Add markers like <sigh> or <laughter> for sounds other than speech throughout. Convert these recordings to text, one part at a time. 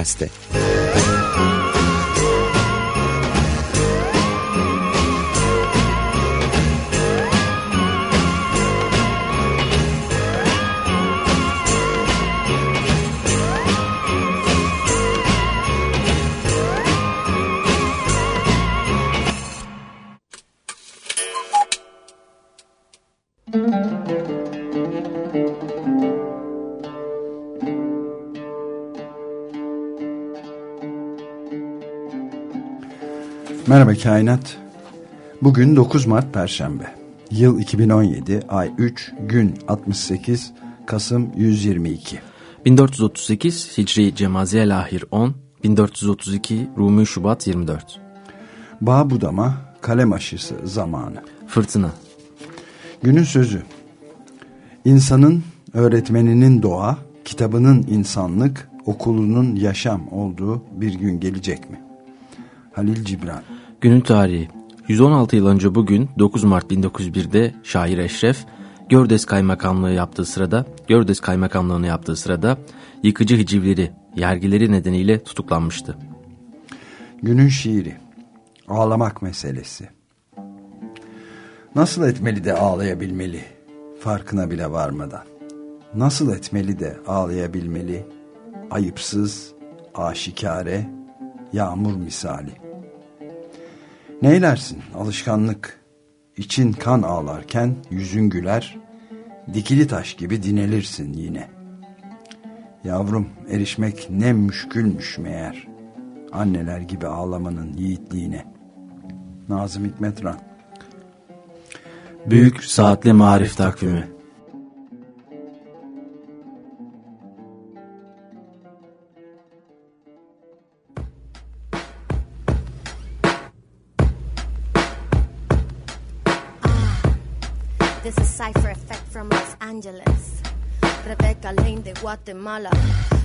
Açık Merhaba Kainat. Bugün 9 Mart Perşembe. Yıl 2017, ay 3, gün 68, Kasım 122. 1438 Hicri Cemaziye Lahir 10, 1432 Rumi Şubat 24. Bağ budama, kalem aşısı zamanı. Fırtına. Günün sözü. İnsanın, öğretmeninin doğa, kitabının insanlık, okulunun yaşam olduğu bir gün gelecek mi? Halil Cibran. Günün tarihi 116 yıl önce bugün 9 Mart 1901'de şair Eşref Gördes Kaymakamlığı yaptığı sırada Gördes Kaymakamlığını yaptığı sırada yıkıcı hicivleri, yergileri nedeniyle tutuklanmıştı. Günün şiiri Ağlamak meselesi Nasıl etmeli de ağlayabilmeli farkına bile varmadan. Nasıl etmeli de ağlayabilmeli ayıpsız, aşikare, yağmur misali. Neylersin alışkanlık, için kan ağlarken yüzün güler, dikili taş gibi dinelirsin yine. Yavrum erişmek ne müşkülmüş meğer, anneler gibi ağlamanın yiğitliğine. Nazım Hikmet Ran Büyük Saatli Marif Takvimi Cypher Effect from Los Angeles. Rebecca Lane de Guatemala.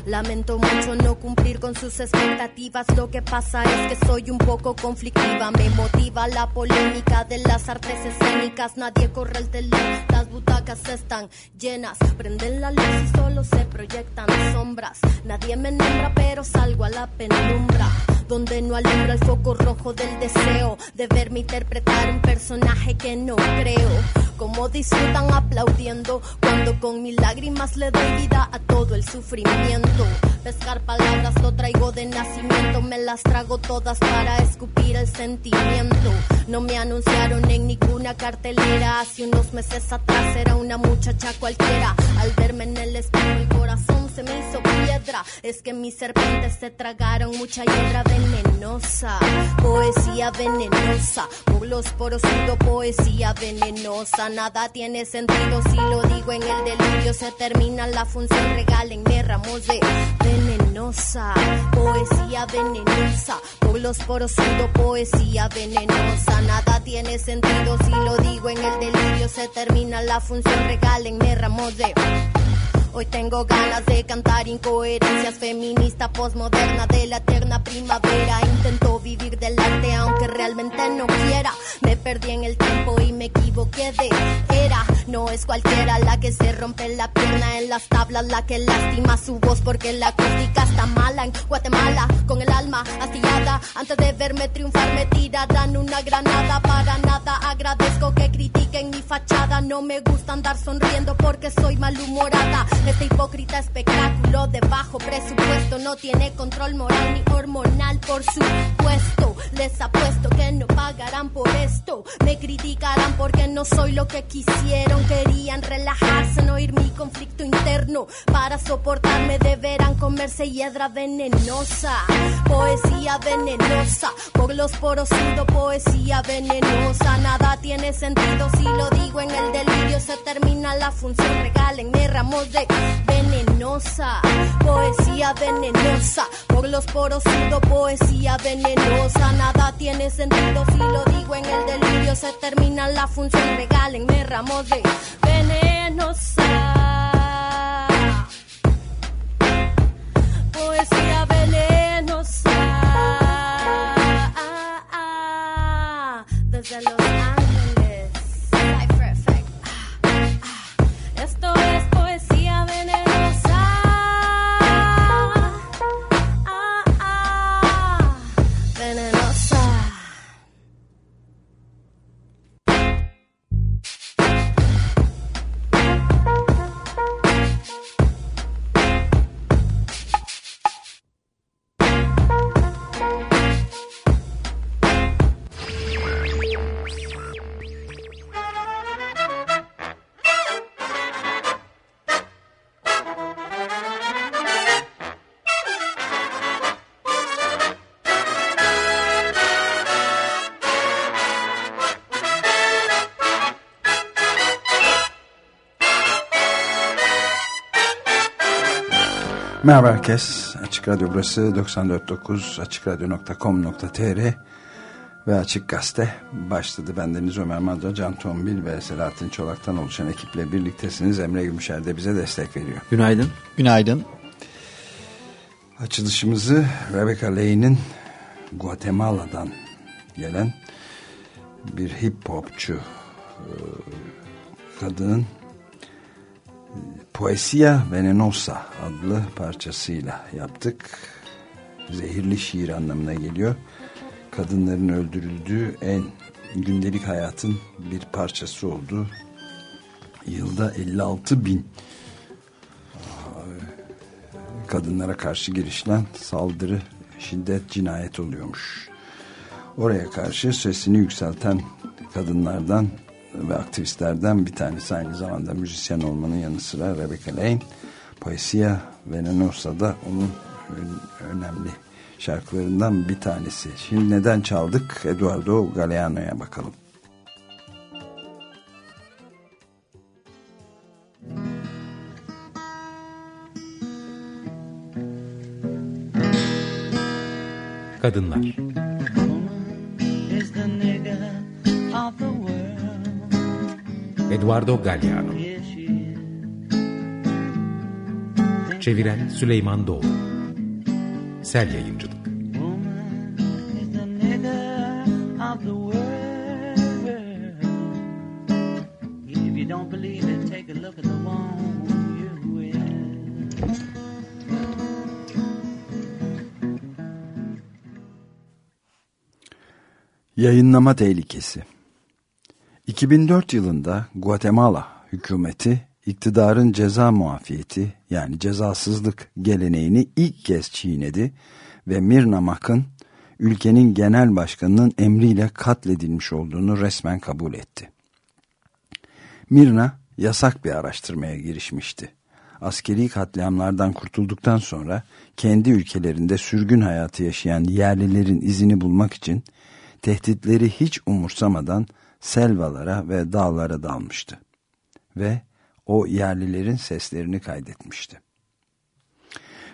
Lamento mucho no cumplir con sus expectativas. Lo que pasa es que soy un poco conflictiva. Me motiva la polémica de las artes escénicas. Nadie corre el telón, las butacas están llenas. Prenden la luz y solo se proyectan sombras. Nadie me nombra, pero salgo a la penumbra donde no alumbra el foco rojo del deseo de verme interpretar un personaje que no creo. Como disfrutan aplaudiendo cuando con mis lágrimas le doy vida a todo el sufrimiento. Pescar palabras lo traigo de nacimiento, me las trago todas para escupir el sentimiento. No me anunciaron en ninguna cartelera, hace unos meses atrás era una muchacha cualquiera. Al verme en el espejo el corazón se me hizo piedra, es que mis serpientes se tragaron mucha hiedra venenosa, poesía venenosa, por los poesía venenosa, nada tiene sentido si lo digo en el delirio, se termina la función, regálenme ramos de venenosa, poesía venenosa, por los poros sido poesía venenosa, nada tiene sentido si lo digo en el delirio, se termina la función, regálenme ramos de Hoy tengo ganas de cantar incoherencias feminista postmoderna de la eterna primavera. Intento vivir del arte aunque realmente no quiera. Me perdí en el tiempo y me equivoqué de era. No es cualquiera la que se rompe la pierna en las tablas, la que lastima su voz porque la acústica está mala en Guatemala. Con el alma astillada, antes de verme triunfar me tirarán una granada. Para nada agradezco que critiquen mi fachada. No me gusta andar sonriendo porque soy malhumorada. Este hipócrita espectáculo de bajo presupuesto no tiene control moral ni hormonal, por Les apuesto que no pagarán por esto. Me criticarán porque no soy lo que quisieron. Querían relajarse, no oír mi conflicto interno. Para soportarme deberán comerse hiedra venenosa. Poesía venenosa, por los poros sido poesía venenosa. Nada tiene sentido si lo digo en el delirio. Se termina la función, regálenme ramos de venenosa, poesía venenosa, por los poros sido poesía venenosa, nada tiene sentido si lo digo en el delirio, se termina la función, regálenme ramos de venenosa, poesía venenosa, Merhaba herkes. Açık Radyo burası 94.9 açıkradyo.com.tr ve Açık Gazete başladı. Bendeniz Ömer Madra, Can Tombil ve Selahattin Çolak'tan oluşan ekiple birliktesiniz. Emre Gümüşer de bize destek veriyor. Günaydın. Günaydın. Açılışımızı Rebecca Lane'in Guatemala'dan gelen bir hip hopçu e, kadının Poesia Venenosa adlı parçasıyla yaptık. Zehirli şiir anlamına geliyor. Kadınların öldürüldüğü en gündelik hayatın bir parçası oldu. Yılda 56 bin kadınlara karşı girişilen saldırı, şiddet, cinayet oluyormuş. Oraya karşı sesini yükselten kadınlardan ve aktivistlerden bir tanesi aynı zamanda müzisyen olmanın yanı sıra Rebecca Lane. Poesia Venenosa da onun önemli şarkılarından bir tanesi. Şimdi neden çaldık? Eduardo Galeano'ya bakalım. Kadınlar Eduardo Galliano Çeviren Süleyman Doğru Sel Yayıncılık. Yayınlama tehlikesi 2004 yılında Guatemala hükümeti iktidarın ceza muafiyeti yani cezasızlık geleneğini ilk kez çiğnedi ve Mirna Mak'ın ülkenin genel başkanının emriyle katledilmiş olduğunu resmen kabul etti. Mirna yasak bir araştırmaya girişmişti. Askeri katliamlardan kurtulduktan sonra kendi ülkelerinde sürgün hayatı yaşayan yerlilerin izini bulmak için tehditleri hiç umursamadan selvalara ve dağlara dalmıştı. Ve o yerlilerin seslerini kaydetmişti.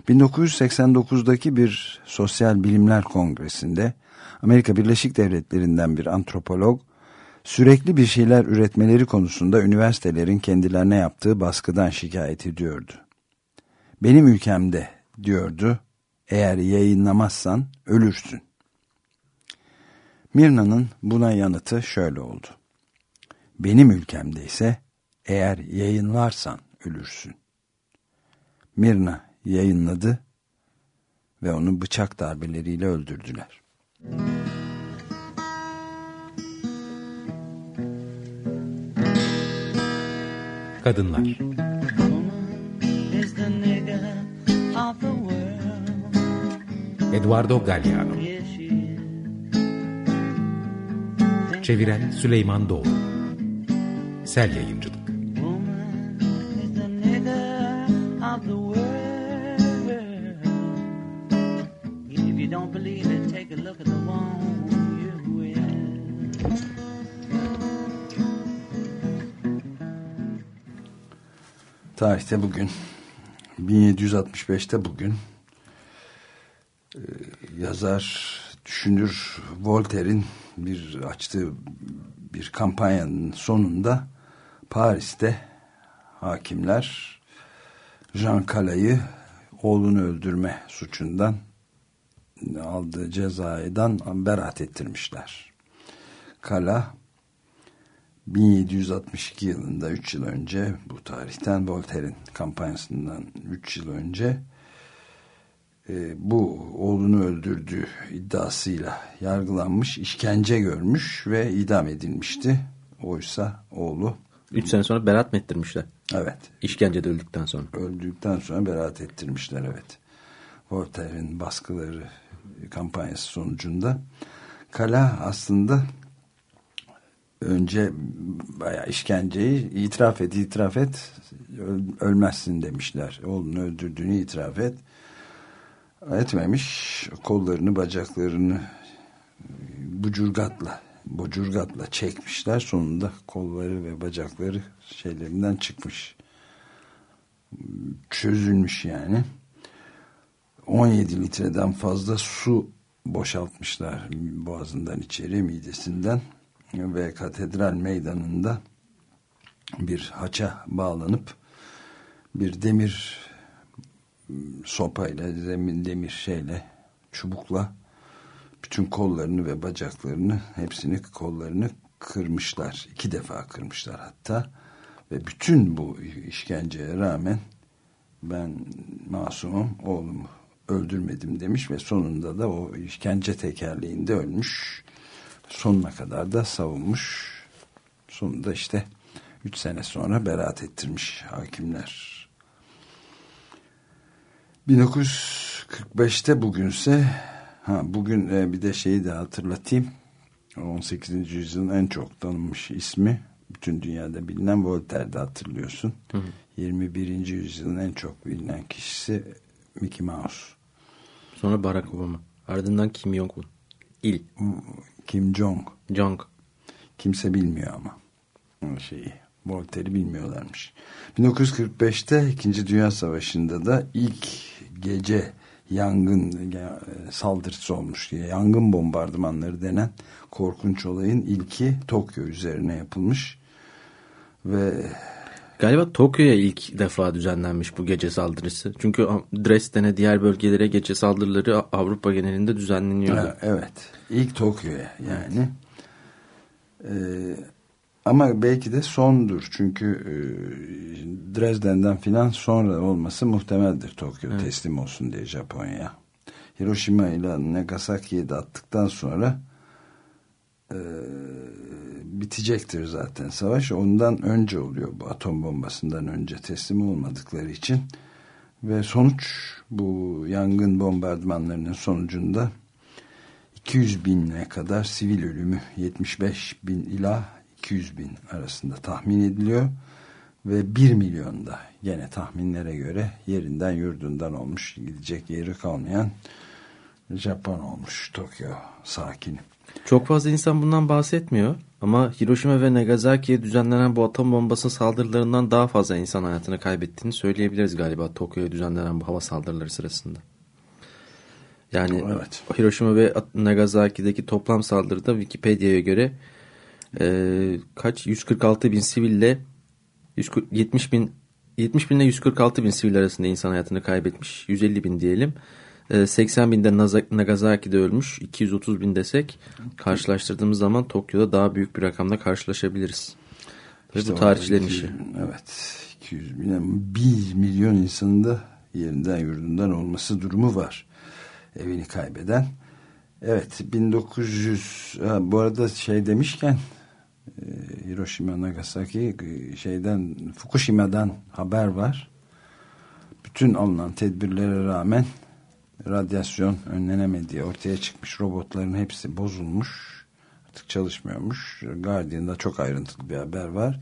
1989'daki bir sosyal bilimler kongresinde Amerika Birleşik Devletleri'nden bir antropolog sürekli bir şeyler üretmeleri konusunda üniversitelerin kendilerine yaptığı baskıdan şikayet ediyordu. Benim ülkemde diyordu eğer yayınlamazsan ölürsün. Mirna'nın buna yanıtı şöyle oldu. Benim ülkemde ise eğer yayınlarsan ölürsün. Mirna yayınladı ve onu bıçak darbeleriyle öldürdüler. Kadınlar Eduardo Galliano Çeviren Süleyman Doğru Sel Yayıncılık. Tarihte bugün 1765'te bugün e, yazar, düşünür Voltaire'in bir açtığı bir kampanyanın sonunda Paris'te hakimler Jean Cala'yı oğlunu öldürme suçundan aldığı cezadan beraat ettirmişler. Kala 1762 yılında 3 yıl önce bu tarihten Voltaire'in kampanyasından 3 yıl önce bu oğlunu öldürdüğü iddiasıyla yargılanmış, işkence görmüş ve idam edilmişti. Oysa oğlu... Üç sene sonra beraat mı ettirmişler? Evet. İşkencede öldükten sonra. Öldükten sonra beraat ettirmişler evet. Voltaire'in baskıları kampanyası sonucunda. Kala aslında önce bayağı işkenceyi itiraf et, itiraf et, ölmezsin demişler. Oğlunu öldürdüğünü itiraf et etmemiş kollarını bacaklarını bucurgatla bocurgatla çekmişler. Sonunda kolları ve bacakları şeylerinden çıkmış. Çözülmüş yani. 17 litreden fazla su boşaltmışlar boğazından içeri midesinden ve katedral meydanında bir haça bağlanıp bir demir sopayla zemin demir şeyle çubukla bütün kollarını ve bacaklarını hepsini kollarını kırmışlar. iki defa kırmışlar hatta ve bütün bu işkenceye rağmen ben masumum oğlumu öldürmedim demiş ve sonunda da o işkence tekerleğinde ölmüş. Sonuna kadar da savunmuş. Sonunda işte 3 sene sonra beraat ettirmiş hakimler. 1945'te bugünse ha bugün e, bir de şeyi de hatırlatayım. 18. yüzyılın en çok tanınmış ismi bütün dünyada bilinen Voltaire'de hatırlıyorsun. Hı hı. 21. yüzyılın en çok bilinen kişisi Mickey Mouse. Sonra Barack Obama. Ardından Kim Jong-un. İl. Kim Jong. Jong. Kimse bilmiyor ama. O şeyi. Voltaire'i bilmiyorlarmış. 1945'te İkinci Dünya Savaşı'nda da ilk gece yangın e, saldırısı olmuş diye yangın bombardımanları denen korkunç olayın ilki Tokyo üzerine yapılmış ve Galiba Tokyo'ya ilk defa düzenlenmiş bu gece saldırısı. Çünkü Dresden'e diğer bölgelere gece saldırıları Avrupa genelinde düzenleniyordu. Evet. İlk Tokyo'ya yani. Ee, ama belki de sondur. Çünkü e, Dresden'den filan sonra olması muhtemeldir Tokyo evet. teslim olsun diye Japonya. Hiroşima ile Nagasaki'ye de attıktan sonra e, bitecektir zaten savaş. Ondan önce oluyor bu atom bombasından önce teslim olmadıkları için. Ve sonuç bu yangın bombardımanlarının sonucunda 200 bine kadar sivil ölümü 75 bin ila 200 bin arasında tahmin ediliyor. Ve 1 milyonda gene tahminlere göre yerinden yurdundan olmuş gidecek yeri kalmayan Japon olmuş Tokyo sakini. Çok fazla insan bundan bahsetmiyor ama Hiroşima ve Nagasaki'ye düzenlenen bu atom bombası saldırılarından daha fazla insan hayatını kaybettiğini söyleyebiliriz galiba Tokyo'ya düzenlenen bu hava saldırıları sırasında. Yani evet. Hiroşima ve Nagasaki'deki toplam saldırıda Wikipedia'ya göre e, kaç 146 bin siville 170 bin 70 bin ile 146 bin sivil arasında insan hayatını kaybetmiş. 150 bin diyelim. 80 ee, binde Nagasaki'de ölmüş 230 bin desek karşılaştırdığımız zaman Tokyo'da daha büyük bir rakamla karşılaşabiliriz. İşte bu tarihçilerin işi. Evet 200 bin 1 milyon insanın da yerinden yurdundan olması durumu var. Evini kaybeden. Evet 1900 ha, bu arada şey demişken Hiroşima Nagasaki e, şeyden Fukushima'dan haber var. Bütün alınan tedbirlere rağmen radyasyon önlenemediği ortaya çıkmış. Robotların hepsi bozulmuş. Artık çalışmıyormuş. Guardian'da çok ayrıntılı bir haber var.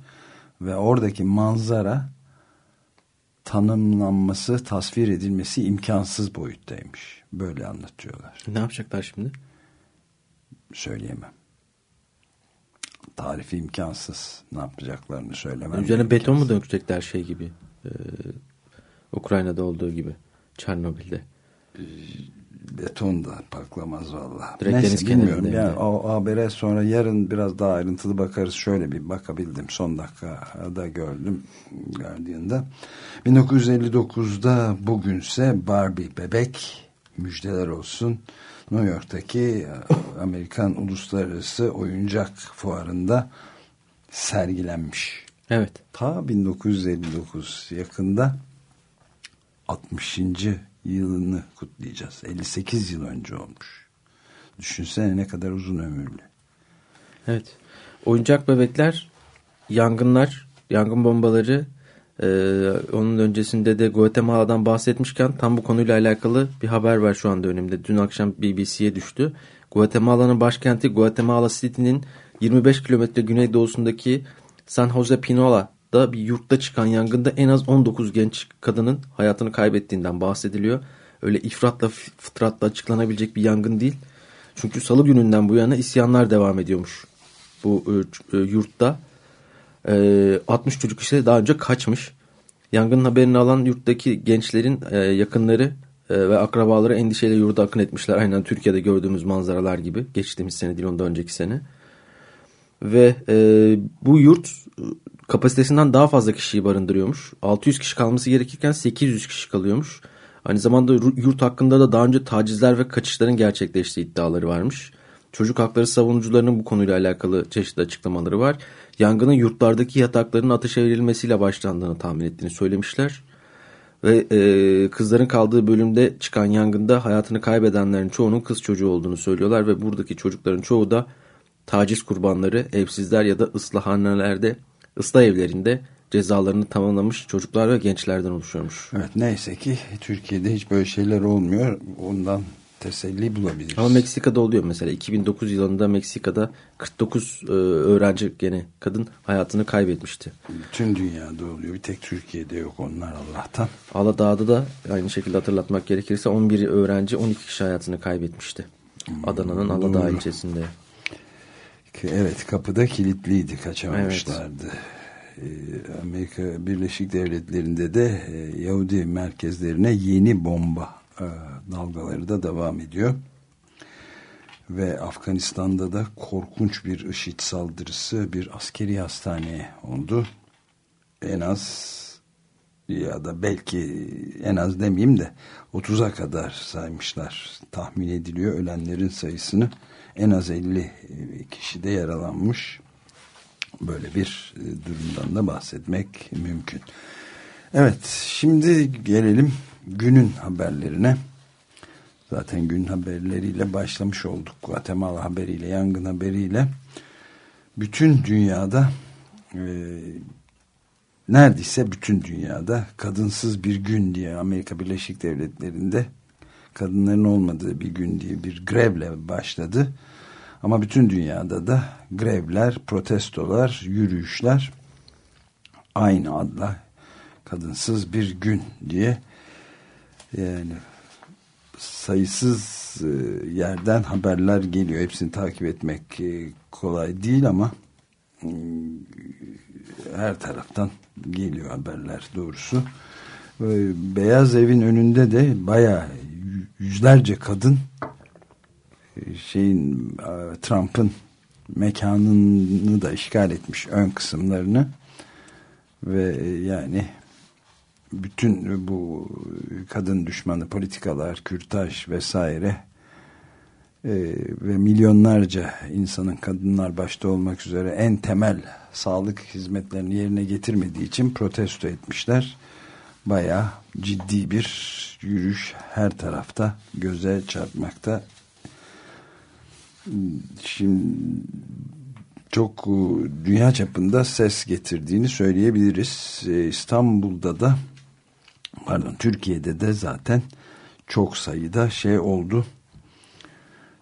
Ve oradaki manzara tanımlanması, tasvir edilmesi imkansız boyuttaymış. Böyle anlatıyorlar. Ne yapacaklar şimdi? Söyleyemem. Tarifi imkansız. Ne yapacaklarını söylemem. Üzerine beton mu dökecekler şey gibi? Ee, Ukrayna'da olduğu gibi. Çernobil'de beton da paklamaz valla. Neyse bilmiyorum. Yani o habere sonra yarın biraz daha ayrıntılı bakarız. Şöyle bir bakabildim. Son dakikada gördüm Guardian'da. 1959'da bugünse Barbie bebek müjdeler olsun. New York'taki Amerikan Uluslararası Oyuncak Fuarı'nda sergilenmiş. Evet. Ta 1959 yakında 60 yılını kutlayacağız. 58 yıl önce olmuş. Düşünsene ne kadar uzun ömürlü. Evet. Oyuncak bebekler, yangınlar, yangın bombaları, ee, onun öncesinde de Guatemala'dan bahsetmişken tam bu konuyla alakalı bir haber var şu anda önümde. Dün akşam BBC'ye düştü. Guatemala'nın başkenti Guatemala City'nin 25 kilometre güneydoğusundaki San Jose Pinola da bir yurtta çıkan yangında en az 19 genç kadının hayatını kaybettiğinden bahsediliyor. Öyle ifratla fıtratla açıklanabilecek bir yangın değil. Çünkü salı gününden bu yana isyanlar devam ediyormuş bu e, e yurtta. E, 60 çocuk işte daha önce kaçmış. Yangının haberini alan yurttaki gençlerin e, yakınları e, ve akrabaları endişeyle yurda akın etmişler. Aynen Türkiye'de gördüğümüz manzaralar gibi. Geçtiğimiz sene değil ondan önceki sene. Ve e, bu yurt kapasitesinden daha fazla kişiyi barındırıyormuş. 600 kişi kalması gerekirken 800 kişi kalıyormuş. Aynı zamanda yurt hakkında da daha önce tacizler ve kaçışların gerçekleştiği iddiaları varmış. Çocuk hakları savunucularının bu konuyla alakalı çeşitli açıklamaları var. Yangının yurtlardaki yatakların ateşe verilmesiyle başlandığını tahmin ettiğini söylemişler. Ve e, kızların kaldığı bölümde çıkan yangında hayatını kaybedenlerin çoğunun kız çocuğu olduğunu söylüyorlar. Ve buradaki çocukların çoğu da taciz kurbanları, evsizler ya da ıslahanelerde, ıslah evlerinde cezalarını tamamlamış çocuklar ve gençlerden oluşuyormuş. Evet neyse ki Türkiye'de hiç böyle şeyler olmuyor. Ondan teselli bulabiliriz. Ama Meksika'da oluyor mesela. 2009 yılında Meksika'da 49 e, öğrenci gene kadın hayatını kaybetmişti. Bütün dünyada oluyor. Bir tek Türkiye'de yok onlar Allah'tan. Aladağ'da da aynı şekilde hatırlatmak gerekirse 11 öğrenci 12 kişi hayatını kaybetmişti. Adana'nın Aladağ Doğru. ilçesinde. Evet kapıda kilitliydi kaçamamışlardı. Evet. Amerika Birleşik Devletleri'nde de e, Yahudi merkezlerine yeni bomba dalgaları da devam ediyor. Ve Afganistan'da da korkunç bir IŞİD saldırısı bir askeri hastaneye oldu. En az ya da belki en az demeyeyim de 30'a kadar saymışlar. Tahmin ediliyor ölenlerin sayısını. En az 50 kişi de yaralanmış. Böyle bir e, durumdan da bahsetmek mümkün. Evet şimdi gelelim günün haberlerine. Zaten gün haberleriyle başlamış olduk. Guatemala haberiyle, yangın haberiyle. Bütün dünyada e, neredeyse bütün dünyada kadınsız bir gün diye Amerika Birleşik Devletleri'nde kadınların olmadığı bir gün diye bir grevle başladı. Ama bütün dünyada da grevler, protestolar, yürüyüşler aynı adla kadınsız bir gün diye yani sayısız e, yerden haberler geliyor. Hepsini takip etmek e, kolay değil ama e, her taraftan geliyor haberler doğrusu. Beyaz evin önünde de baya yüzlerce kadın şeyin Trump'ın mekanını da işgal etmiş ön kısımlarını ve yani bütün bu kadın düşmanı politikalar, kürtaj vesaire e, ve milyonlarca insanın kadınlar başta olmak üzere en temel sağlık hizmetlerini yerine getirmediği için protesto etmişler. Baya ciddi bir yürüyüş her tarafta göze çarpmakta. Şimdi çok dünya çapında ses getirdiğini söyleyebiliriz. E, İstanbul'da da pardon Türkiye'de de zaten çok sayıda şey oldu.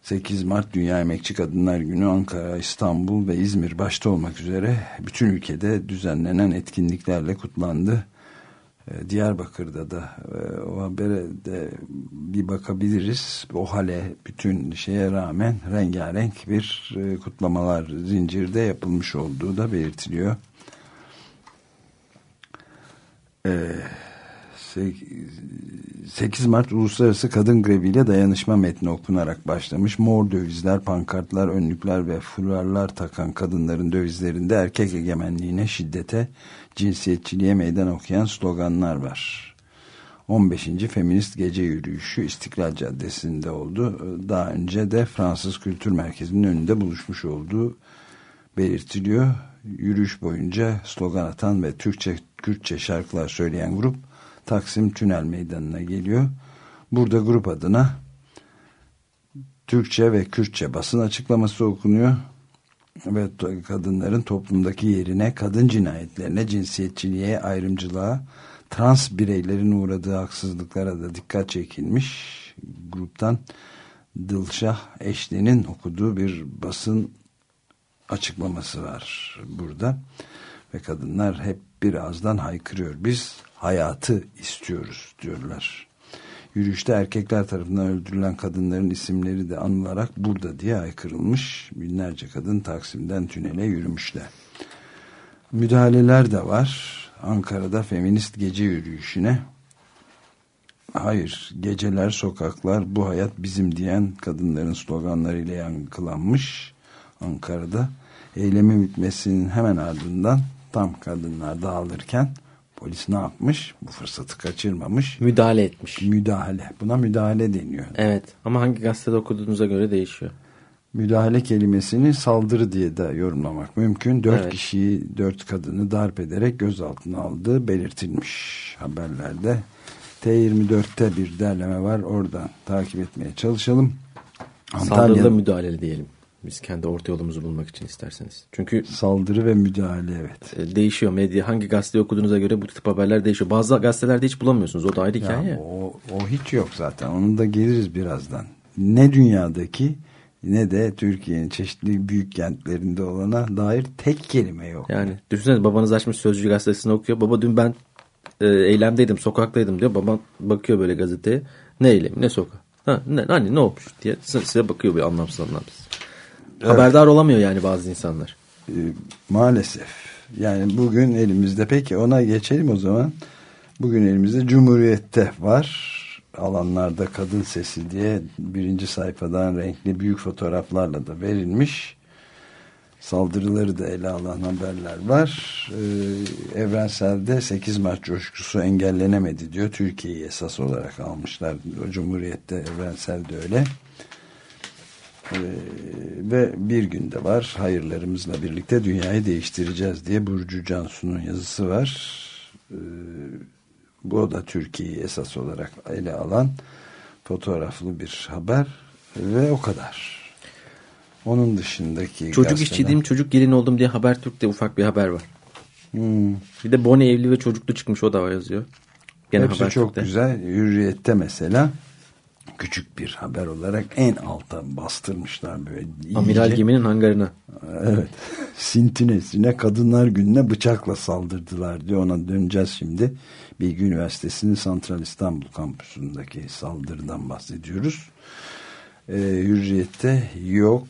8 Mart Dünya Emekçi Kadınlar Günü Ankara, İstanbul ve İzmir başta olmak üzere bütün ülkede düzenlenen etkinliklerle kutlandı. Ee, Diyarbakır'da da e, o habere de bir bakabiliriz. O hale bütün şeye rağmen rengarenk bir e, kutlamalar zincirde yapılmış olduğu da belirtiliyor. Evet 8 Mart Uluslararası Kadın Greviyle dayanışma metni okunarak başlamış. Mor dövizler, pankartlar, önlükler ve fularlar takan kadınların dövizlerinde erkek egemenliğine, şiddete, cinsiyetçiliğe meydan okuyan sloganlar var. 15. Feminist Gece Yürüyüşü İstiklal Caddesi'nde oldu. Daha önce de Fransız Kültür Merkezi'nin önünde buluşmuş olduğu belirtiliyor. Yürüyüş boyunca slogan atan ve Türkçe, Kürtçe şarkılar söyleyen grup Taksim Tünel Meydanı'na geliyor. Burada grup adına Türkçe ve Kürtçe basın açıklaması okunuyor ve kadınların toplumdaki yerine, kadın cinayetlerine, cinsiyetçiliğe, ayrımcılığa, trans bireylerin uğradığı haksızlıklara da dikkat çekilmiş. Gruptan Dılşah Eşli'nin okuduğu bir basın açıklaması var burada. Ve kadınlar hep birazdan haykırıyor. Biz hayatı istiyoruz diyorlar. Yürüyüşte erkekler tarafından öldürülen kadınların isimleri de anılarak burada diye aykırılmış. Binlerce kadın Taksim'den tünele yürümüşler. Müdahaleler de var. Ankara'da feminist gece yürüyüşüne Hayır, geceler sokaklar bu hayat bizim diyen kadınların sloganlarıyla yankılanmış Ankara'da. Eylemin bitmesinin hemen ardından tam kadınlar dağılırken polis ne yapmış? Bu fırsatı kaçırmamış. Müdahale etmiş. Müdahale. Buna müdahale deniyor. Evet ama hangi gazetede okuduğunuza göre değişiyor. Müdahale kelimesini saldırı diye de yorumlamak mümkün. Dört Evet. kişiyi, dört kadını darp ederek gözaltına aldığı belirtilmiş haberlerde. T24'te bir derleme var. Oradan takip etmeye çalışalım. Saldırıda Antalya müdahale diyelim. Biz kendi orta yolumuzu bulmak için isterseniz. Çünkü saldırı ve müdahale evet. e, değişiyor medya. Hangi gazete okuduğunuza göre bu tip haberler değişiyor. Bazı gazetelerde hiç bulamıyorsunuz. O da ayrı hikaye. Ya, o, o hiç yok zaten. Onu da geliriz birazdan. Ne dünyadaki ne de Türkiye'nin çeşitli büyük kentlerinde olana dair tek kelime yok. Yani düşünsenize babanız açmış Sözcü gazetesini okuyor. Baba dün ben e, eylemdeydim, sokaktaydım diyor. Babam bakıyor böyle gazeteye. Ne eylemi, ne sokak? Ha, ne, hani ne olmuş diye size size bakıyor bir anlamsız anlamsız. Haberdar olamıyor yani bazı insanlar. Ee, maalesef. Yani bugün elimizde peki ona geçelim o zaman. Bugün elimizde Cumhuriyet'te var. Alanlarda kadın sesi diye birinci sayfadan renkli büyük fotoğraflarla da verilmiş. Saldırıları da ele alan haberler var. Ee, Evrensel'de 8 Mart coşkusu engellenemedi diyor. Türkiye'yi esas olarak almışlar. O Cumhuriyet'te Evrensel'de öyle. Ee, ve bir günde var hayırlarımızla birlikte dünyayı değiştireceğiz diye Burcu Cansu'nun yazısı var. Ee, bu da Türkiye'yi esas olarak ele alan fotoğraflı bir haber ve o kadar. Onun dışındaki Çocuk gazeteler- işçiydim, çocuk gelin oldum diye Habertürk'te ufak bir haber var. Hmm, Bir de Bonnie evli ve çocuklu çıkmış o da var yazıyor. Gene hepsi çok güzel. Hürriyette mesela küçük bir haber olarak en alta bastırmışlar böyle. Amiral iyice. geminin hangarına. Evet. Sintinesine Kadınlar Günü'ne bıçakla saldırdılar diyor. Ona döneceğiz şimdi. Bilgi Üniversitesi'nin Santral İstanbul kampüsündeki saldırıdan bahsediyoruz. Ee, hürriyette yok.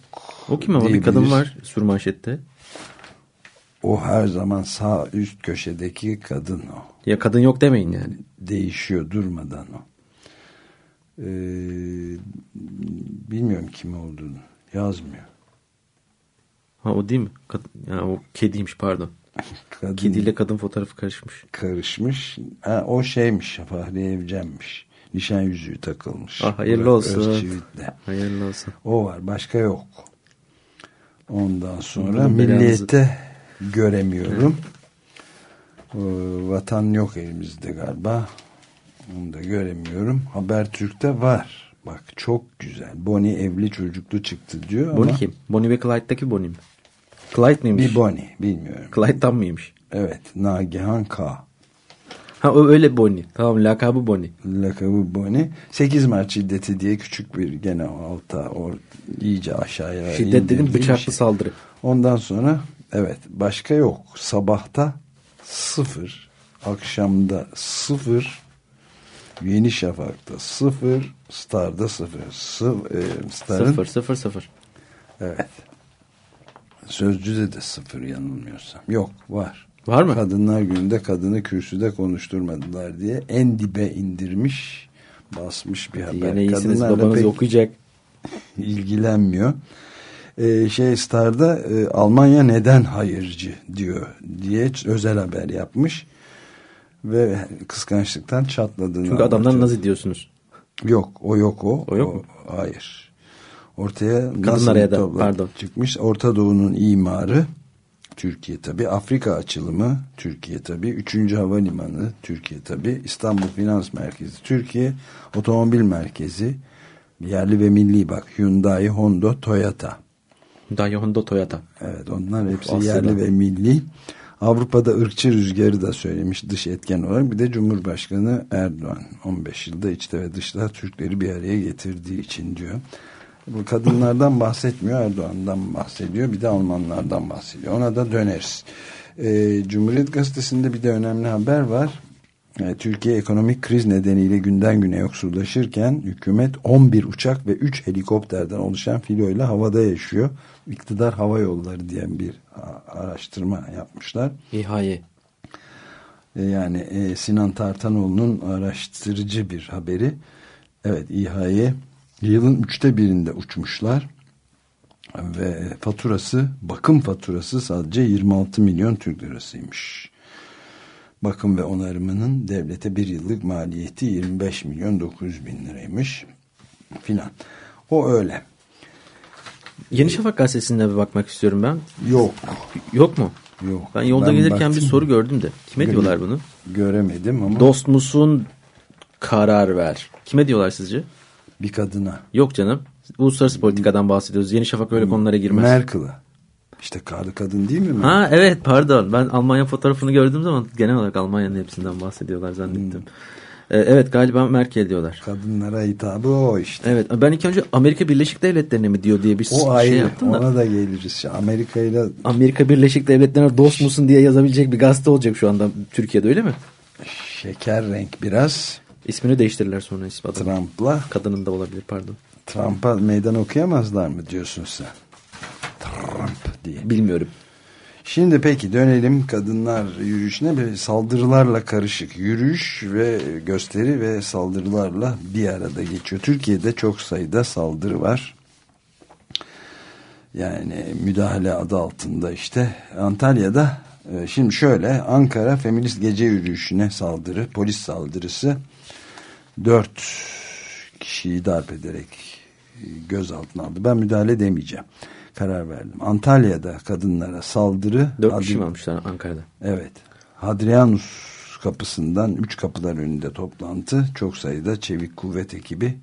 O kim ama bir kadın var sürmanşette. O her zaman sağ üst köşedeki kadın o. Ya kadın yok demeyin yani. Değişiyor durmadan o. Ee, bilmiyorum kim olduğunu. Yazmıyor. Ha o değil mi? Kadın, yani o kediymiş pardon. <laughs> Kadın Kediyle kadın fotoğrafı karışmış. karışmış. Ha, o şeymiş Fahri Evcen'miş. Nişan yüzüğü takılmış. Ah, hayırlı Burak olsun. Özçivit'le. Hayırlı olsun. O var başka yok. Ondan sonra Bunun belanızı- milliyette göremiyorum. Ee, vatan yok elimizde galiba. Onu da göremiyorum. Habertürk'te var. Bak çok güzel. Bonnie evli çocuklu çıktı diyor Bonnie ama kim? Bonnie ve Clyde'daki Bonnie mi? Clyde miymiş? bir Bonnie bilmiyorum. Clyde'dan mıymış? Evet Nagihan K. Ha o öyle Bonnie. Tamam lakabı Bonnie. lakabı Bonnie. 8 Mart şiddeti diye küçük bir gene alta or, iyice aşağıya Şiddet dedim bıçaklı şey. saldırı. Ondan sonra evet başka yok. Sabahta sıfır, akşamda sıfır, Yeni Şafak'ta sıfır, Star'da sıfır. Sıf, e, Star'ın, Sıfır sıfır sıfır. Evet. Sözcüde de sıfır yanılmıyorsam. Yok var. Var mı? Kadınlar gününde kadını kürsüde konuşturmadılar diye en dibe indirmiş basmış bir haber. Yine iyisiniz Kadınlarla babanız pek okuyacak. <laughs> ilgilenmiyor. Ee, şey Star'da e, Almanya neden hayırcı diyor diye özel haber yapmış ve kıskançlıktan çatladığını Çünkü adamdan anlatıyor. nazi diyorsunuz. Yok o yok o. O yok mu? Hayır. Ortaya Kadınlar da, pardon. çıkmış? Orta Doğu'nun imarı Türkiye tabi Afrika açılımı Türkiye tabi Üçüncü Havalimanı Türkiye tabi İstanbul Finans Merkezi Türkiye Otomobil Merkezi yerli ve milli bak Hyundai Honda Toyota Dahi Honda Toyota. Evet onlar hepsi Aslında. yerli ve milli. Avrupa'da ırkçı rüzgarı da söylemiş dış etken olarak. Bir de Cumhurbaşkanı Erdoğan 15 yılda içte ve dışta Türkleri bir araya getirdiği için diyor. Bu kadınlardan <laughs> bahsetmiyor Erdoğan'dan bahsediyor. Bir de Almanlardan bahsediyor. Ona da döneriz. Ee, Cumhuriyet Gazetesi'nde bir de önemli haber var. Ee, Türkiye ekonomik kriz nedeniyle günden güne yoksullaşırken hükümet 11 uçak ve 3 helikopterden oluşan filoyla havada yaşıyor. İktidar Hava Yolları diyen bir araştırma yapmışlar. İHA'yı. E, yani e, Sinan Tartanoğlu'nun araştırıcı bir haberi. Evet İHA'ye yılın üçte birinde uçmuşlar ve faturası bakım faturası sadece 26 milyon Türk lirasıymış. Bakım ve onarımının devlete bir yıllık maliyeti 25 milyon 900 bin liraymış filan. O öyle. Yeni Şafak gazetesine bir bakmak istiyorum ben. Yok. Yok mu? Yok. Ben yolda Ben gelirken baktım. bir soru gördüm de. Kime Göre- diyorlar bunu? Göremedim ama Dost musun? Karar ver. Kime diyorlar sizce? bir kadına. Yok canım. Uluslararası politikadan bahsediyoruz. Yeni Şafak öyle konulara girmez. Merkel'a. İşte karı kadın değil mi? Ha evet pardon. Ben Almanya fotoğrafını gördüğüm zaman genel olarak Almanya'nın hepsinden bahsediyorlar zannettim. Ee, evet galiba Merkel diyorlar. Kadınlara hitabı o işte. Evet ben ilk önce Amerika Birleşik Devletleri'ne mi diyor diye bir O şey ayrı. yaptım da. Ona da geliriz. Amerika ile Amerika Birleşik Devletleri'ne dost musun diye yazabilecek bir gazete olacak şu anda Türkiye'de öyle mi? şeker renk biraz. İsmini değiştirirler sonra ismi. Trump'la Kadının da olabilir pardon. Trump'a meydan okuyamazlar mı diyorsun sen? Trump diye. Bilmiyorum. Şimdi peki dönelim kadınlar yürüyüşüne bir saldırılarla karışık yürüyüş ve gösteri ve saldırılarla bir arada geçiyor. Türkiye'de çok sayıda saldırı var. Yani müdahale adı altında işte Antalya'da e, şimdi şöyle Ankara feminist gece yürüyüşüne saldırı polis saldırısı dört kişiyi darp ederek e, gözaltına aldı. Ben müdahale demeyeceğim. Karar verdim. Antalya'da kadınlara saldırı. Dört kişi Adı- mi almışlar Ankara'da? Evet. Hadrianus kapısından üç kapılar önünde toplantı. Çok sayıda çevik kuvvet ekibi.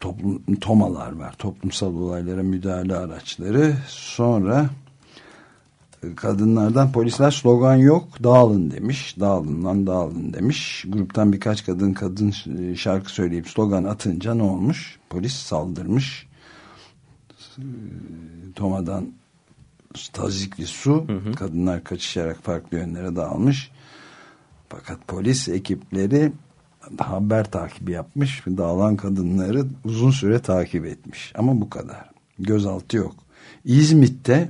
Toplum, tomalar var. Toplumsal olaylara müdahale araçları. Sonra e, kadınlardan polisler slogan yok dağılın demiş. Dağılın lan dağılın demiş. Gruptan birkaç kadın kadın e, şarkı söyleyip slogan atınca ne olmuş? Polis saldırmış. Toma'dan tazikli su kadınlar kaçışarak farklı yönlere dağılmış. Fakat polis ekipleri haber takibi yapmış ve dağılan kadınları uzun süre takip etmiş. Ama bu kadar. Gözaltı yok. İzmit'te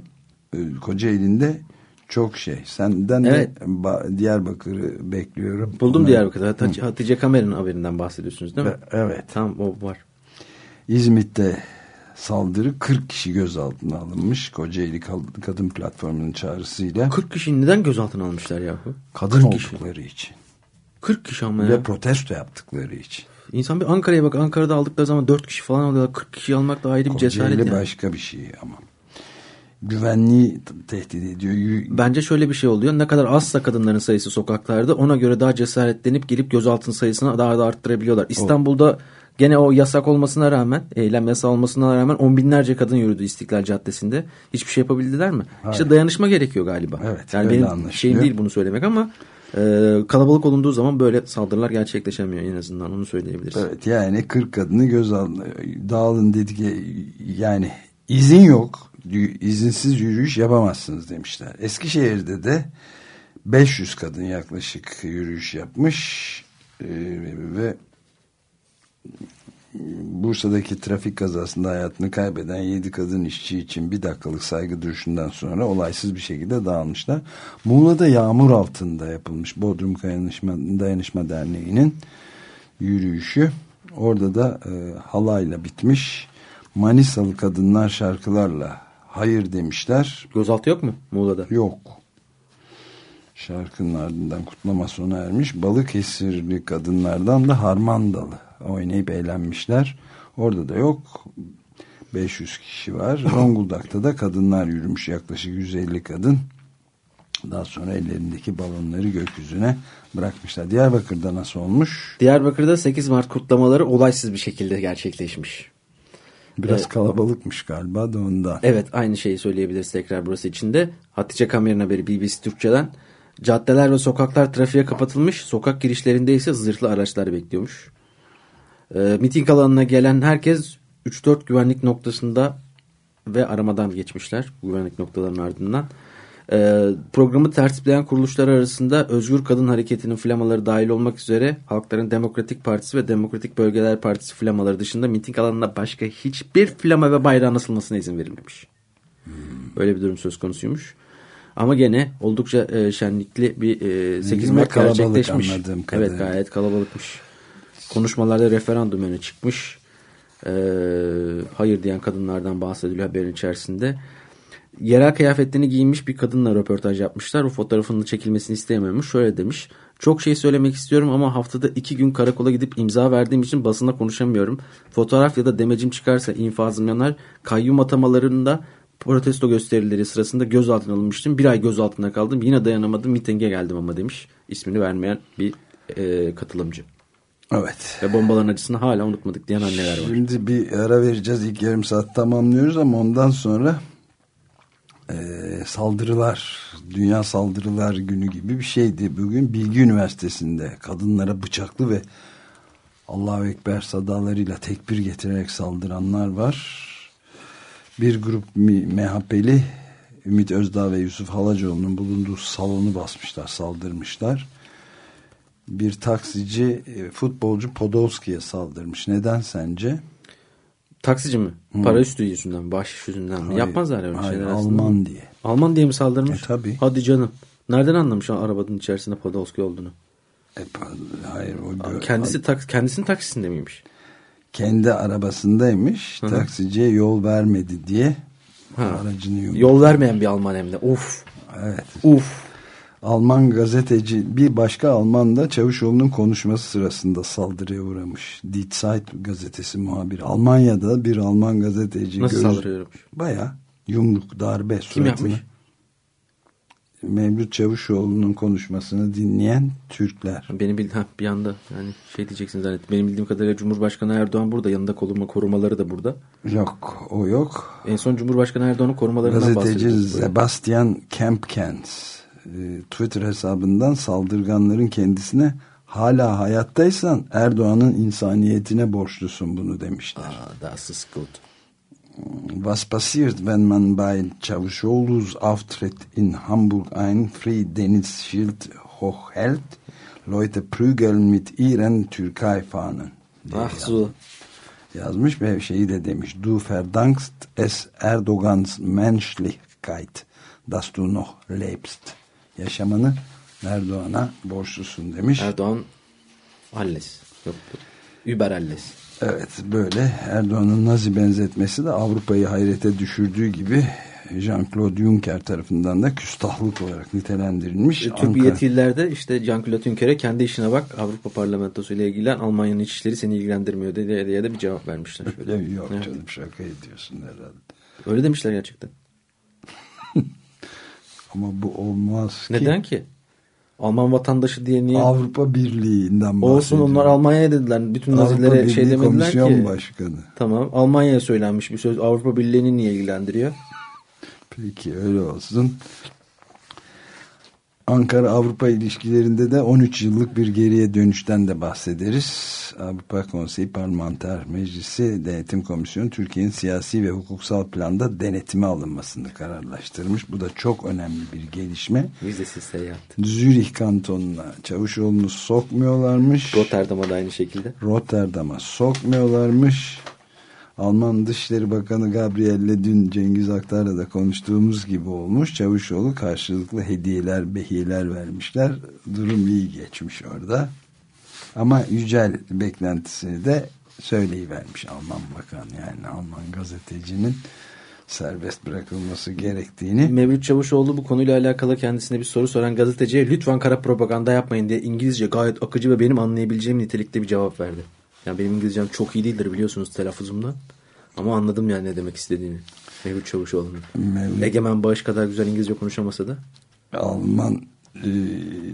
e, Kocaeli'nde çok şey. Senden Evet. de ba- Diyarbakır'ı bekliyorum. Buldum Ona- Diyarbakır'da. Hatice, Hatice Kamer'in haberinden bahsediyorsunuz değil mi? Ve- Evet. Tamam o var. İzmit'te saldırı 40 kişi gözaltına alınmış. Kocaeli Kad- Kadın Platformu'nun çağrısıyla. 40 kişi neden gözaltına almışlar yahu? Kadın 40 kişi. oldukları için. 40 kişi ama ya. Ve protesto yaptıkları için. İnsan bir Ankara'ya bak. Ankara'da aldıkları zaman 4 kişi falan alıyorlar. 40 kişi almak da ayrı bir cesaret Kocaeli yani. başka bir şey ama. Güvenliği tehdit ediyor. Bence şöyle bir şey oluyor. Ne kadar azsa kadınların sayısı sokaklarda ona göre daha cesaretlenip gelip gözaltının sayısını daha da arttırabiliyorlar. İstanbul'da gene o yasak olmasına rağmen, eylem yasağı olmasına rağmen on binlerce kadın yürüdü İstiklal Caddesi'nde. Hiçbir şey yapabildiler mi? İşte dayanışma gerekiyor galiba. Evet, yani benim anlaşılıyor. şeyim değil bunu söylemek ama e, kalabalık olunduğu zaman böyle saldırılar gerçekleşemiyor en azından onu söyleyebiliriz. Evet yani 40 kadını gözaltına dağılın dedik ya, yani izin yok. İzinsiz yürüyüş yapamazsınız demişler. Eskişehir'de de 500 kadın yaklaşık yürüyüş yapmış Ee, ve Bursa'daki trafik kazasında hayatını kaybeden 7 kadın işçi için bir dakikalık saygı duruşundan sonra olaysız bir şekilde dağılmışlar. Muğla'da yağmur altında yapılmış Bodrum Dayanışma, Dayanışma Derneği'nin yürüyüşü. Orada da e, halayla bitmiş. Manisalı kadınlar şarkılarla hayır demişler. Gözaltı yok mu Muğla'da? Yok. Şarkının ardından kutlama sona ermiş. Balıkesirli kadınlardan da Harmandalı oynayıp eğlenmişler. Orada da yok. 500 kişi var. <laughs> Zonguldak'ta da kadınlar yürümüş yaklaşık 150 kadın. Daha sonra ellerindeki balonları gökyüzüne bırakmışlar. Diyarbakır'da nasıl olmuş? Diyarbakır'da 8 Mart kutlamaları olaysız bir şekilde gerçekleşmiş. Biraz kalabalıkmış galiba da ondan. Evet aynı şeyi söyleyebiliriz tekrar burası içinde. Hatice Kamer'in haberi BBC Türkçe'den. Caddeler ve sokaklar trafiğe kapatılmış. Sokak girişlerinde ise zırhlı araçlar bekliyormuş. E, miting alanına gelen herkes 3-4 güvenlik noktasında ve aramadan geçmişler. Güvenlik noktalarının ardından. E, programı tertipleyen kuruluşlar arasında Özgür Kadın Hareketi'nin flamaları dahil olmak üzere Halkların Demokratik Partisi ve Demokratik Bölgeler Partisi flamaları dışında miting alanında başka hiçbir flama ve bayrağın asılmasına izin verilmemiş. Öyle bir durum söz konusuymuş. Ama gene oldukça e, şenlikli bir e, 8 Ve Mart kalabalık gerçekleşmiş. Evet gayet kalabalıkmış. Konuşmalarda referandum öne çıkmış. E, hayır diyen kadınlardan bahsediliyor haberin içerisinde. Yerel kıyafetlerini giyinmiş bir kadınla röportaj yapmışlar. O fotoğrafının çekilmesini isteyememiş. Şöyle demiş. Çok şey söylemek istiyorum ama haftada iki gün karakola gidip imza verdiğim için basında konuşamıyorum. Fotoğraf ya da demecim çıkarsa infazım yanar. Kayyum atamalarında protesto gösterileri sırasında gözaltına alınmıştım. Bir ay gözaltında kaldım. Yine dayanamadım. Mitinge geldim ama demiş. İsmini vermeyen bir e, katılımcı. Evet. Ve bombaların acısını hala unutmadık diyen anneler var. Şimdi bir ara vereceğiz. İlk yarım saat tamamlıyoruz ama ondan sonra e, saldırılar, Dünya Saldırılar Günü gibi bir şeydi. Bugün Bilgi Üniversitesi'nde kadınlara bıçaklı ve Allahu Ekber sadalarıyla tekbir getirerek saldıranlar var. Bir grup MHP'li Ümit Özdağ ve Yusuf Halacoğlu'nun bulunduğu salonu basmışlar, saldırmışlar. Bir taksici e, futbolcu Podolski'ye saldırmış. Neden sence? Taksici mi? Para üstü yüzünden mi? Bahşiş yüzünden mi? Hayır, Yapmazlar öyle hayır, şeyler aslında. Alman diye. Alman diye mi saldırmış? E, tabii. Hadi canım. Nereden anlamış o arabanın içerisinde Podolski olduğunu? E, hayır o gö- Kendisi tak, kendisinin taksisinde miymiş? kendi arabasındaymış. Taksiciye yol vermedi diye Ha. aracını yumruk- Yol vermeyen bir Alman hem de. Uf. Evet. Uf. Alman gazeteci bir başka Alman da Çavuşoğlu'nun konuşması sırasında saldırıya uğramış. Die Zeit gazetesi muhabiri. Almanya'da bir Alman gazeteci Nasıl göz- saldırıyormuş? Baya yumruk darbe Kim suratına. yapmış? Mevlüt Çavuşoğlu'nun konuşmasını dinleyen Türkler. Benim bildiğim bir anda yani şey diyeceksin zannettim. Benim bildiğim kadarıyla Cumhurbaşkanı Erdoğan burada. Yanında koruma, korumaları da burada. Yok o yok. En son Cumhurbaşkanı Erdoğan'ın korumalarından Gazeteci bahsediyoruz. Sebastian Kempkens Twitter hesabından saldırganların kendisine hala hayattaysan Erdoğan'ın insaniyetine borçlusun bunu demişler. Aa, das ist gut. Was passiert, wenn man bei Çavuşoğlu's Auftritt in Hamburg ein Friedensschild hochhält? Leute prügeln mit ihren Türkei-Fahnen. Ah so. yazmış ve şeyi de demiş. Du verdankst es Erdogans Menschlichkeit, dass du noch lebst. Yaşamanı Erdoğan'a borçlusun demiş. Erdoğan alles. Yok. Über alles. Evet böyle Erdoğan'ın Nazi benzetmesi de Avrupa'yı hayrete düşürdüğü gibi Jean-Claude Juncker tarafından da küstahlık olarak nitelendirilmiş. Türk Ankara- yetkililer de işte Jean-Claude Juncker'e kendi işine bak Avrupa Parlamentosu ile ilgilen Almanya'nın iç işleri seni ilgilendirmiyor diye, diye de bir cevap vermişler. Öyle? Yok Evet. canım şaka ediyorsun herhalde. Öyle demişler gerçekten. Ama bu olmaz ki. Neden ki? Alman vatandaşı diye niye? Avrupa Birliği'nden Olsun bahsediyorum. onlar Almanya'ya dediler. Bütün Avrupa nazilere Birliği şey demediler Komisyon ki. Başkanı. Tamam Almanya'ya söylenmiş bir söz. Avrupa Birliği'ni niye ilgilendiriyor? Peki öyle olsun. Ankara Avrupa ilişkilerinde de 13 yıllık bir geriye dönüşten de bahsederiz. Avrupa Konseyi Parlamenter Meclisi Denetim Komisyonu Türkiye'nin siyasi ve hukuksal planda denetime alınmasını kararlaştırmış. Bu da çok önemli bir gelişme. Vizesiz seyahat. Zürih kantonuna Çavuşoğlu'nu sokmuyorlarmış. Rotterdam'a da aynı şekilde. Rotterdam'a sokmuyorlarmış. Alman Dışişleri Bakanı Gabriel'le dün Cengiz Aktar'la da konuştuğumuz gibi olmuş. Çavuşoğlu karşılıklı hediyeler, behiyeler vermişler. Durum iyi geçmiş orada. Ama Yücel beklentisini de söyleyivermiş Alman Bakan. Yani Alman gazetecinin serbest bırakılması gerektiğini. Mevlüt Çavuşoğlu bu konuyla alakalı kendisine bir soru soran gazeteciye lütfen kara propaganda yapmayın diye İngilizce gayet akıcı ve benim anlayabileceğim nitelikte bir cevap verdi. Yani benim İngilizcem çok iyi değildir biliyorsunuz telaffuzumdan. Ama anladım yani ne demek istediğini. Mevlüt Çavuşoğlu'nun. Mevlüt- Egemen Bağış kadar güzel İngilizce konuşamasa da. Alman e,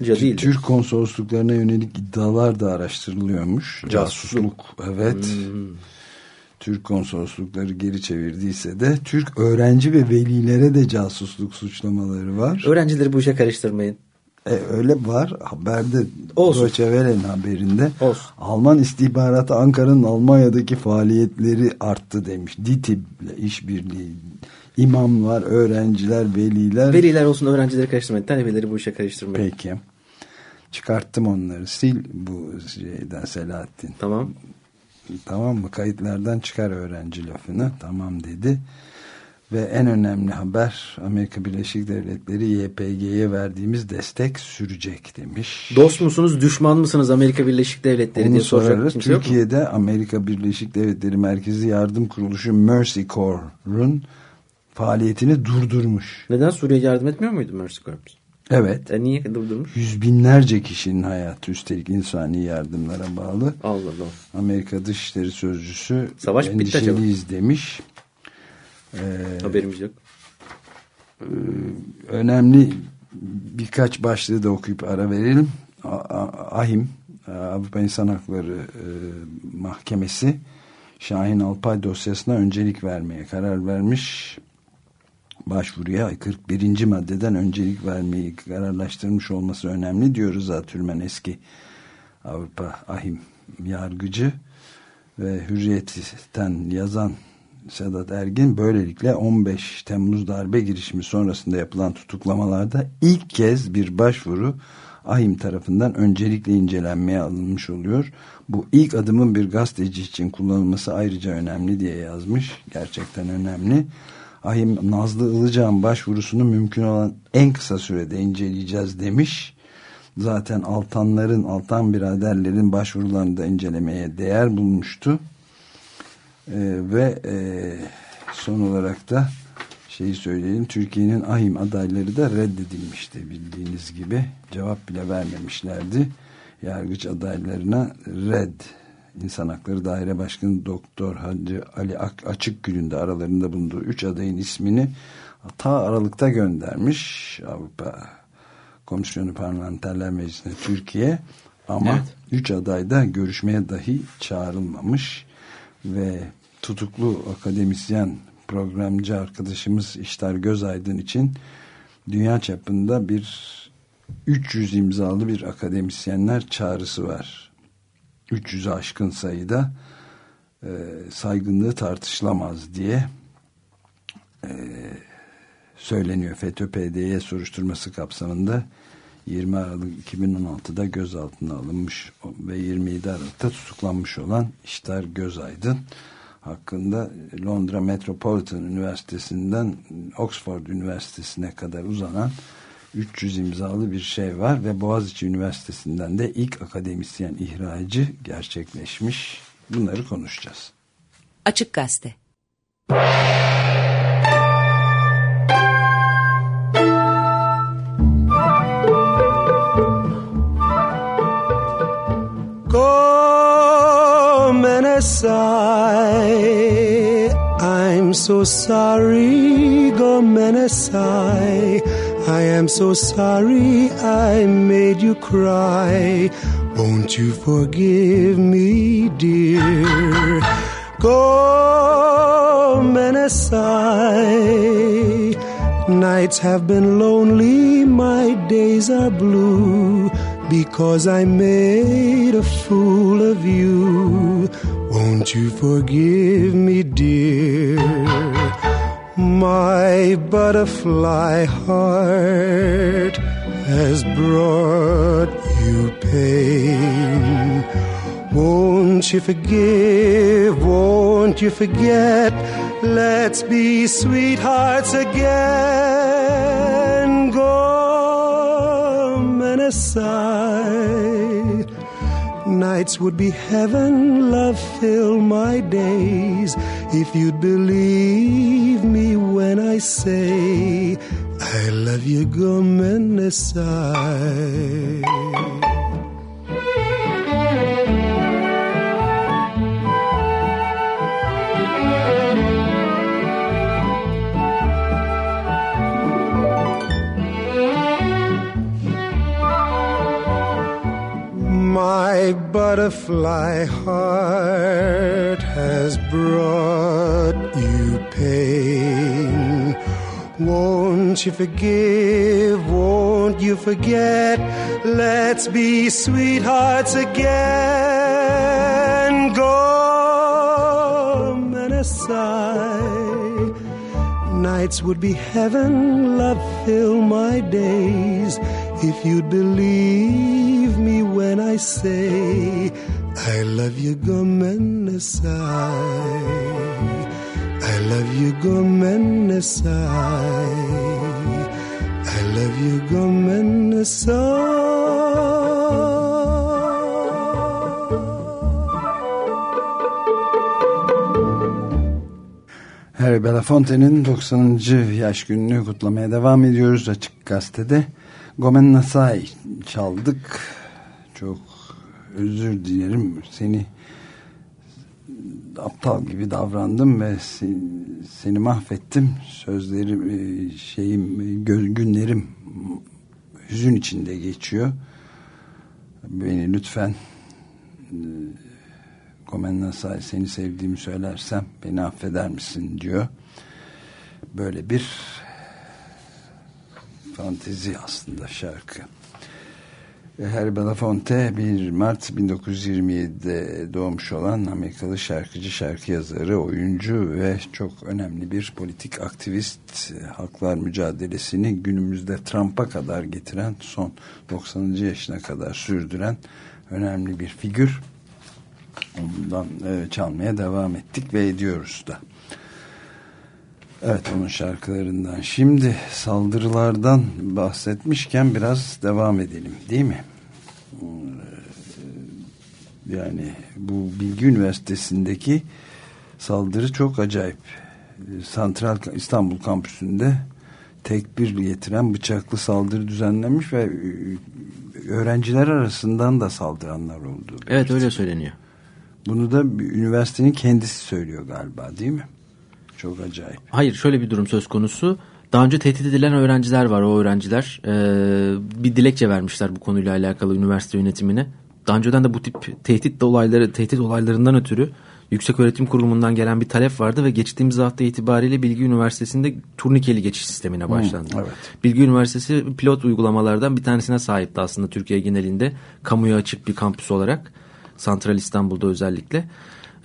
Ya. Türk konsolosluklarına yönelik iddialar da araştırılıyormuş. Casusluk. Evet. Hmm. Türk konsoloslukları geri çevirdiyse de Türk öğrenci ve velilere de casusluk suçlamaları var. Öğrencileri bu işe karıştırmayın. E, öyle var haberde. Deutsche haberinde Olsun. Alman istihbaratı Ankara'nın Almanya'daki faaliyetleri arttı demiş. DİTİB'le işbirliği imamlar, öğrenciler, veliler Veliler olsun öğrencileri karıştırmayın. Talebeleri bu işe karıştırmayın. Peki. Çıkarttım onları. Sil bu şeyden Selahattin. Tamam. Tamam mı? Kayıtlardan çıkar öğrenci lafını. Tamam dedi. Ve en önemli haber Amerika Birleşik Devletleri YPG'ye verdiğimiz destek sürecek demiş. Dost musunuz, düşman mısınız Amerika Birleşik Devletleri Onu diye sorarız. Türkiye'de Amerika Birleşik Devletleri Merkezi Yardım Kuruluşu Mercy Corps'un faaliyetini durdurmuş. Neden Suriye'ye yardım etmiyor muydu Mercy Corps? Evet. E niye durdurmuş? Yüz binlerce kişinin hayatı üstelik insani yardımlara bağlı. Allah Allah. Amerika Dışişleri Sözcüsü Savaş bitti acaba? endişeliyiz demiş. Haberimiz yok. önemli birkaç başlığı da okuyup ara verelim. AHİM Avrupa İnsan Hakları e, Mahkemesi Şahin Alpay dosyasına öncelik vermeye karar vermiş. Başvuruya 41. maddeden öncelik vermeyi kararlaştırmış olması önemli diyor Rıza Türmen eski Avrupa AHİM yargıcı ve Hürriyet'ten yazan Sedat Ergin böylelikle 15 Temmuz darbe girişimi sonrasında yapılan tutuklamalarda ilk kez bir başvuru AHİM tarafından öncelikle incelenmeye alınmış oluyor. Bu ilk adımın bir gazeteci için kullanılması ayrıca önemli diye yazmış. Gerçekten önemli. AHİM Nazlı Ilıcağ'ın başvurusunu mümkün olan en kısa sürede inceleyeceğiz demiş. Zaten Altanların, Altan biraderlerin başvurularını da incelemeye değer bulmuştu. Ee, ve e, son olarak da şeyi söyleyelim Türkiye'nin ahim adayları da reddedilmişti bildiğiniz gibi. Cevap bile vermemişlerdi. Yargıç adaylarına red. İnsan Hakları Daire Başkanı Doktor Hacı Ali Ak Açıkgül'ün de aralarında bulunduğu üç adayın ismini ta Aralık'ta göndermiş. Avrupa Komisyonu Parlamenterler Meclisi'ne Türkiye. Ama Evet. üç aday da görüşmeye dahi çağrılmamış ve tutuklu akademisyen programcı arkadaşımız İştar Gözaydın için dünya çapında bir 300 imzalı bir akademisyenler çağrısı var. 300'ü aşkın sayıda e, saygınlığı tartışılamaz diye e, söyleniyor. FETÖ-PDY soruşturması kapsamında 20 Aralık 2016'da gözaltına alınmış ve 27 Aralık'ta tutuklanmış olan İştar Gözaydın hakkında Londra Metropolitan Üniversitesi'nden Oxford Üniversitesi'ne kadar uzanan 300 imzalı bir şey var ve Boğaziçi Üniversitesi'nden de ilk akademisyen ihracı gerçekleşmiş. Bunları konuşacağız. Açık Gazete Gomenasai, I'm so sorry, Gomenasai. I am so sorry I made you cry. Won't you forgive me, dear? Gomenasai. Nights have been lonely, my days are blue because I made a fool of you. Won't you forgive me, dear? My butterfly heart has brought you pain. Won't you forgive? Won't you forget? Let's be sweethearts again. Go and sigh. Nights would be heaven, love fill my days. If you'd believe me when I say, I love you, Gomenasai. My butterfly heart has brought you pain. Won't you forgive? Won't you forget? Let's be sweethearts again. Go and sigh. Nights would be heaven, love fill my days. If you'd believe me when I say, I love you, Gomenasai. I love you Gomenasai. I love you Harry Belafonte'nin 90. yaş gününü kutlamaya devam ediyoruz Açık Gazete'de. Gomen Nasai çaldık. Çok özür dilerim seni aptal gibi davrandım ve seni mahvettim. Sözlerim, e, şeyim, günlerim hüzün içinde geçiyor. Beni lütfen e, Gomen Nasai seni sevdiğimi söylersem beni affeder misin diyor. Böyle bir fantezi aslında şarkı. Harry Belafonte 1 Mart 1927'de doğmuş olan Amerikalı şarkıcı, şarkı yazarı, oyuncu ve çok önemli bir politik aktivist haklar mücadelesini günümüzde Trump'a kadar getiren son 90. yaşına kadar sürdüren önemli bir figür. Ondan e, çalmaya devam ettik ve ediyoruz da. Evet onun şarkılarından. Şimdi saldırılardan bahsetmişken biraz devam edelim değil mi? Ee, yani bu Bilgi Üniversitesi'ndeki saldırı çok acayip. Santral İstanbul kampüsünde tekbir getiren bıçaklı saldırı düzenlenmiş ve öğrenciler arasından da saldıranlar oldu. Evet öyle söyleniyor. Bunu da üniversitenin kendisi söylüyor galiba değil mi? Çok acayip. Hayır şöyle bir durum söz konusu. Daha önce tehdit edilen öğrenciler var. O öğrenciler e, bir dilekçe vermişler bu konuyla alakalı üniversite yönetimine. Daha önceden de bu tip tehdit olayları, tehdit olaylarından ötürü Yüksek Öğretim Kurumu'ndan gelen bir talep vardı ve geçtiğimiz hafta itibariyle Bilgi Üniversitesi'nde turnikeli geçiş sistemine başlandı. Hmm, evet. Bilgi Üniversitesi pilot uygulamalardan bir tanesine sahipti aslında Türkiye genelinde kamuya açık bir kampüs olarak. Santral İstanbul'da özellikle.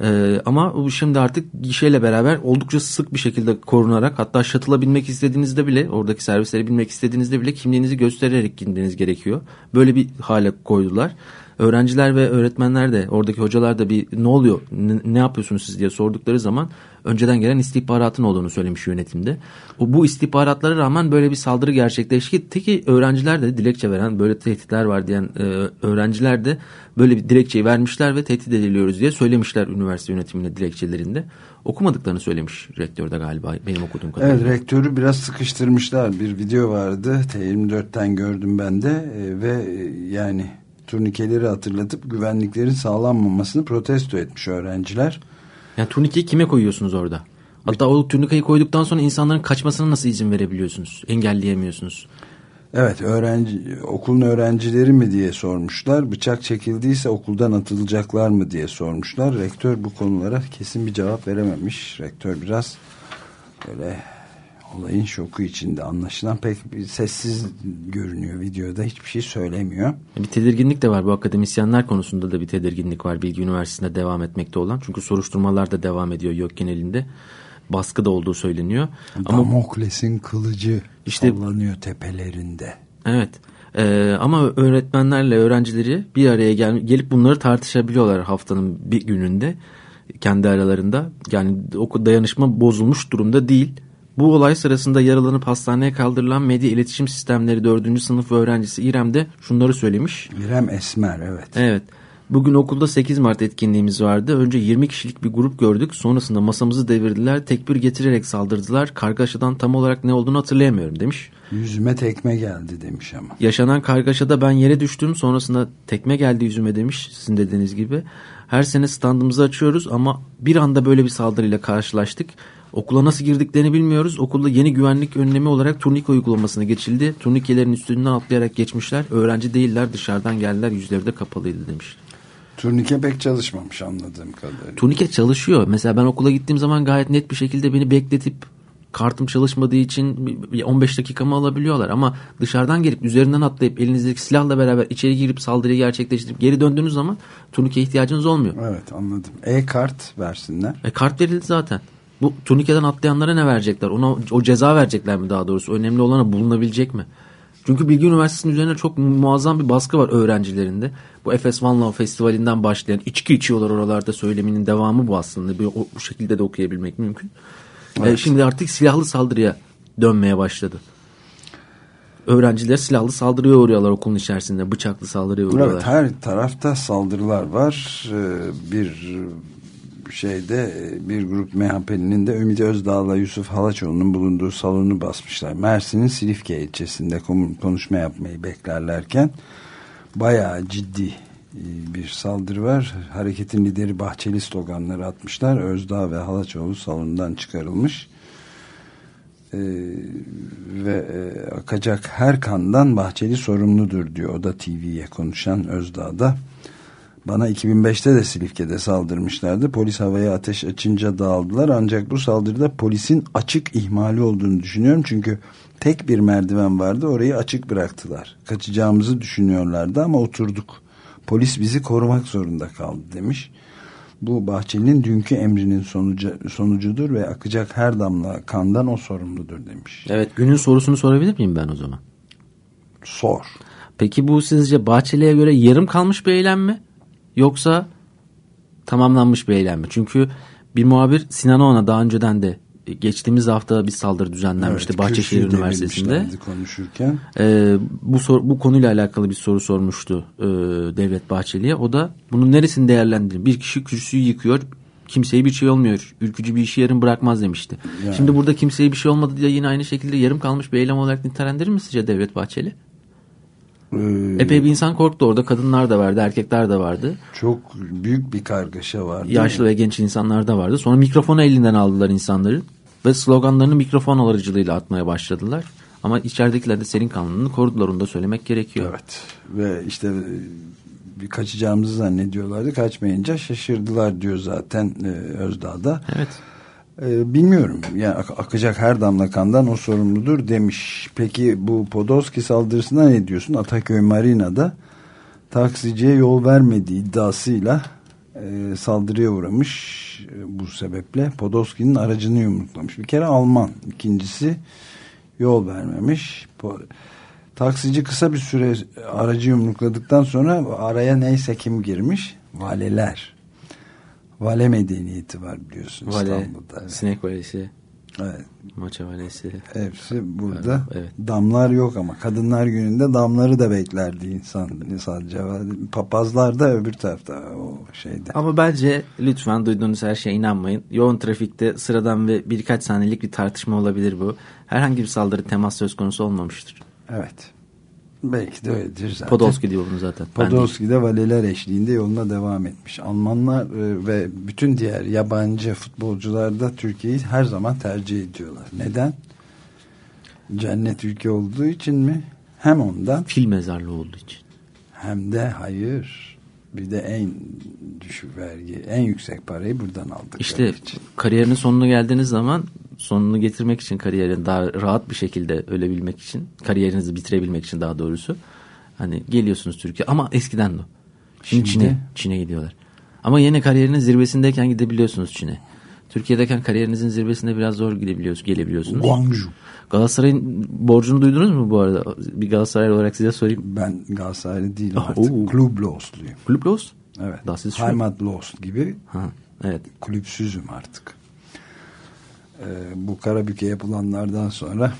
Ee, ama şimdi artık gişeyle beraber oldukça sık bir şekilde korunarak hatta shuttle'a binmek istediğinizde bile oradaki servislere binmek istediğinizde bile kimliğinizi göstererek gitmeniz gerekiyor. Böyle bir hale koydular. Öğrenciler ve öğretmenler de oradaki hocalar da bir ne oluyor ne, ne yapıyorsunuz siz diye sordukları zaman önceden gelen istihbaratın olduğunu söylemiş yönetimde. Bu istihbaratlara rağmen böyle bir saldırı gerçekleşti. Teki öğrenciler de dilekçe veren böyle tehditler var diyen e, öğrenciler de böyle bir dilekçeyi vermişler ve tehdit ediliyoruz diye söylemişler üniversite yönetimine dilekçelerinde. Okumadıklarını söylemiş rektör de galiba benim okuduğum kadarıyla. Evet rektörü biraz sıkıştırmışlar. Bir video vardı T24'ten gördüm ben de e, ve e, yani turnikeleri hatırlatıp güvenliklerin sağlanmamasını protesto etmiş öğrenciler. Yani turnikeyi kime koyuyorsunuz orada? Hatta o turnikeyi koyduktan sonra insanların kaçmasına nasıl izin verebiliyorsunuz? Engelleyemiyorsunuz. Evet öğrenci okulun öğrencileri mi diye sormuşlar. Bıçak çekildiyse okuldan atılacaklar mı diye sormuşlar. Rektör bu konulara kesin bir cevap verememiş. Rektör biraz böyle olayın şoku içinde anlaşılan pek bir sessiz görünüyor videoda hiçbir şey söylemiyor. Bir tedirginlik de var bu akademisyenler konusunda da bir tedirginlik var Bilgi Üniversitesi'nde devam etmekte olan. Çünkü soruşturmalar da devam ediyor yok genelinde. Baskı da olduğu söyleniyor. Damokles'in kılıcı işte, sallanıyor tepelerinde. Evet. Ee, ama öğretmenlerle öğrencileri bir araya gel gelip bunları tartışabiliyorlar haftanın bir gününde kendi aralarında. Yani o dayanışma bozulmuş durumda değil bu olay sırasında yaralanıp hastaneye kaldırılan medya iletişim sistemleri 4. sınıf öğrencisi İrem de şunları söylemiş. İrem Esmer evet. Evet. Bugün okulda 8 Mart etkinliğimiz vardı. Önce 20 kişilik bir grup gördük. Sonrasında masamızı devirdiler. Tekbir getirerek saldırdılar. Kargaşadan tam olarak ne olduğunu hatırlayamıyorum demiş. Yüzüme tekme geldi demiş ama. Yaşanan kargaşada ben yere düştüm. Sonrasında tekme geldi yüzüme demiş sizin dediğiniz gibi. Her sene standımızı açıyoruz ama bir anda böyle bir saldırıyla karşılaştık. Okula nasıl girdiklerini bilmiyoruz. Okulda yeni güvenlik önlemi olarak turnike uygulamasına geçildi. Turnikelerin üstünden atlayarak geçmişler. Öğrenci değiller dışarıdan geldiler yüzleri de kapalıydı demiş. Turnike pek çalışmamış anladığım kadarıyla. Turnike çalışıyor. Mesela ben okula gittiğim zaman gayet net bir şekilde beni bekletip kartım çalışmadığı için 15 dakikamı alabiliyorlar. Ama dışarıdan gelip üzerinden atlayıp elinizdeki silahla beraber içeri girip saldırıyı gerçekleştirip geri döndüğünüz zaman turnike ihtiyacınız olmuyor. Evet anladım. E-kart versinler. E kart verildi zaten. Bu turnikeden atlayanlara ne verecekler? Ona o ceza verecekler mi daha doğrusu? Önemli olana bulunabilecek mi? Çünkü Bilgi Üniversitesi'nin üzerine çok muazzam bir baskı var öğrencilerinde. Bu Efes One Love Festivali'nden başlayan içki içiyorlar oralarda söyleminin devamı bu aslında. Bir, o, bu şekilde de okuyabilmek mümkün. Evet. şimdi artık silahlı saldırıya dönmeye başladı. Öğrenciler silahlı saldırıya uğruyorlar okulun içerisinde. Bıçaklı saldırıya uğruyorlar. Evet her tarafta saldırılar var. Ee, bir şeyde bir grup MHP'linin de Ümit Özdağ'la Yusuf Halaçoğlu'nun bulunduğu salonu basmışlar. Mersin'in Silifke ilçesinde konuşma yapmayı beklerlerken bayağı ciddi e, bir saldırı var. Hareketin lideri Bahçeli sloganları atmışlar. Özdağ ve Halaçoğlu salondan çıkarılmış. Ee, ve e, akacak her kandan Bahçeli sorumludur diyor. O da TV'ye konuşan Özdağ'da. Bana 2005'te de Silifke'de saldırmışlardı. Polis havaya ateş açınca dağıldılar. Ancak bu saldırıda polisin açık ihmali olduğunu düşünüyorum. Çünkü tek bir merdiven vardı. Orayı açık bıraktılar. Kaçacağımızı düşünüyorlardı ama oturduk. Polis bizi korumak zorunda kaldı demiş. Bu Bahçeli'nin dünkü emrinin sonucu, sonucudur ve akacak her damla kandan o sorumludur demiş. Evet günün sorusunu sorabilir miyim ben o zaman? Sor. Peki bu sizce Bahçeli'ye göre yarım kalmış bir eylem mi? Yoksa tamamlanmış bir eylem mi? Çünkü bir muhabir Sinan Oğan'a daha önceden de geçtiğimiz hafta bir saldırı düzenlenmişti evet, Bahçeşehir Üniversitesi'nde. konuşurken. Ee, bu sor, bu konuyla alakalı bir soru sormuştu e, Devlet Bahçeli'ye. O da bunun neresini değerlendirir? Bir kişi kürsüyü yıkıyor, kimseye bir şey olmuyor. Ülkücü bir işi yarım bırakmaz demişti. Yani. Şimdi burada kimseye bir şey olmadı diye yine aynı şekilde yarım kalmış bir eylem olarak nitelendirir mi sizce Devlet Bahçeli? Ee, Epey bir insan korktu orada. Kadınlar da vardı, erkekler de vardı. Çok büyük bir kargaşa vardı. Yaşlı ve genç insanlar da vardı. Sonra mikrofonu elinden aldılar insanların ve sloganlarını mikrofon aracılığıyla atmaya başladılar. Ama içeridekiler de senin kanununu korudular onu da söylemek gerekiyor. Evet ve işte e, bir kaçacağımızı zannediyorlardı. Kaçmayınca şaşırdılar diyor zaten e, Özdağ'da. Evet. Ee, bilmiyorum. Yani ak akacak her damla kandan o sorumludur demiş. Peki bu Podolski saldırısına ne diyorsun? Ataköy Marina'da taksiciye yol vermediği iddiasıyla e, saldırıya uğramış. E, bu sebeple Podolski'nin aracını yumruklamış. Bir kere Alman. ikincisi yol vermemiş. Taksici kısa bir süre aracı yumrukladıktan sonra araya neyse kim girmiş? Valeler Vale medeniyeti var biliyorsun Vale, İstanbul'da. Sinek valesi. Evet. Maça valesi. Hepsi burada. Evet. Damlar yok ama kadınlar gününde damları da beklerdi insan sadece. Papazlar da öbür tarafta o şeyde. Ama bence lütfen duyduğunuz her şeye inanmayın. Yoğun trafikte sıradan ve birkaç saniyelik bir tartışma olabilir bu. Herhangi bir saldırı temas söz konusu olmamıştır. Evet. Belki de öyledir zaten. Podolski diyor bunu zaten. Podolski de valeler eşliğinde yoluna devam etmiş. Almanlar e, ve bütün diğer yabancı futbolcular da Türkiye'yi her zaman tercih ediyorlar. Neden? Cennet ülke olduğu için mi? Hem ondan. Fil mezarlığı olduğu için. Hem de hayır. Bir de en düşük vergi, en yüksek parayı buradan aldık. İşte kariyerinin sonuna geldiğiniz zaman sonunu getirmek için kariyerin daha rahat bir şekilde ölebilmek için kariyerinizi bitirebilmek için daha doğrusu hani geliyorsunuz Türkiye ama eskiden de şimdi, şimdi Çin'e Çin'e gidiyorlar ama yine kariyerinin zirvesindeyken gidebiliyorsunuz Çin'e Türkiye'deyken kariyerinizin zirvesinde biraz zor gidebiliyorsunuz, gelebiliyorsunuz. Guangzhou. Galatasaray'ın borcunu duydunuz mu bu arada? Bir Galatasaray olarak size sorayım. Ben Galatasaraylı değilim ah, artık. Oo. Klub Lostluyum. Klub Lost? Evet. Daha siz Heimat Lost gibi. Ha, evet. Kulüpsüzüm artık e, bu Karabük'e yapılanlardan sonra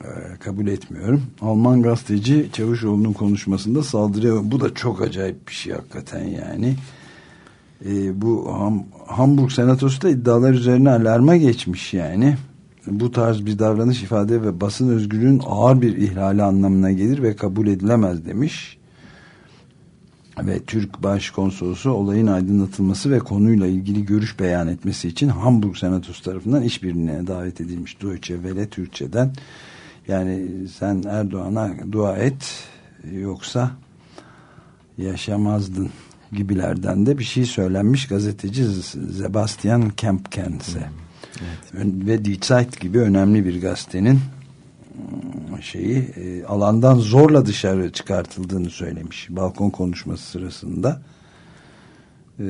e, kabul etmiyorum. Alman gazeteci Çavuşoğlu'nun konuşmasında saldırıya bu da çok acayip bir şey hakikaten yani. E, bu Ham, Hamburg Senatosu da iddialar üzerine alarma geçmiş yani. Bu tarz bir davranış ifade ve basın özgürlüğün ağır bir ihlali anlamına gelir ve kabul edilemez demiş ve Türk Başkonsolosu olayın aydınlatılması ve konuyla ilgili görüş beyan etmesi için Hamburg Senatosu tarafından işbirliğine davet edilmiş Deutsche Welle Türkçe'den. Yani sen Erdoğan'a dua et yoksa yaşamazdın gibilerden de bir şey söylenmiş gazeteci Sebastian Kempkens'e. Evet. Ve Die Zeit gibi önemli bir gazetenin şeyi e, alandan zorla dışarı çıkartıldığını söylemiş. Balkon konuşması sırasında. E,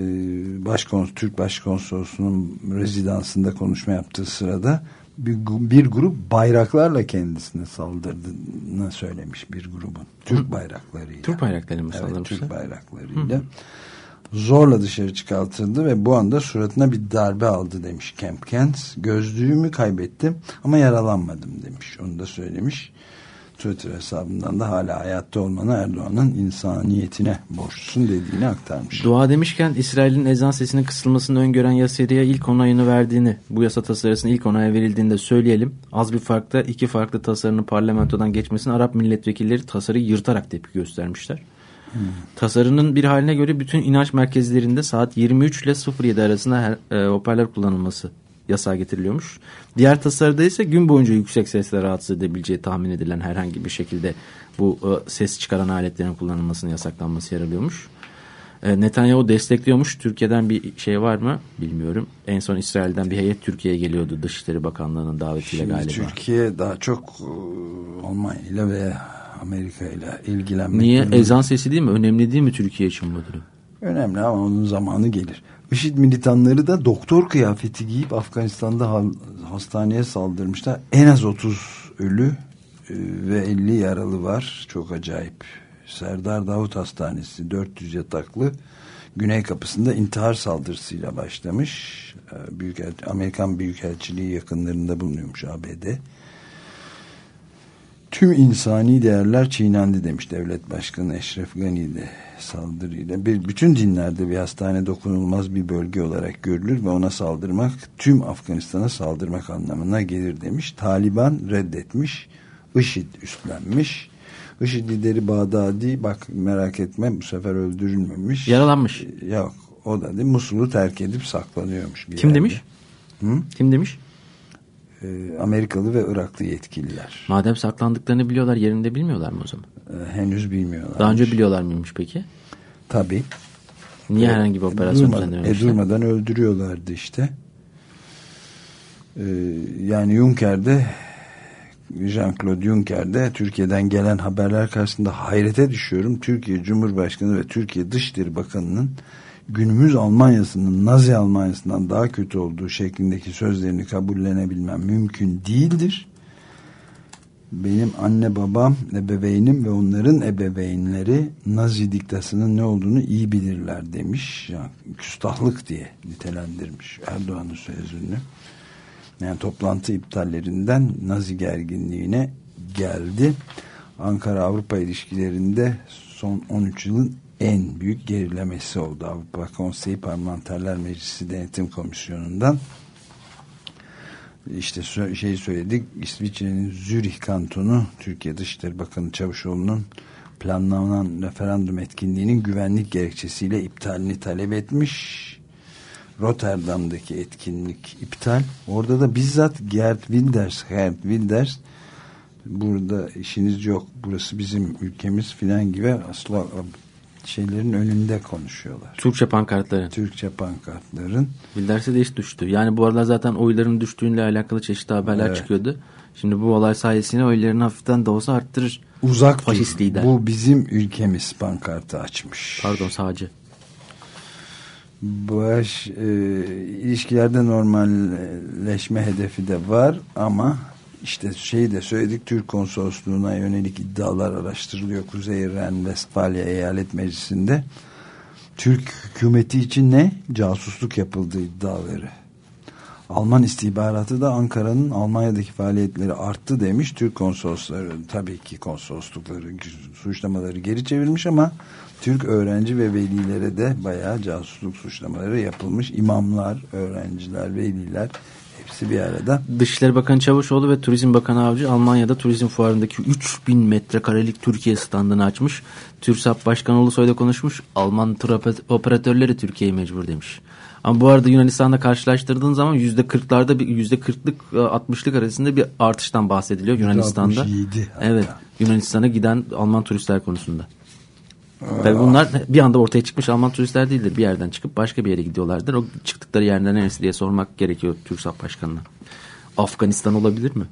Başkons Türk Başkonsolosu'nun rezidansında konuşma yaptığı sırada bir, bir grup bayraklarla kendisine saldırdığını söylemiş bir grubun. Türk bayraklarıyla. Türk bayrakları mı evet, Türk bayraklarıyla. Hı. Zorla dışarı çıkartıldı ve bu anda suratına bir darbe aldı demiş Kemp Kent. Gözlüğümü kaybettim ama yaralanmadım demiş. Onu da söylemiş. Twitter hesabından da hala hayatta olmanı Erdoğan'ın insaniyetine borçlusun dediğini aktarmış. Dua demişken İsrail'in ezan sesinin kısılmasını öngören yasaya ilk onayını verdiğini, bu yasa tasarısının ilk onaya verildiğinde söyleyelim. Az bir farkta iki farklı tasarının parlamentodan geçmesine Arap milletvekilleri tasarıyı yırtarak tepki göstermişler. Hmm. Tasarının bir haline göre bütün inanç merkezlerinde saat 23 ile 07 arasında her, e, hoparlör kullanılması yasağa getiriliyormuş. Diğer tasarıda ise gün boyunca yüksek sesle rahatsız edebileceği tahmin edilen herhangi bir şekilde bu e, ses çıkaran aletlerin kullanılmasının yasaklanması yer alıyormuş. E, Netanyahu destekliyormuş. Türkiye'den bir şey var mı bilmiyorum. En son İsrail'den bir heyet Türkiye'ye geliyordu Dışişleri Bakanlığı'nın davetiyle Şimdi galiba. Türkiye daha çok e, Almanya ile ve Amerika ile ilgilenmek. Niye? Ezan sesi değil mi? Önemli değil mi Türkiye için bu durum? Önemli ama onun zamanı gelir. IŞİD militanları da doktor kıyafeti giyip Afganistan'da hastaneye saldırmışlar. En az 30 ölü e, ve 50 yaralı var. Çok acayip. Serdar Davut Hastanesi 400 yataklı Güney Kapısı'nda intihar saldırısıyla başlamış. E, Büyük Amerikan Büyükelçiliği yakınlarında bulunuyormuş ABD. Tüm insani değerler çiğnendi demiş devlet başkanı Eşref Gani de saldırıyla. Bir, bütün dinlerde bir hastane dokunulmaz bir bölge olarak görülür ve ona saldırmak tüm Afganistan'a saldırmak anlamına gelir demiş. Taliban reddetmiş. IŞİD üstlenmiş. IŞİD lideri Bağdadi bak merak etme bu sefer öldürülmemiş. Yaralanmış. Yok o da değil Musul'u terk edip saklanıyormuş. Bir Kim yerde. demiş? Hı? Kim demiş? Ee, Amerikalı ve Iraklı yetkililer. Madem saklandıklarını biliyorlar yerinde bilmiyorlar mı o zaman? Ee, henüz bilmiyorlar. Daha önce biliyorlar mıymış peki? Tabii. Niye e, herhangi bir operasyon durmadan, düzenlememişler? E, durmadan öldürüyorlardı işte. Ee, yani Juncker'de Jean-Claude Juncker'de Türkiye'den gelen haberler karşısında hayrete düşüyorum. Türkiye Cumhurbaşkanı ve Türkiye Dışişleri Bakanı'nın günümüz Almanya'sının Nazi Almanya'sından daha kötü olduğu şeklindeki sözlerini kabullenebilmem mümkün değildir. Benim anne babam, ebeveynim ve onların ebeveynleri Nazi diktasının ne olduğunu iyi bilirler demiş. Yani, küstahlık diye nitelendirmiş Erdoğan'ın sözünü. Yani toplantı iptallerinden Nazi gerginliğine geldi. Ankara-Avrupa ilişkilerinde son 13 yılın en büyük gerilemesi oldu. Avrupa Konseyi Parlamenterler Meclisi Denetim Komisyonu'ndan işte şey söyledik İsviçre'nin Zürih kantonu Türkiye Dışişleri Bakanı Çavuşoğlu'nun planlanan referandum etkinliğinin güvenlik gerekçesiyle iptalini talep etmiş. Rotterdam'daki etkinlik iptal. Orada da bizzat Gerd Wilders, Gerd Wilders burada işiniz yok burası bizim ülkemiz filan gibi asla şeylerin önünde konuşuyorlar. Türkçe pankartların. Türkçe pankartların. Bilderse de iş düştü. Yani bu aralar zaten oyların düştüğüyle alakalı çeşitli haberler evet. çıkıyordu. Şimdi bu olay sayesinde oylarını hafiften de olsa arttırır. Uzak Faşist dur. lider. Bu bizim ülkemiz pankartı açmış. Pardon sağcı. Baş e, ilişkilerde normalleşme hedefi de var ama işte şeyi de söyledik Türk konsolosluğuna yönelik iddialar araştırılıyor Kuzey Ren-Vestfalya Eyalet Meclisi'nde. Türk hükümeti için ne? Casusluk yapıldığı iddiaları. Alman istihbaratı da Ankara'nın Almanya'daki faaliyetleri arttı demiş. Türk konsolosları tabii ki konsoloslukları suçlamaları geri çevirmiş ama Türk öğrenci ve velilere de bayağı casusluk suçlamaları yapılmış. İmamlar, öğrenciler, veliler hepsi bir arada. Dışişleri Bakanı Çavuşoğlu ve Turizm Bakanı Avcı Almanya'da turizm fuarındaki 3000 metrekarelik Türkiye standını açmış. TÜRSAP Başkanı Ulusoy da konuşmuş. Alman tur operatörleri Türkiye'yi mecbur demiş. Ama bu arada Yunanistan'da karşılaştırdığın zaman %40'larda bir %40'lık 60'lık arasında bir artıştan bahsediliyor Yunanistan'da. 67 Evet. Yunanistan'a giden Alman turistler konusunda. Tabii bunlar bir anda ortaya çıkmış Alman turistler değildir. Bir yerden çıkıp başka bir yere gidiyorlardır. O çıktıkları yerden neresi diye sormak gerekiyor TÜRSAP Başkanı'na. Afganistan olabilir mi?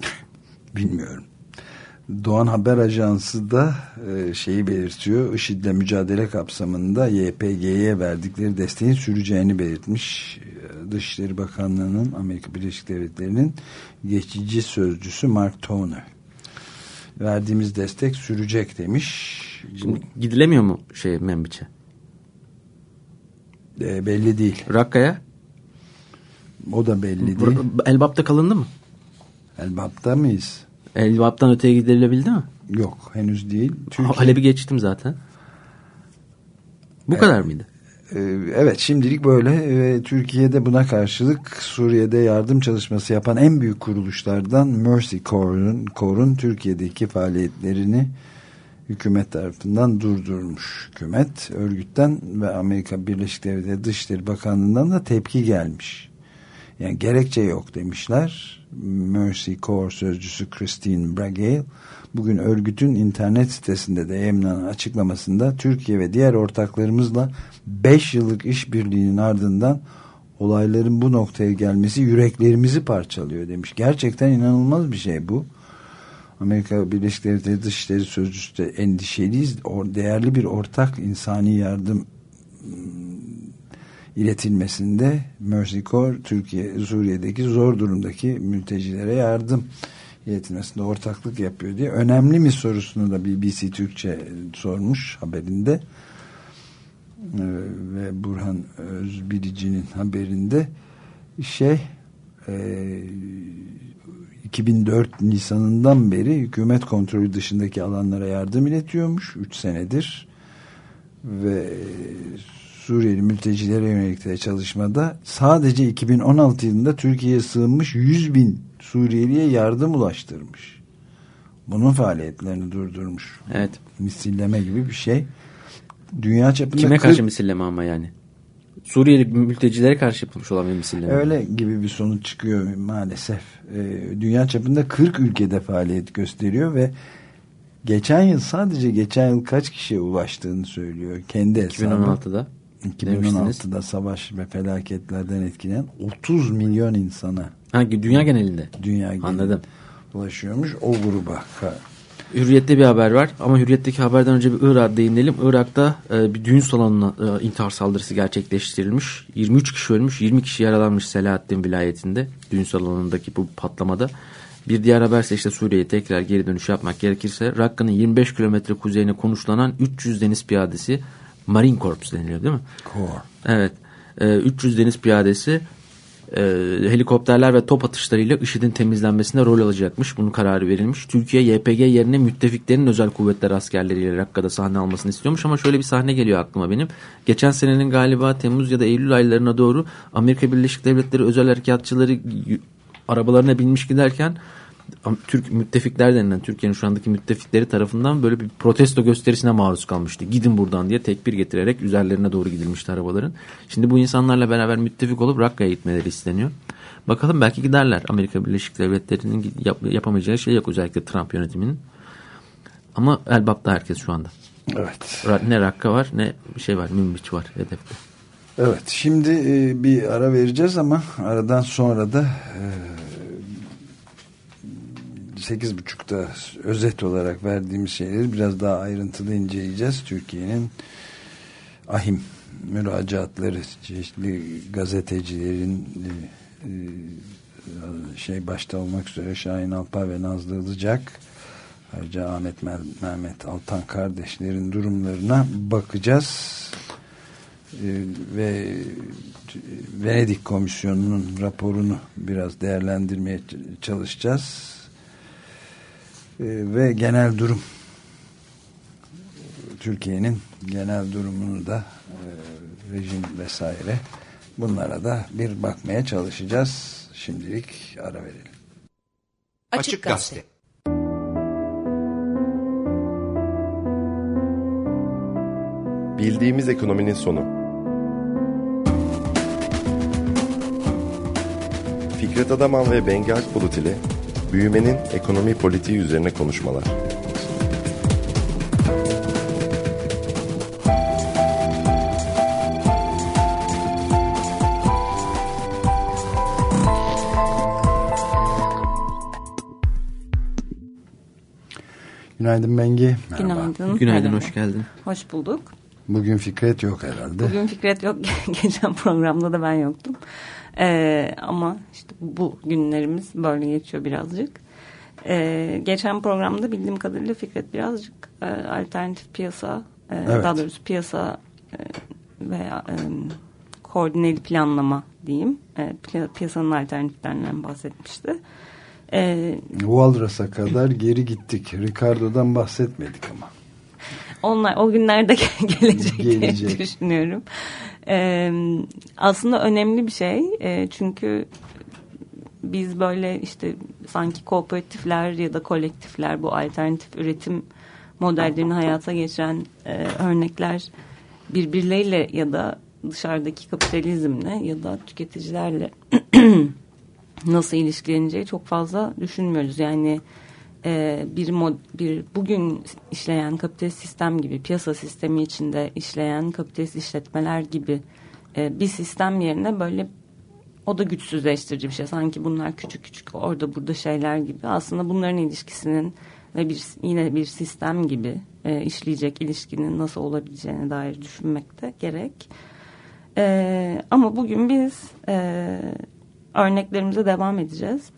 <laughs> Bilmiyorum. Doğan Haber Ajansı da e, şeyi belirtiyor. IŞİD'le mücadele kapsamında YPG'ye verdikleri desteğin süreceğini belirtmiş. E, Dışişleri Bakanlığı'nın Amerika Birleşik Devletleri'nin geçici sözcüsü Mark Toner. Verdiğimiz destek sürecek demiş. Şimdi gidilemiyor mu şey Membiç'e? E, belli değil. Rakka'ya? O da belli değil. Elbap'ta kalındı mı? Elbap'ta mıyız? Elbap'tan öteye gidilebildi mi? Yok henüz değil. Türkiye... Halep'i geçtim zaten. Bu evet. kadar mıydı? Ee, evet şimdilik böyle Türkiye'de buna karşılık Suriye'de yardım çalışması yapan en büyük kuruluşlardan Mercy Corps'un Corps Türkiye'deki faaliyetlerini hükümet tarafından durdurmuş. Hükümet örgütten ve Amerika Birleşik Devletleri Dışişleri Bakanlığı'ndan da tepki gelmiş. Yani gerekçe yok demişler. Mercy Corps sözcüsü Christine Bragale bugün örgütün internet sitesinde de yayınlanan açıklamasında Türkiye ve diğer ortaklarımızla 5 yıllık işbirliğinin ardından olayların bu noktaya gelmesi yüreklerimizi parçalıyor demiş. Gerçekten inanılmaz bir şey bu. Amerika Birleşik Devletleri Dışişleri Sözcüsü de endişeliyiz. Değerli bir ortak insani yardım iletilmesinde Mercy Corps Türkiye Suriye'deki zor durumdaki mültecilere yardım iletilmesinde ortaklık yapıyor diye. Önemli mi sorusunu da BBC Türkçe sormuş haberinde. Ee, ve Burhan Özbilici'nin haberinde şey e, 2004 Nisan'ından beri hükümet kontrolü dışındaki alanlara yardım iletiyormuş 3 senedir. Ve Suriyeli mültecilere yönelik de çalışmada sadece 2016 yılında Türkiye'ye sığınmış 100 bin Suriyeli'ye yardım ulaştırmış. Bunun faaliyetlerini durdurmuş. Evet. Misilleme gibi bir şey. Dünya çapında... Kime karşı misilleme ama yani? Suriyeli mültecilere karşı yapılmış olan bir misilleme. Öyle gibi bir sonuç çıkıyor maalesef. Ee, dünya çapında 40 ülkede faaliyet gösteriyor ve geçen yıl sadece geçen yıl kaç kişiye ulaştığını söylüyor. Kendi 2016'da. 2016'da savaş ve felaketlerden etkilenen 30 milyon insana. Hangi dünya genelinde? Dünya genelinde. Anladım. Ulaşıyormuş o gruba. Hürriyet'te bir haber var ama Hürriyet'teki haberden önce bir Irak'a değinelim. Irak'ta e, bir düğün salonuna e, intihar saldırısı gerçekleştirilmiş. 23 kişi ölmüş, 20 kişi yaralanmış Selahattin vilayetinde düğün salonundaki bu patlamada. Bir diğer haberse işte Suriye'ye tekrar geri dönüş yapmak gerekirse Rakka'nın 25 kilometre kuzeyine konuşlanan 300 deniz piyadesi Marine Corps deniliyor değil mi? Corps. Evet. E, 300 deniz piyadesi e, helikopterler ve top atışlarıyla IŞİD'in temizlenmesinde rol alacakmış. Bunun kararı verilmiş. Türkiye YPG yerine müttefiklerin özel kuvvetler askerleriyle Rakka'da sahne almasını istiyormuş ama şöyle bir sahne geliyor aklıma benim. Geçen senenin galiba Temmuz ya da Eylül aylarına doğru Amerika Birleşik Devletleri özel harekatçıları arabalarına binmiş giderken Türk müttefikler denilen Türkiye'nin şu andaki müttefikleri tarafından böyle bir protesto gösterisine maruz kalmıştı. Gidin buradan diye tekbir getirerek üzerlerine doğru gidilmişti arabaların. Şimdi bu insanlarla beraber müttefik olup Rakka'ya gitmeleri isteniyor. Bakalım belki giderler. Amerika Birleşik Devletleri'nin yap yapamayacağı şey yok özellikle Trump yönetiminin. Ama Elbap'ta herkes şu anda. Evet. Ne Rakka var ne bir şey var. Münbiç var hedefte. Evet şimdi e, bir ara vereceğiz ama aradan sonra da e, 8.30'da özet olarak verdiğimiz şeyleri biraz daha ayrıntılı inceleyeceğiz. Türkiye'nin ahim müracaatları çeşitli gazetecilerin e, e, şey başta olmak üzere Şahin Alpay ve Nazlı Ilıcak ayrıca Ahmet Mehmet Altan kardeşlerin durumlarına bakacağız e, ve Venedik Komisyonu'nun raporunu biraz değerlendirmeye çalışacağız ve genel durum Türkiye'nin genel durumunu da e, rejim vesaire bunlara da bir bakmaya çalışacağız. Şimdilik ara verelim. Açık Gazete Bildiğimiz ekonominin sonu Fikret Adaman ve Bengi Akbulut ile Büyümenin ekonomi politiği üzerine konuşmalar. Günaydın Bengi. Merhaba. Günaydın. Günaydın, hoş geldin. Hoş bulduk. Bugün Fikret yok herhalde. Bugün Fikret yok. <laughs> Geçen programda da ben yoktum. Ee, ama işte bu günlerimiz böyle geçiyor birazcık. Ee, geçen programda bildiğim kadarıyla Fikret birazcık e, alternatif piyasa, e, evet. daha doğrusu piyasa e, veya e, koordineli planlama diyeyim. E, piyasanın alternatiflerinden bahsetmişti. E, Walrus'a kadar geri gittik. Ricardo'dan bahsetmedik ama. Onlar o günlerde gelecek, <laughs> gelecek. diye düşünüyorum. E, aslında önemli bir şey. E, çünkü biz böyle işte sanki kooperatifler ya da kolektifler bu alternatif üretim modellerini hayata geçiren e, örnekler birbirleriyle ya da dışarıdaki kapitalizmle ya da tüketicilerle <clears throat> nasıl ilişkileneceği çok fazla düşünmüyoruz. Yani e, bir, mod, bir bugün işleyen kapitalist sistem gibi piyasa sistemi içinde işleyen kapitalist işletmeler gibi e, bir sistem yerine böyle o da güçsüzleştirici bir şey. Sanki bunlar küçük küçük orada burada şeyler gibi. Aslında bunların ilişkisinin ve bir yine bir sistem gibi e, işleyecek ilişkinin nasıl olabileceğine dair düşünmekte gerek. E, ama bugün biz e, örneklerimize devam edeceğiz.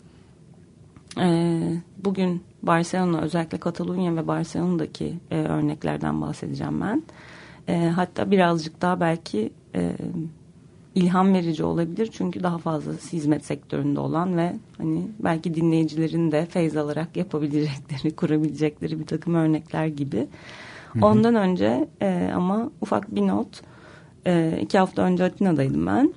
E, bugün Barcelona özellikle Katalunya ve Barcelona'daki e, örneklerden bahsedeceğim ben. E, hatta birazcık daha belki e, ilham verici olabilir. Çünkü daha fazla hizmet sektöründe olan ve hani belki dinleyicilerin de feyz alarak yapabilecekleri, <laughs> kurabilecekleri bir takım örnekler gibi. Hı hı. Ondan önce e, ama ufak bir not. E, iki hafta önce Atina'daydım ben.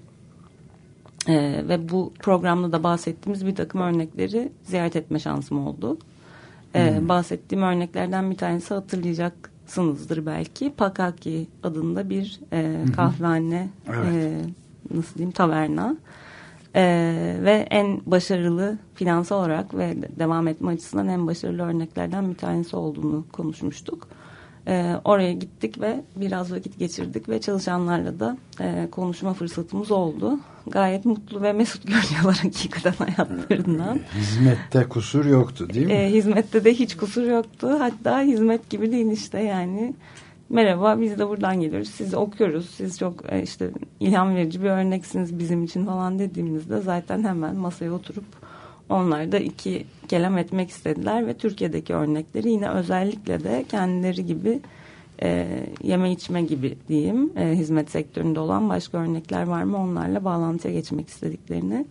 E, ve bu programda da bahsettiğimiz bir takım örnekleri ziyaret etme şansım oldu. E, bahsettiğim örneklerden bir tanesi hatırlayacaksınızdır belki. Pakaki adında bir e, kahvehane evet. e, nasıl diyeyim taverna. Ee, ve en başarılı finansal olarak ve devam etme açısından en başarılı örneklerden bir tanesi olduğunu konuşmuştuk. Ee, oraya gittik ve biraz vakit geçirdik ve çalışanlarla da e, konuşma fırsatımız oldu. Gayet mutlu ve mesut görünüyorlar <laughs> hakikaten hayatlarından. Hizmette kusur yoktu değil mi? Ee, hizmette de hiç kusur yoktu. Hatta hizmet gibi değil işte yani merhaba biz de buradan geliyoruz. Sizi okuyoruz. Siz çok e, işte ilham verici bir örneksiniz bizim için falan dediğimizde zaten hemen masaya oturup onlar da iki kelam etmek istediler ve Türkiye'deki örnekleri yine özellikle de kendileri gibi e, yeme içme gibi diyeyim e, hizmet sektöründe olan başka örnekler var mı onlarla bağlantıya geçmek istediklerini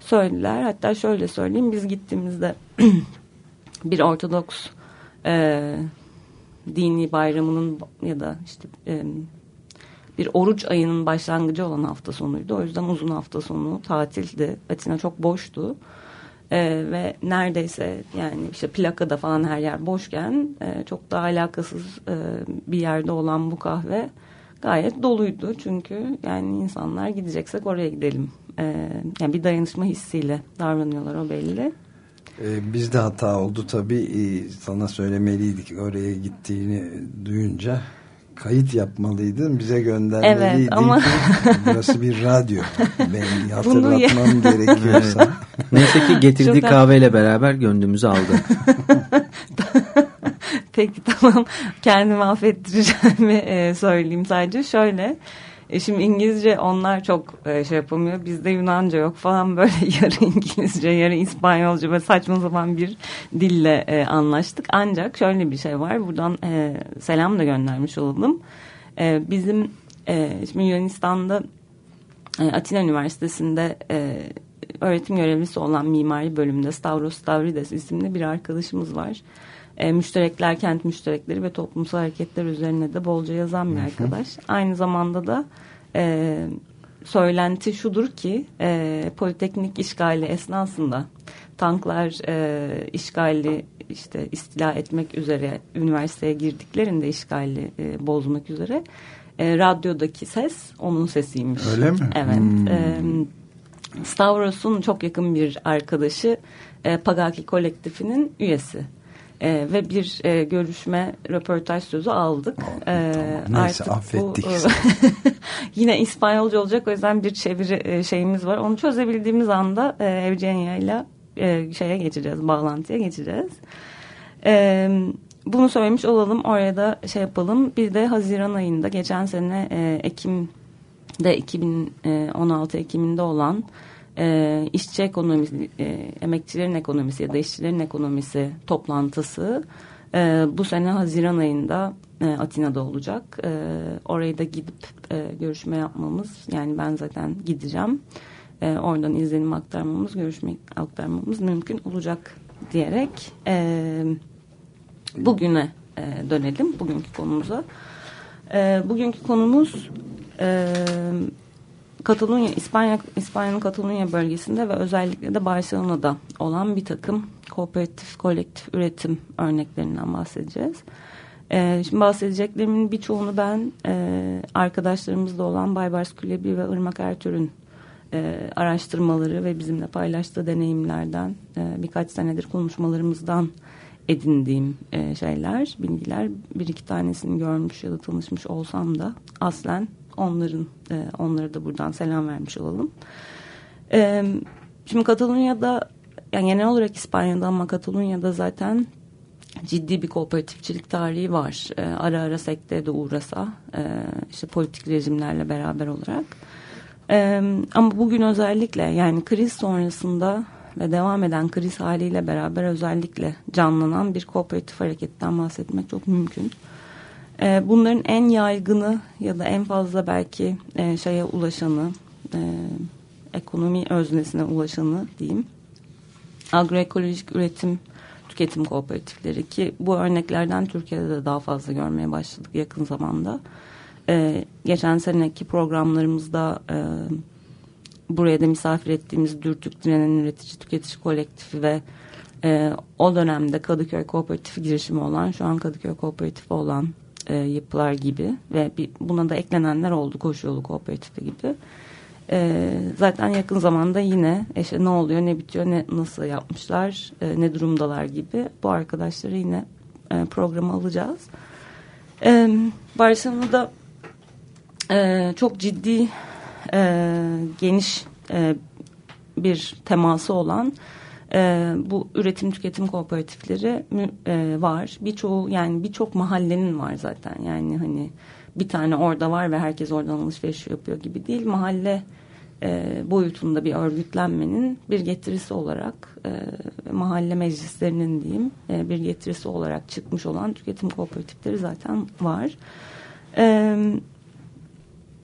söylediler. Hatta şöyle söyleyeyim biz gittiğimizde <clears throat> bir Ortodoks e, dini bayramının ya da işte e, bir oruç ayının başlangıcı olan hafta sonuydu. O yüzden uzun hafta sonu tatildi. Atina çok boştu. Ee, ve neredeyse yani işte plakada falan her yer boşken e, çok da alakasız e, bir yerde olan bu kahve gayet doluydu. Çünkü yani insanlar gideceksek oraya gidelim. E, yani bir dayanışma hissiyle davranıyorlar o belli. Ee, bizde hata oldu tabii. Sana söylemeliydik oraya gittiğini duyunca. Kayıt yapmalıydın. Bize göndermeliydin. Evet ama... <laughs> burası bir radyo. Ben hatırlatmam gerekiyorsa. Neyse ki getirdiği Şuradan... kahveyle beraber gönlümüzü aldı. <laughs> Peki tamam. Kendimi affettireceğimi e, söyleyeyim sadece. Şöyle e şimdi İngilizce onlar çok e, şey yapamıyor. Bizde Yunanca yok falan böyle <laughs> yarı İngilizce yarı İspanyolca ve saçma sapan bir dille e, anlaştık. Ancak şöyle bir şey var. Buradan e, selam da göndermiş olalım. Bizim şimdi Yunanistan'da Atina Üniversitesi'nde öğretim görevlisi olan mimari bölümünde Stavros Stavrides isimli bir arkadaşımız var e, müşterekler, kent müşterekleri ve toplumsal hareketler üzerine de bolca yazan bir arkadaş. Aynı zamanda da e, söylenti şudur ki e, Politeknik işgali esnasında tanklar e, işgali işte istila etmek üzere üniversiteye girdiklerinde işgali e, bozmak üzere e, radyodaki ses onun sesiymiş. Öyle mi? Evet. Hmm. E, Stavros'un çok yakın bir arkadaşı e, Pagaki kolektifinin üyesi e, ve bir e, görüşme röportaj sözü aldık. Oh, e, tamam. Neyse artık affettik. Bu, <laughs> yine İspanyolca olacak o yüzden bir çeviri e, şeyimiz var. Onu çözebildiğimiz anda e, Evgenia ile e, şeye geçeceğiz, bağlantıya geçeceğiz. E, bunu söylemiş olalım oraya da şey yapalım. Bir de Haziran ayında geçen sene e, Ekim'de 2016 Ekim'inde olan e, işçi ekonomisi, e, emekçilerin ekonomisi ya da işçilerin ekonomisi toplantısı e, bu sene Haziran ayında e, Atina'da olacak. E, oraya da gidip görüşme yapmamız yani ben zaten gideceğim. Oradan izlenim aktarmamız, görüşme aktarmamız mümkün olacak diyerek bugüne dönelim bugünkü konumuza. Bugünkü konumuz Katalunya, İspanya, İspanya'nın Katalunya bölgesinde ve özellikle de Barcelona'da olan bir takım kooperatif, kolektif üretim örneklerinden bahsedeceğiz. Ee, şimdi bahsedeceklerimin birçoğunu ben e, arkadaşlarımızda olan Baybars Külebi ve Irmak Ertürk'ün e, araştırmaları ve bizimle paylaştığı deneyimlerden e, birkaç senedir konuşmalarımızdan edindiğim e, şeyler, bilgiler. Bir iki tanesini görmüş ya da tanışmış olsam da aslen onların e, onlara da buradan selam vermiş olalım. E, şimdi Katalonya'da yani genel olarak İspanya'da ama Katalonya'da zaten ciddi bir kooperatifçilik tarihi var. E, ara ara sekteye de uğrasa e, işte politik rejimlerle beraber olarak. E, ama bugün özellikle yani kriz sonrasında ve devam eden kriz haliyle beraber özellikle canlanan bir kooperatif hareketten bahsetmek çok mümkün. E, bunların en yaygını ya da en fazla belki e, şeye ulaşanı, e, ekonomi öznesine ulaşanı diyeyim. Agroekolojik üretim tüketim kooperatifleri ki bu örneklerden Türkiye'de de daha fazla görmeye başladık yakın zamanda. E, geçen seneki programlarımızda e, buraya da misafir ettiğimiz Dürtük Direnen Üretici Tüketici Kolektifi ve e, o dönemde Kadıköy Kooperatifi girişimi olan şu an Kadıköy Kooperatifi olan e, yapılar gibi ve bir, buna da eklenenler oldu koşu kooperatifi gibi. E, zaten yakın zamanda yine işte ne oluyor ne bitiyor ne nasıl yapmışlar e, ne durumdalar gibi bu arkadaşları yine e, programa alacağız. E, Barcelona'da e, çok ciddi e, geniş e, bir teması olan e, bu üretim tüketim kooperatifleri e, var. Birçoğu yani birçok mahallenin var zaten. Yani hani bir tane orada var ve herkes oradan alışveriş yapıyor gibi değil. Mahalle e, boyutunda bir örgütlenmenin bir getirisi olarak e, mahalle meclislerinin diyeyim e, bir getirisi olarak çıkmış olan tüketim kooperatifleri zaten var. Evet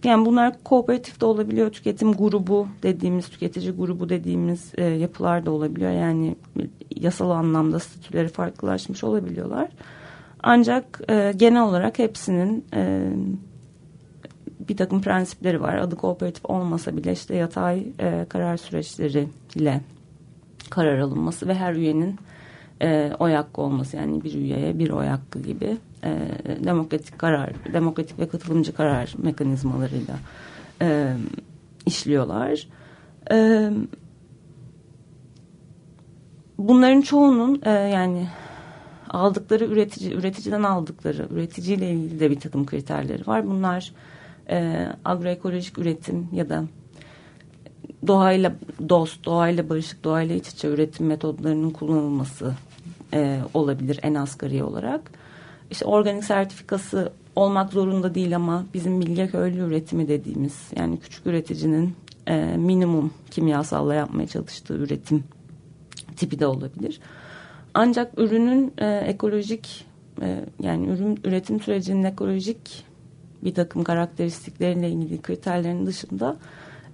yani bunlar kooperatif de olabiliyor, tüketim grubu dediğimiz, tüketici grubu dediğimiz e, yapılar da olabiliyor. Yani yasal anlamda statüleri farklılaşmış olabiliyorlar. Ancak e, genel olarak hepsinin e, bir takım prensipleri var. Adı kooperatif olmasa bile işte yatay e, karar süreçleriyle karar alınması ve her üyenin e, oy hakkı olması yani bir üyeye bir oy hakkı gibi e, demokratik karar, demokratik ve katılımcı karar mekanizmalarıyla e, işliyorlar. E, bunların çoğunun e, yani aldıkları üretici, üreticiden aldıkları, üreticiyle ilgili de bir takım kriterleri var. Bunlar e, agroekolojik üretim ya da doğayla dost, doğayla barışık, doğayla iç içe üretim metodlarının kullanılması e, olabilir en asgari olarak. İşte organik sertifikası olmak zorunda değil ama bizim bilge köylü üretimi dediğimiz yani küçük üreticinin e, minimum kimyasalla yapmaya çalıştığı üretim tipi de olabilir. Ancak ürünün e, ekolojik e, yani ürün üretim sürecinin ekolojik bir takım karakteristikleriyle ilgili kriterlerin dışında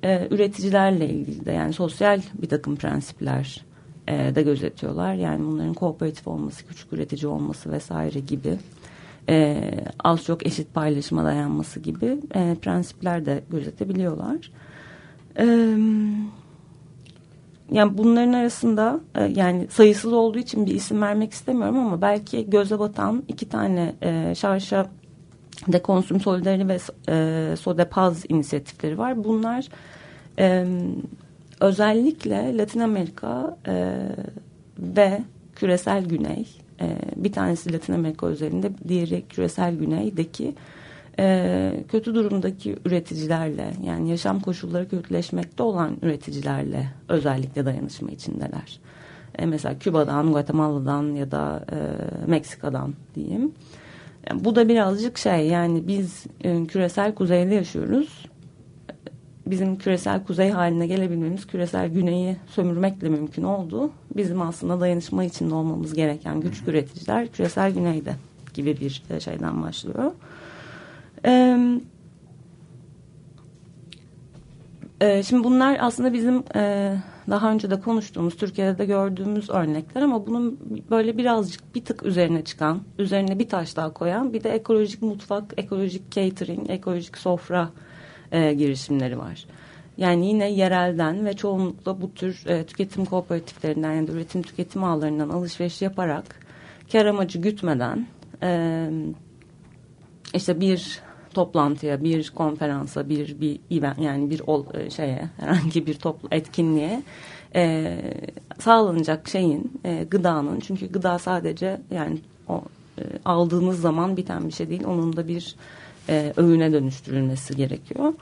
e, üreticilerle ilgili de yani sosyal bir takım prensipler e, de gözetiyorlar. Yani bunların kooperatif olması, küçük üretici olması vesaire gibi e, az çok eşit paylaşıma dayanması gibi e, prensipler de gözetebiliyorlar. E, yani bunların arasında e, yani sayısız olduğu için bir isim vermek istemiyorum ama belki göze batan iki tane e, şarşa de konsüm solidarity ve e, Sodepaz inisiyatifleri var. Bunlar e, özellikle Latin Amerika e, ve küresel güney e, bir tanesi Latin Amerika özelinde diğeri küresel güneydeki e, kötü durumdaki üreticilerle yani yaşam koşulları kötüleşmekte olan üreticilerle özellikle dayanışma içindeler. E, mesela Küba'dan, Guatemala'dan ya da e, Meksika'dan diyeyim. Yani bu da birazcık şey yani biz e, küresel kuzeyde yaşıyoruz bizim küresel kuzey haline gelebilmemiz küresel güneyi sömürmekle mümkün oldu. Bizim aslında dayanışma içinde olmamız gereken güç üreticiler küresel güneyde gibi bir e, şeyden başlıyor. Evet. E, şimdi bunlar aslında bizim e, daha önce de konuştuğumuz, Türkiye'de de gördüğümüz örnekler ama bunun böyle birazcık bir tık üzerine çıkan, üzerine bir taş daha koyan bir de ekolojik mutfak, ekolojik catering, ekolojik sofra e, girişimleri var. Yani yine yerelden ve çoğunlukla bu tür e, tüketim kooperatiflerinden yani üretim tüketim ağlarından alışveriş yaparak kar amacı gütmeden e, işte bir toplantıya, bir konferansa, bir bir event yani bir ol, e, şeye herhangi bir toplu etkinliğe e, sağlanacak şeyin e, gıdanın çünkü gıda sadece yani o e, aldığınız zaman biten bir şey değil. Onun da bir e, öğüne dönüştürülmesi gerekiyor.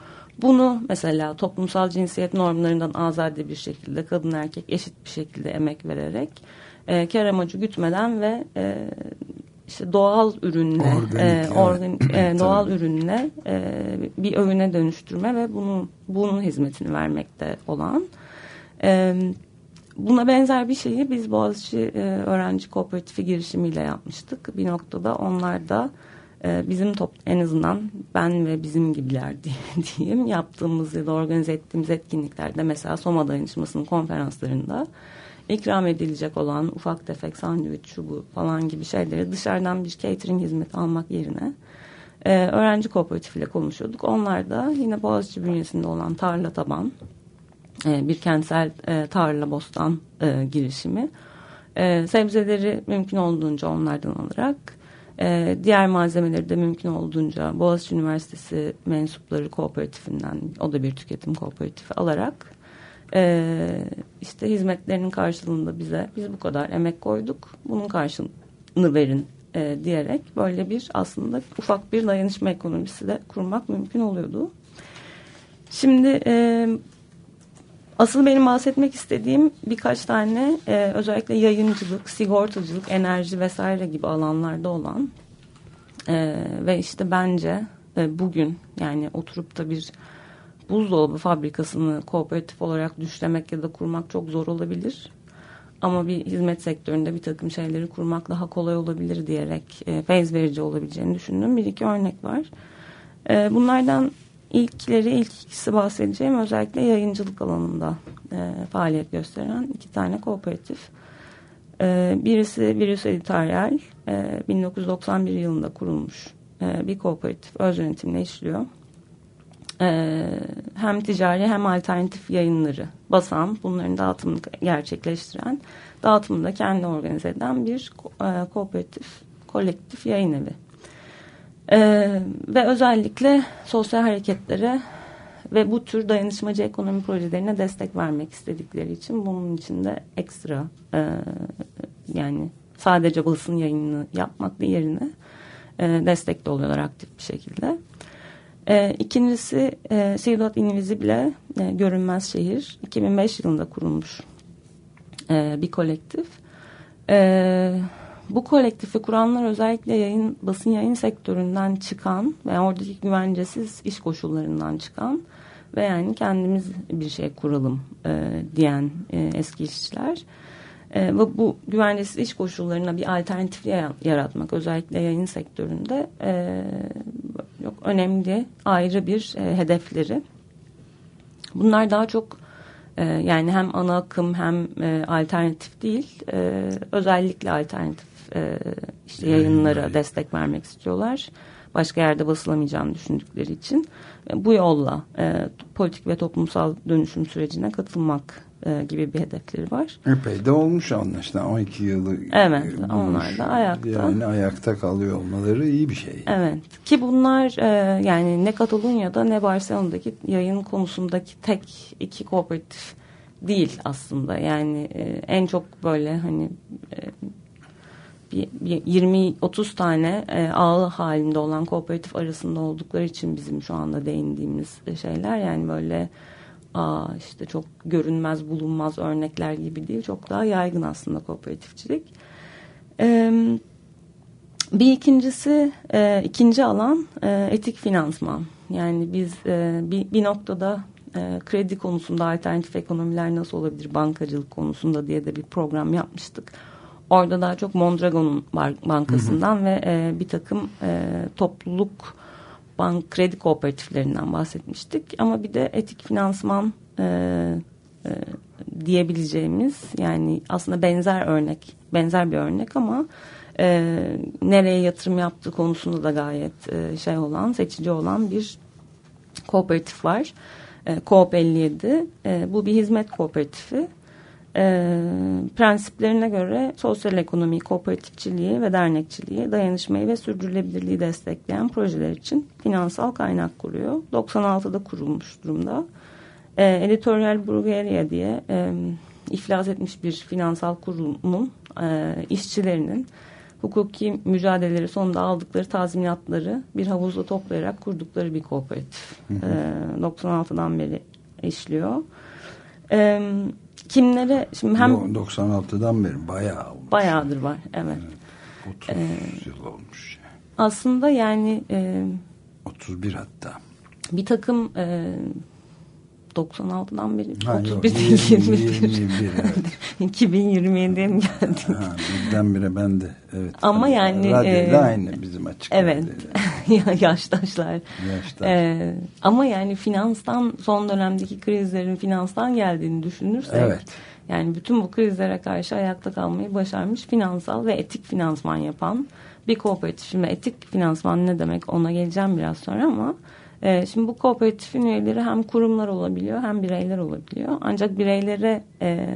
Bunu mesela toplumsal cinsiyet normlarından azade bir şekilde kadın erkek eşit bir şekilde emek vererek e, kar amacı gütmeden ve e, işte doğal ürünle organik, e, <clears throat> organik e, doğal ürünle e, bir öğüne dönüştürme ve bunu bunun hizmetini vermekte olan e, buna benzer bir şeyi biz Boğaziçi e, Öğrenci Kooperatifi girişimiyle yapmıştık. Bir noktada onlar da bizim top, en azından ben ve bizim gibiler <laughs> diyeyim yaptığımız ya da organize ettiğimiz etkinliklerde mesela Soma Dayanışması'nın konferanslarında ikram edilecek olan ufak tefek sandviç şu falan gibi şeyleri dışarıdan bir catering hizmeti almak yerine e, öğrenci kooperatifiyle konuşuyorduk. Onlar da yine Boğaziçi bünyesinde olan tarla taban e, bir kentsel e, tarla bostan e, girişimi. E, sebzeleri mümkün olduğunca onlardan alarak e, diğer malzemeleri de mümkün olduğunca Boğaziçi Üniversitesi mensupları kooperatifinden o da bir tüketim kooperatifi alarak e, işte hizmetlerinin karşılığında bize biz bu kadar emek koyduk bunun karşılığını verin e, diyerek böyle bir aslında ufak bir dayanışma ekonomisi de kurmak mümkün oluyordu. Şimdi e, asıl benim bahsetmek istediğim birkaç tane e, özellikle yayıncılık, sigortacılık, enerji vesaire gibi alanlarda olan e, ve işte bence e, bugün yani oturup da bir buzdolabı fabrikasını kooperatif olarak düşlemek ya da kurmak çok zor olabilir. Ama bir hizmet sektöründe bir takım şeyleri kurmak daha kolay olabilir diyerek e, feyz verici olabileceğini düşündüğüm bir iki örnek var. E, bunlardan ilkleri ilk ikisi bahsedeceğim özellikle yayıncılık alanında e, faaliyet gösteren iki tane kooperatif. E, birisi Virüs Editoryal e, 1991 yılında kurulmuş e, bir kooperatif öz yönetimle işliyor e, hem ticari hem alternatif yayınları basan, bunların dağıtımını gerçekleştiren, dağıtımını da kendi organize eden bir e, kooperatif, kolektif yayın evi. E, ve özellikle sosyal hareketlere ve bu tür dayanışmacı ekonomi projelerine destek vermek istedikleri için bunun için de ekstra e, yani sadece basın yayını yapmak yerine e, destekli oluyorlar aktif bir şekilde. E, ikincisi e, Ciudad Invisible, e, Görünmez Şehir. 2005 yılında kurulmuş e, bir kolektif. E, bu kolektifi kuranlar özellikle yayın, basın yayın sektöründen çıkan ve oradaki güvencesiz iş koşullarından çıkan ve yani kendimiz bir şey kuralım e, diyen e, eski işçiler. E, ve bu güvencesiz iş koşullarına bir alternatif yaratmak özellikle yayın sektöründe e, çok önemli ayrı bir e, hedefleri. Bunlar daha çok e, yani hem ana akım hem e, alternatif değil e, özellikle alternatif e, işte yayınlara Yayınlar. destek vermek istiyorlar. Başka yerde basılamayacağını düşündükleri için e, bu yolla e, politik ve toplumsal dönüşüm sürecine katılmak e, gibi bir hedefleri var. Epey de olmuş anlaşılan 12 yılı Evet bulmuş. onlar da ayakta. Yani ayakta kalıyor olmaları iyi bir şey. Evet ki bunlar e, yani ne Katalonya'da ne Barcelona'daki yayın konusundaki tek iki kooperatif değil aslında. Yani e, en çok böyle hani e, 20-30 tane e, ağlı halinde olan kooperatif arasında oldukları için bizim şu anda değindiğimiz şeyler yani böyle aa işte çok görünmez bulunmaz örnekler gibi değil çok daha yaygın aslında kooperatifçilik. Ee, bir ikincisi e, ikinci alan e, etik finansman yani biz e, bir, bir noktada e, kredi konusunda alternatif ekonomiler nasıl olabilir bankacılık konusunda diye de bir program yapmıştık. Orada daha çok Mondragon'un bankasından hı hı. ve e, bir takım e, topluluk bank kredi kooperatiflerinden bahsetmiştik. Ama bir de etik finansman e, e, diyebileceğimiz yani aslında benzer örnek, benzer bir örnek ama e, nereye yatırım yaptığı konusunda da gayet e, şey olan, seçici olan bir kooperatif var. E, Koop 57. E, bu bir hizmet kooperatifi. E, prensiplerine göre sosyal ekonomi, kooperatifçiliği ve dernekçiliği, dayanışmayı ve sürdürülebilirliği destekleyen projeler için finansal kaynak kuruyor. 96'da kurulmuş durumda. E, Editorial Brugueria diye e, iflas etmiş bir finansal kurumun e, işçilerinin hukuki mücadeleleri sonunda aldıkları tazminatları bir havuzda toplayarak kurdukları bir kooperatif. Hı hı. E, 96'dan beri işliyor. E, kimlere şimdi hem 96'dan beri bayağı olmuş. Bayağıdır var evet. evet 30 ee, yıl olmuş. Aslında yani e, 31 hatta. Bir takım e, 96'dan beri ha, 31 21. <laughs> evet. <laughs> 2027'ye mi geldik? Ha, birdenbire ben de evet. Ama yani radyoda e, aynı bizim açık. Evet. <laughs> Yaştaşlar. Yaştaş. E, ama yani finanstan son dönemdeki krizlerin finanstan geldiğini düşünürsek evet. yani bütün bu krizlere karşı ayakta kalmayı başarmış finansal ve etik finansman yapan bir kooperatif. Şimdi etik finansman ne demek ona geleceğim biraz sonra ama e, şimdi bu kooperatifin üyeleri hem kurumlar olabiliyor hem bireyler olabiliyor. Ancak bireylere e,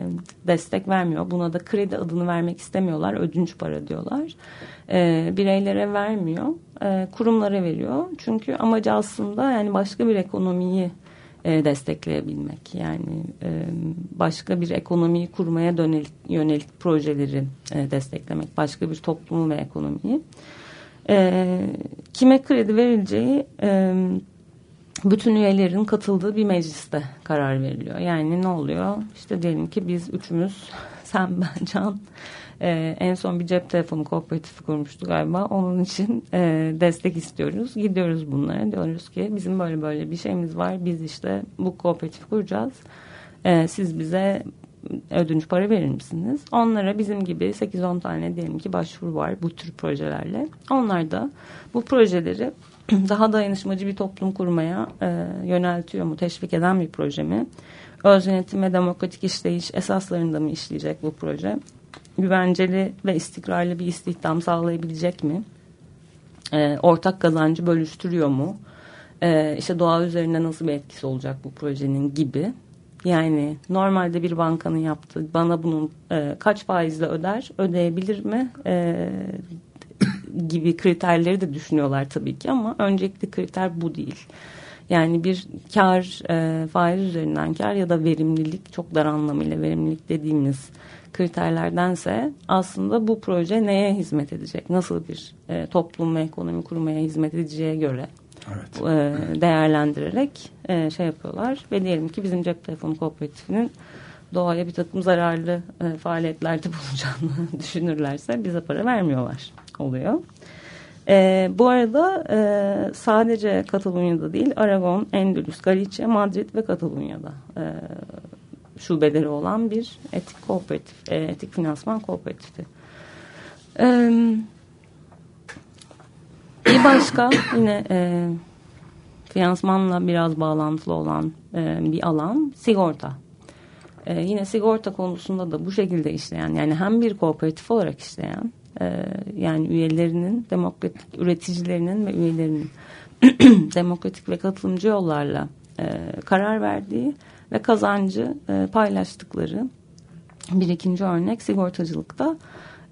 destek vermiyor. Buna da kredi adını vermek istemiyorlar. Ödünç para diyorlar. E, bireylere vermiyor. E, kurumlara veriyor. Çünkü amacı aslında yani başka bir ekonomiyi e, destekleyebilmek. Yani başka bir ekonomiyi kurmaya dönelik, yönelik projeleri desteklemek. Başka bir toplumu ve ekonomiyi. Kime kredi verileceği bütün üyelerin katıldığı bir mecliste karar veriliyor. Yani ne oluyor? İşte diyelim ki biz üçümüz, <laughs> sen, ben, Can, e, en son bir cep telefonu kooperatifi kurmuştu galiba. Onun için e, destek istiyoruz. Gidiyoruz bunlara. Diyoruz ki bizim böyle böyle bir şeyimiz var. Biz işte bu kooperatifi kuracağız. E, siz bize ödünç para verir misiniz? Onlara bizim gibi 8-10 tane diyelim ki başvuru var bu tür projelerle. Onlar da bu projeleri <clears throat> daha dayanışmacı bir toplum kurmaya e, yöneltiyor mu, teşvik eden bir proje mi? Öz yönetim ve demokratik işleyiş esaslarında mı işleyecek bu proje? Güvenceli ve istikrarlı bir istihdam sağlayabilecek mi? E, ortak kazancı bölüştürüyor mu? E, işte doğa üzerinde nasıl bir etkisi olacak bu projenin gibi. Yani normalde bir bankanın yaptığı bana bunun e, kaç faizle öder, ödeyebilir mi? E, gibi kriterleri de düşünüyorlar tabii ki ama öncelikli kriter bu değil. Yani bir kar e, faiz üzerinden kar ya da verimlilik çok dar anlamıyla verimlilik dediğimiz kriterlerdense aslında bu proje neye hizmet edecek? Nasıl bir e, toplum ve ekonomi kurmaya hizmet edeceğe göre evet. e, değerlendirerek e, şey yapıyorlar. Ve diyelim ki bizim cep telefonu kooperatifinin doğaya bir takım zararlı e, faaliyetlerde <laughs> bulunacağını düşünürlerse bize para vermiyorlar oluyor. E, bu arada e, sadece Katalonya'da değil Aragon, Endülüs, Galicia, Madrid ve Katalonya'da e, şubeleri olan bir etik kooperatif, e, etik finansman kooperatifi. E, bir başka <clears throat> yine e, finansmanla biraz bağlantılı olan e, bir alan sigorta. E, yine sigorta konusunda da bu şekilde işleyen yani hem bir kooperatif olarak işleyen yani üyelerinin demokratik üreticilerinin ve üyelerinin <clears throat> demokratik ve katılımcı yollarla e, karar verdiği ve kazancı e, paylaştıkları bir ikinci örnek sigortacılıkta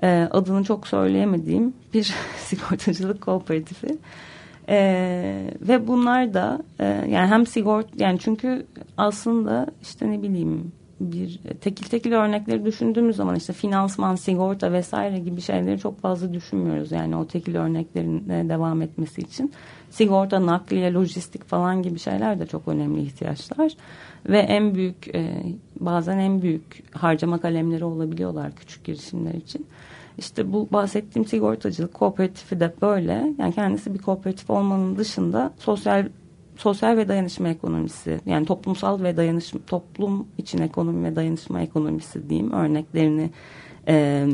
e, adını çok söyleyemediğim bir <laughs> sigortacılık kooperatifi. Ve bunlar da e, yani hem sigort yani çünkü aslında işte ne bileyim bir tekil tekil örnekleri düşündüğümüz zaman işte finansman, sigorta vesaire gibi şeyleri çok fazla düşünmüyoruz. Yani o tekil örneklerin devam etmesi için. Sigorta, nakliye, lojistik falan gibi şeyler de çok önemli ihtiyaçlar. Ve en büyük e, bazen en büyük harcama kalemleri olabiliyorlar küçük girişimler için. İşte bu bahsettiğim sigortacılık kooperatifi de böyle. Yani kendisi bir kooperatif olmanın dışında sosyal sosyal ve dayanışma ekonomisi yani toplumsal ve dayanışma toplum için ekonomi ve dayanışma ekonomisi diyeyim örneklerini e,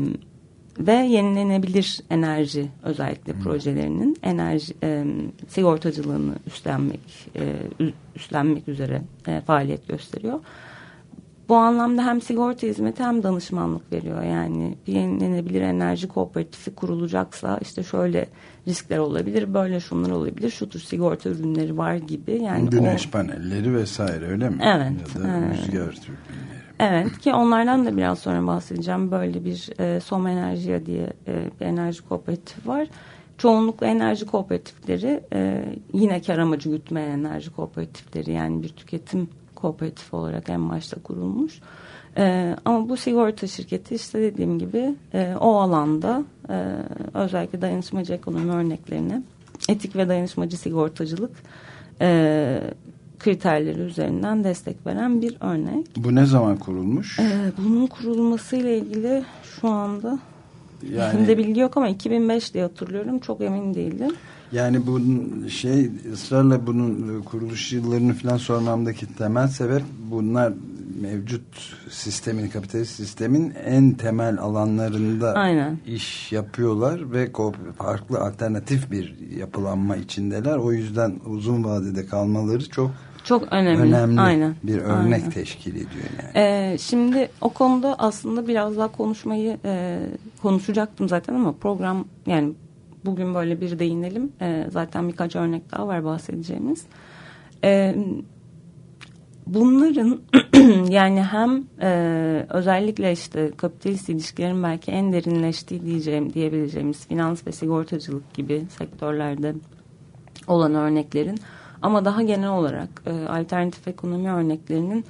ve yenilenebilir enerji özellikle hmm. projelerinin enerji e, sigortacılığını üstlenmek e, üstlenmek üzere e, faaliyet gösteriyor. Bu anlamda hem sigorta hizmeti hem danışmanlık veriyor. Yani bir yenilenebilir enerji kooperatifi kurulacaksa işte şöyle riskler olabilir, böyle şunlar olabilir, şu tür sigorta ürünleri var gibi. Yani Güneş o... panelleri vesaire öyle mi? Evet. Ya da evet. rüzgar türbinleri. Evet ki onlardan da biraz sonra bahsedeceğim. Böyle bir e, Som Enerjiya diye e, bir enerji kooperatifi var. Çoğunlukla enerji kooperatifleri e, yine kar amacı gütmeyen enerji kooperatifleri yani bir tüketim kooperatif olarak en başta kurulmuş. E, ama bu sigorta şirketi işte dediğim gibi e, o alanda e, özellikle dayanışmacı ekonomi örneklerini etik ve dayanışmacı sigortacılık e, kriterleri üzerinden destek veren bir örnek. Bu ne zaman kurulmuş? Ee, bunun kurulmasıyla ilgili şu anda yani, bilgi yok ama 2005 diye hatırlıyorum. Çok emin değilim. Yani bu şey ısrarla bunun kuruluş yıllarını falan sormamdaki temel sebep bunlar mevcut sistemin, kapitalist sistemin en temel alanlarında Aynen. iş yapıyorlar ve farklı alternatif bir yapılanma içindeler. O yüzden uzun vadede kalmaları çok çok önemli. Önemli Aynen. bir örnek Aynen. teşkil ediyor yani. Ee, şimdi o konuda aslında biraz daha konuşmayı e, konuşacaktım zaten ama program yani bugün böyle bir değinelim. E, zaten birkaç örnek daha var bahsedeceğimiz. E, bunların <clears throat> yani hem e, özellikle işte kapitalist ilişkilerin belki en derinleştiği diyeceğim diyebileceğimiz finans ve sigortacılık gibi sektörlerde olan örneklerin ama daha genel olarak e, alternatif ekonomi örneklerinin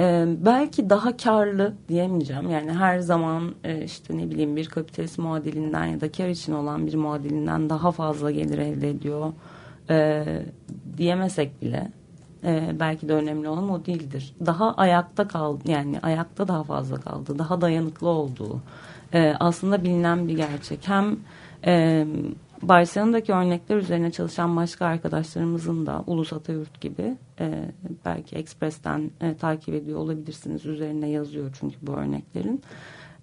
e, belki daha karlı diyemeyeceğim. Yani her zaman e, işte ne bileyim bir kapitalist muadilinden ya da kar için olan bir muadilinden daha fazla gelir elde ediyor e, diyemesek bile e, belki de önemli olan o değildir. Daha ayakta kaldı yani ayakta daha fazla kaldı. Daha dayanıklı olduğu e, aslında bilinen bir gerçek. Hem e, Barcelona'daki örnekler üzerine çalışan başka arkadaşlarımızın da Ulus Atayurt gibi e, belki Express'ten e, takip ediyor olabilirsiniz. Üzerine yazıyor çünkü bu örneklerin.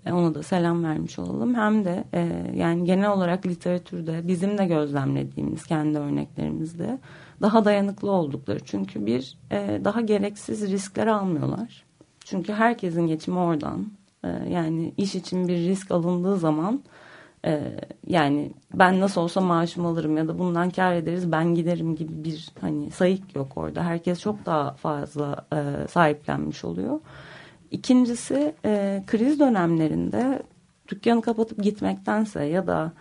E, ona da selam vermiş olalım. Hem de e, yani genel olarak literatürde bizim de gözlemlediğimiz kendi örneklerimizde daha dayanıklı oldukları. Çünkü bir e, daha gereksiz riskler almıyorlar. Çünkü herkesin geçimi oradan. E, yani iş için bir risk alındığı zaman ee, yani ben nasıl olsa maaşımı alırım ya da bundan kar ederiz ben giderim gibi bir hani sayık yok orada. Herkes çok daha fazla e, sahiplenmiş oluyor. İkincisi e, kriz dönemlerinde dükkanı kapatıp gitmektense ya da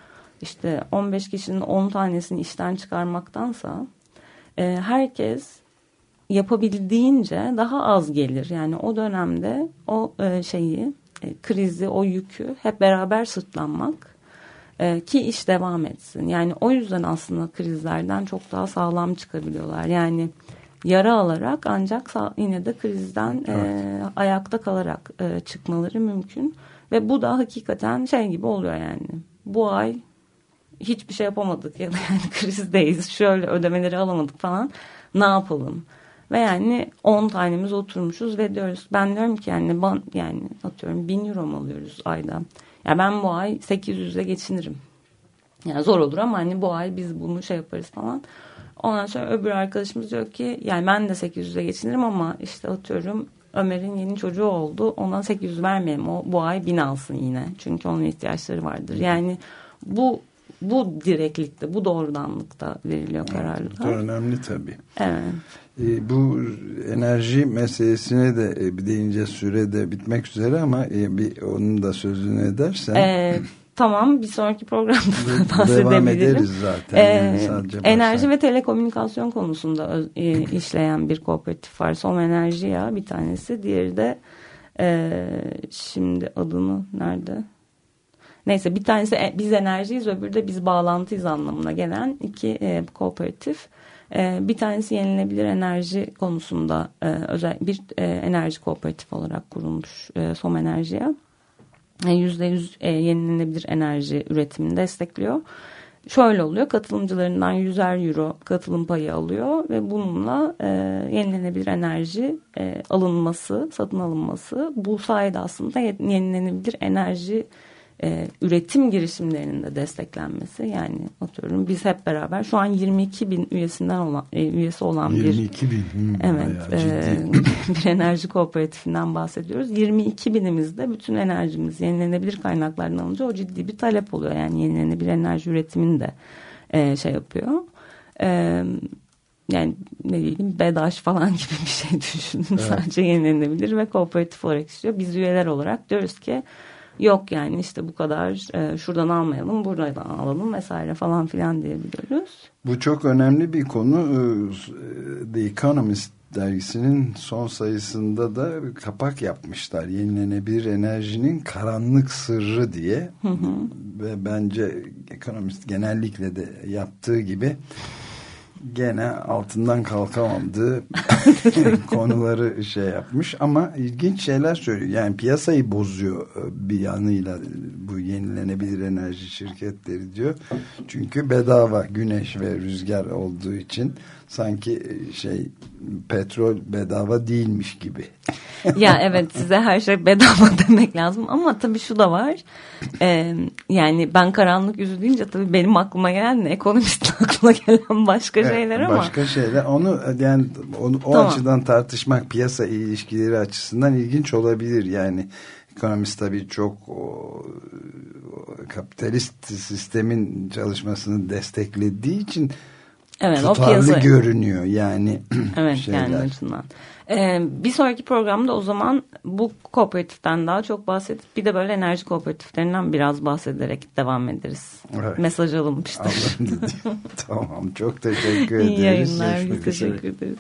işte 15 kişinin 10 tanesini işten çıkarmaktansa e, herkes yapabildiğince daha az gelir. Yani o dönemde o e, şeyi e, krizi, o yükü hep beraber sırtlanmak e, ki iş devam etsin. Yani o yüzden aslında krizlerden çok daha sağlam çıkabiliyorlar. Yani yara alarak ancak yine de krizden e, evet. e, ayakta kalarak e, çıkmaları mümkün. Ve bu da hakikaten şey gibi oluyor yani. Bu ay hiçbir şey yapamadık ya da <laughs> yani krizdeyiz. Şöyle ödemeleri alamadık falan. Ne yapalım? Ve yani 10 tanemiz oturmuşuz ve diyoruz ben diyorum ki yani ben, yani atıyorum 1000 euro mu alıyoruz ayda? Ya ben bu ay 800'e geçinirim. Yani zor olur ama hani bu ay biz bunu şey yaparız falan. Ondan sonra öbür arkadaşımız diyor ki yani ben de 800'e geçinirim ama işte atıyorum Ömer'in yeni çocuğu oldu. Ondan 800 vermeyelim. O bu ay 1000 alsın yine. Çünkü onun ihtiyaçları vardır. Yani bu bu direklikte, bu doğrudanlıkta veriliyor kararlar. Bu da önemli tabii. Evet. E, bu enerji meselesine de e, bir deyince süre de bitmek üzere ama e, bir onun da sözünü edersen. Evet. Tamam bir sonraki programda <laughs> bahsedebilirim. Devam ederiz zaten. Ee, yani enerji ve telekomünikasyon konusunda e, işleyen bir kooperatif var. Som Enerji ya bir tanesi. Diğeri de e, şimdi adını nerede? Neyse bir tanesi biz enerjiyiz öbürü de biz bağlantıyız anlamına gelen iki e, kooperatif. E, bir tanesi yenilebilir enerji konusunda e, özel bir e, enerji kooperatif olarak kurulmuş e, Som Enerji'ye. Yüzde yüz e, yenilenebilir enerji üretimini destekliyor. Şöyle oluyor katılımcılarından 100'er euro katılım payı alıyor ve bununla yenilenebilir enerji alınması, satın alınması bu sayede aslında yenilenebilir enerji e, üretim girişimlerinin de desteklenmesi yani atıyorum biz hep beraber şu an 22 bin üyesinden olan e, üyesi olan 22 bir bin. Hmm, evet e, <laughs> bir enerji kooperatifinden bahsediyoruz. 22 binimizde bütün enerjimiz yenilenebilir kaynaklardan alınca o ciddi bir talep oluyor. Yani yenilenebilir enerji üretimini de e, şey yapıyor. E, yani ne diyeyim BEDAŞ falan <laughs> gibi bir şey düşünün. Evet. sadece yenilenebilir ve kooperatif olarak istiyor. Biz üyeler olarak diyoruz ki yok yani işte bu kadar e, şuradan almayalım buradan alalım vesaire falan filan diyebiliyoruz. Bu çok önemli bir konu. E, The Economist dergisinin son sayısında da kapak yapmışlar. Yenilenebilir enerjinin karanlık sırrı diye. Hı hı. Ve bence Economist genellikle de yaptığı gibi gene altından kalkamadığı <laughs> konuları şey yapmış ama ilginç şeyler söylüyor. Yani piyasayı bozuyor e, bir yanıyla bu yenilenebilir enerji şirketleri diyor. Çünkü bedava güneş ve rüzgar olduğu için sanki e, şey petrol bedava değilmiş gibi. <laughs> ya evet size her şey bedava <laughs> demek lazım ama tabii şu da var. Ee, yani ben karanlık yüzü deyince tabii benim aklıma gelen ne ekonomistin <laughs> aklına gelen başka evet, şeyler ama. Başka şeyler onu yani onu, o tamam. açıdan tartışmak piyasa ilişkileri açısından ilginç olabilir yani. Ekonomist tabii çok o, kapitalist sistemin çalışmasını desteklediği için evet, tutarlı o piyasa... görünüyor yani. <clears throat> Evet kendi açısından. Ee, bir sonraki programda o zaman bu kooperatiften daha çok bahsedip bir de böyle enerji kooperatiflerinden biraz bahsederek devam ederiz. Evet. Mesaj alınmıştır. <laughs> tamam çok teşekkür ederiz. İyi yayınlar. Biz teşekkür ederiz.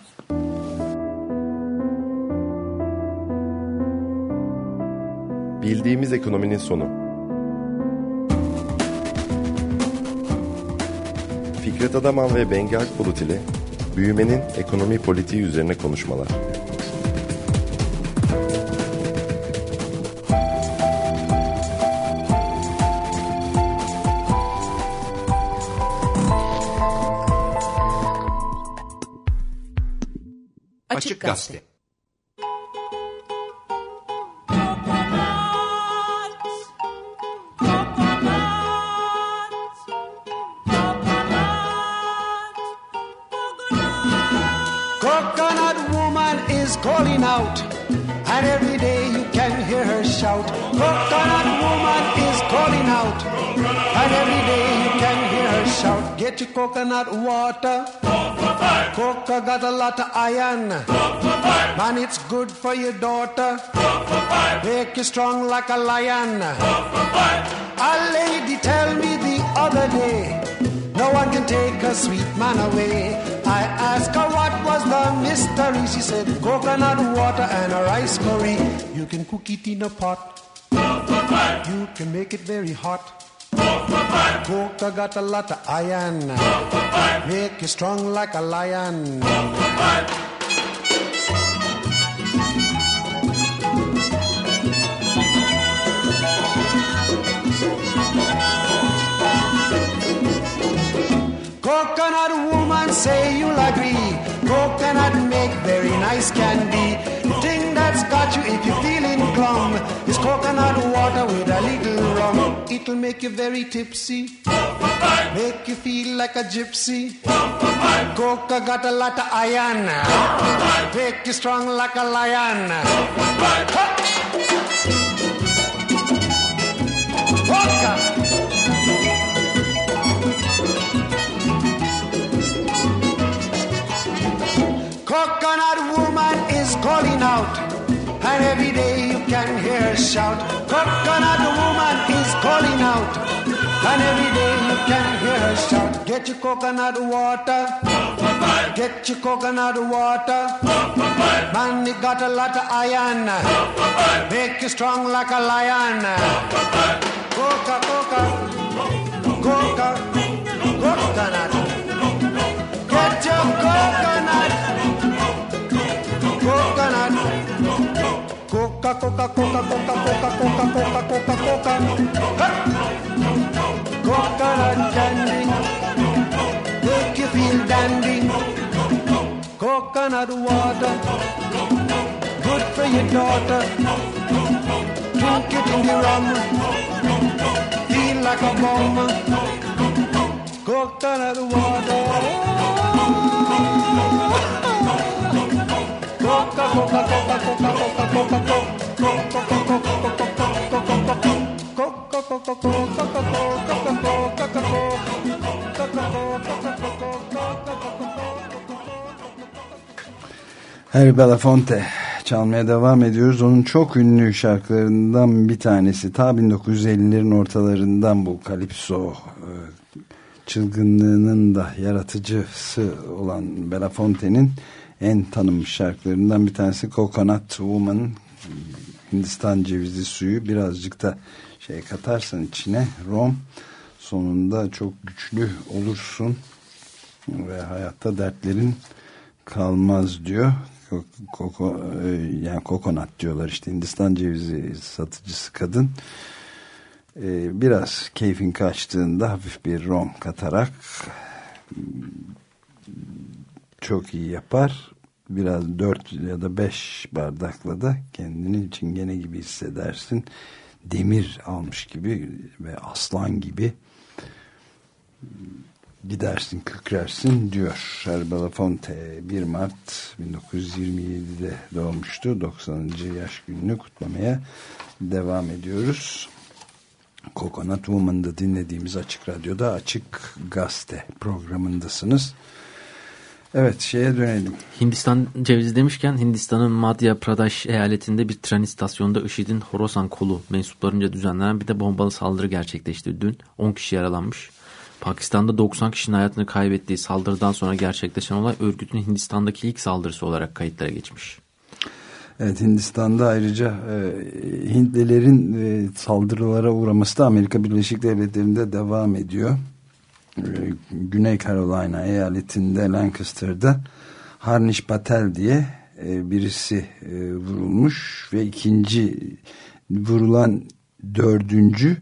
Bildiğimiz ekonominin sonu. Fikret Adaman ve Bengi Akbulut ile büyümenin ekonomi politiği üzerine konuşmalar. Açık Gazete. Get coconut water. Coca got a lot of iron. Man, it's good for your daughter. Make you strong like a lion. A lady tell me the other day, no one can take a sweet man away. I asked her what was the mystery. She said coconut water and a rice curry. You can cook it in a pot. You can make it very hot. Coca got a lot of iron. Make you strong like a lion. Coconut woman, say you'll agree. Coconut make very nice candy. The thing that's got you if you're feeling glum is coconut It'll make you very tipsy. Make you feel like a gypsy. Coca got a lot of iron. Make you strong like a lion. Coca. Coconut woman is calling out, and every day you can hear her shout. Coconut woman calling out, and every day you can hear her shout. Get your coconut water, get your coconut water. Man, you got a lot of iron, make you strong like a lion. Coca, coca, coca, coconut. Get your coconut. Coca, Coca, Coca, Coca, Coca, daughter. Don't get me wrong. Feel like a bomb. Cooked under the water. Coca, coca, coca, coca, coca, coca, coca, coca, coca, coca, coca, coca, Harry Belafonte çalmaya devam ediyoruz. Onun çok ünlü şarkılarından bir tanesi. Ta 1950'lerin ortalarından bu Calypso e, çılgınlığının da yaratıcısı olan Belafonte'nin en tanınmış şarkılarından bir tanesi Coconut Woman Hindistan cevizi suyu birazcık da şey katarsan içine rom sonunda çok güçlü olursun ve hayatta dertlerin kalmaz diyor. Koko, e, yani kokonat diyorlar işte Hindistan cevizi satıcısı kadın. Ee, biraz keyfin kaçtığında hafif bir rom katarak çok iyi yapar. Biraz dört ya da beş bardakla da kendini çingene gibi hissedersin. Demir almış gibi ve aslan gibi gidersin kükrersin diyor. Belafonte 1 Mart 1927'de doğmuştu. 90. yaş gününü kutlamaya devam ediyoruz. Coconut Woman'da dinlediğimiz Açık Radyo'da Açık Gazete programındasınız. Evet şeye dönelim. Hindistan cevizi demişken Hindistan'ın Madhya Pradesh eyaletinde bir tren istasyonunda IŞİD'in Horasan kolu mensuplarınca düzenlenen bir de bombalı saldırı gerçekleşti dün. 10 kişi yaralanmış. Pakistan'da 90 kişinin hayatını kaybettiği saldırıdan sonra gerçekleşen olay örgütün Hindistan'daki ilk saldırısı olarak kayıtlara geçmiş. Evet Hindistan'da ayrıca e, Hintlilerin e, saldırılara uğraması da Amerika Birleşik Devletleri'nde devam ediyor. E, Güney Carolina eyaletinde Lancaster'da Harnish Patel diye e, birisi e, vurulmuş ve ikinci vurulan dördüncü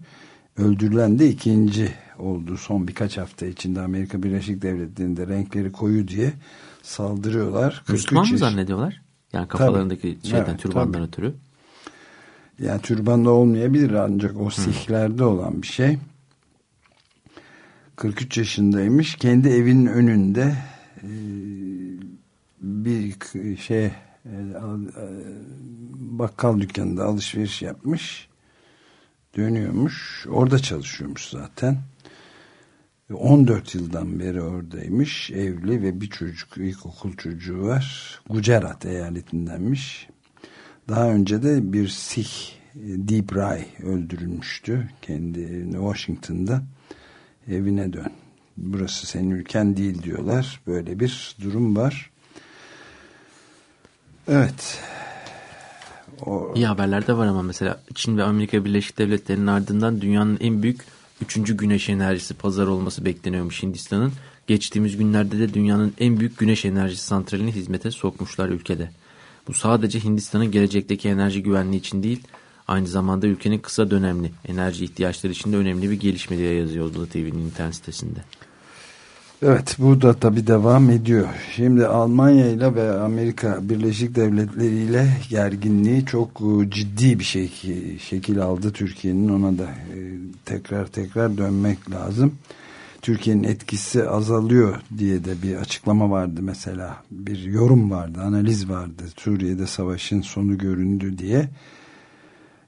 öldürülen de ikinci oldu son birkaç hafta içinde Amerika Birleşik Devletleri'nde renkleri koyu diye saldırıyorlar. Müslüman mı zannediyorlar? Yani kafalarındaki tabii. şeyden evet, türbandan tabii. ötürü. Yani türbanda olmayabilir ancak o sihlerde olan bir şey. 43 yaşındaymış. Kendi evinin önünde e, bir şey e, bakkal dükkanında alışveriş yapmış. Dönüyormuş. Orada çalışıyormuş zaten. 14 yıldan beri oradaymış. Evli ve bir çocuk, ilkokul çocuğu var. Gujarat eyaletindenmiş. Daha önce de bir Sikh Deep Ray öldürülmüştü. Kendi Washington'da. Evine dön. Burası senin ülken değil diyorlar. Böyle bir durum var. Evet. O... İyi haberler de var ama mesela Çin ve Amerika Birleşik Devletleri'nin ardından dünyanın en büyük Üçüncü güneş enerjisi pazarı olması bekleniyormuş Hindistan'ın. Geçtiğimiz günlerde de dünyanın en büyük güneş enerjisi santralini hizmete sokmuşlar ülkede. Bu sadece Hindistan'ın gelecekteki enerji güvenliği için değil, aynı zamanda ülkenin kısa dönemli enerji ihtiyaçları için de önemli bir gelişme diye yazıyor Odada TV'nin internet sitesinde. Evet bu da tabi devam ediyor. Şimdi Almanya ile ve Amerika Birleşik Devletleri ile gerginliği çok e, ciddi bir şey, şekil aldı Türkiye'nin ona da e, tekrar tekrar dönmek lazım. Türkiye'nin etkisi azalıyor diye de bir açıklama vardı mesela. Bir yorum vardı, analiz vardı. Suriye'de savaşın sonu göründü diye.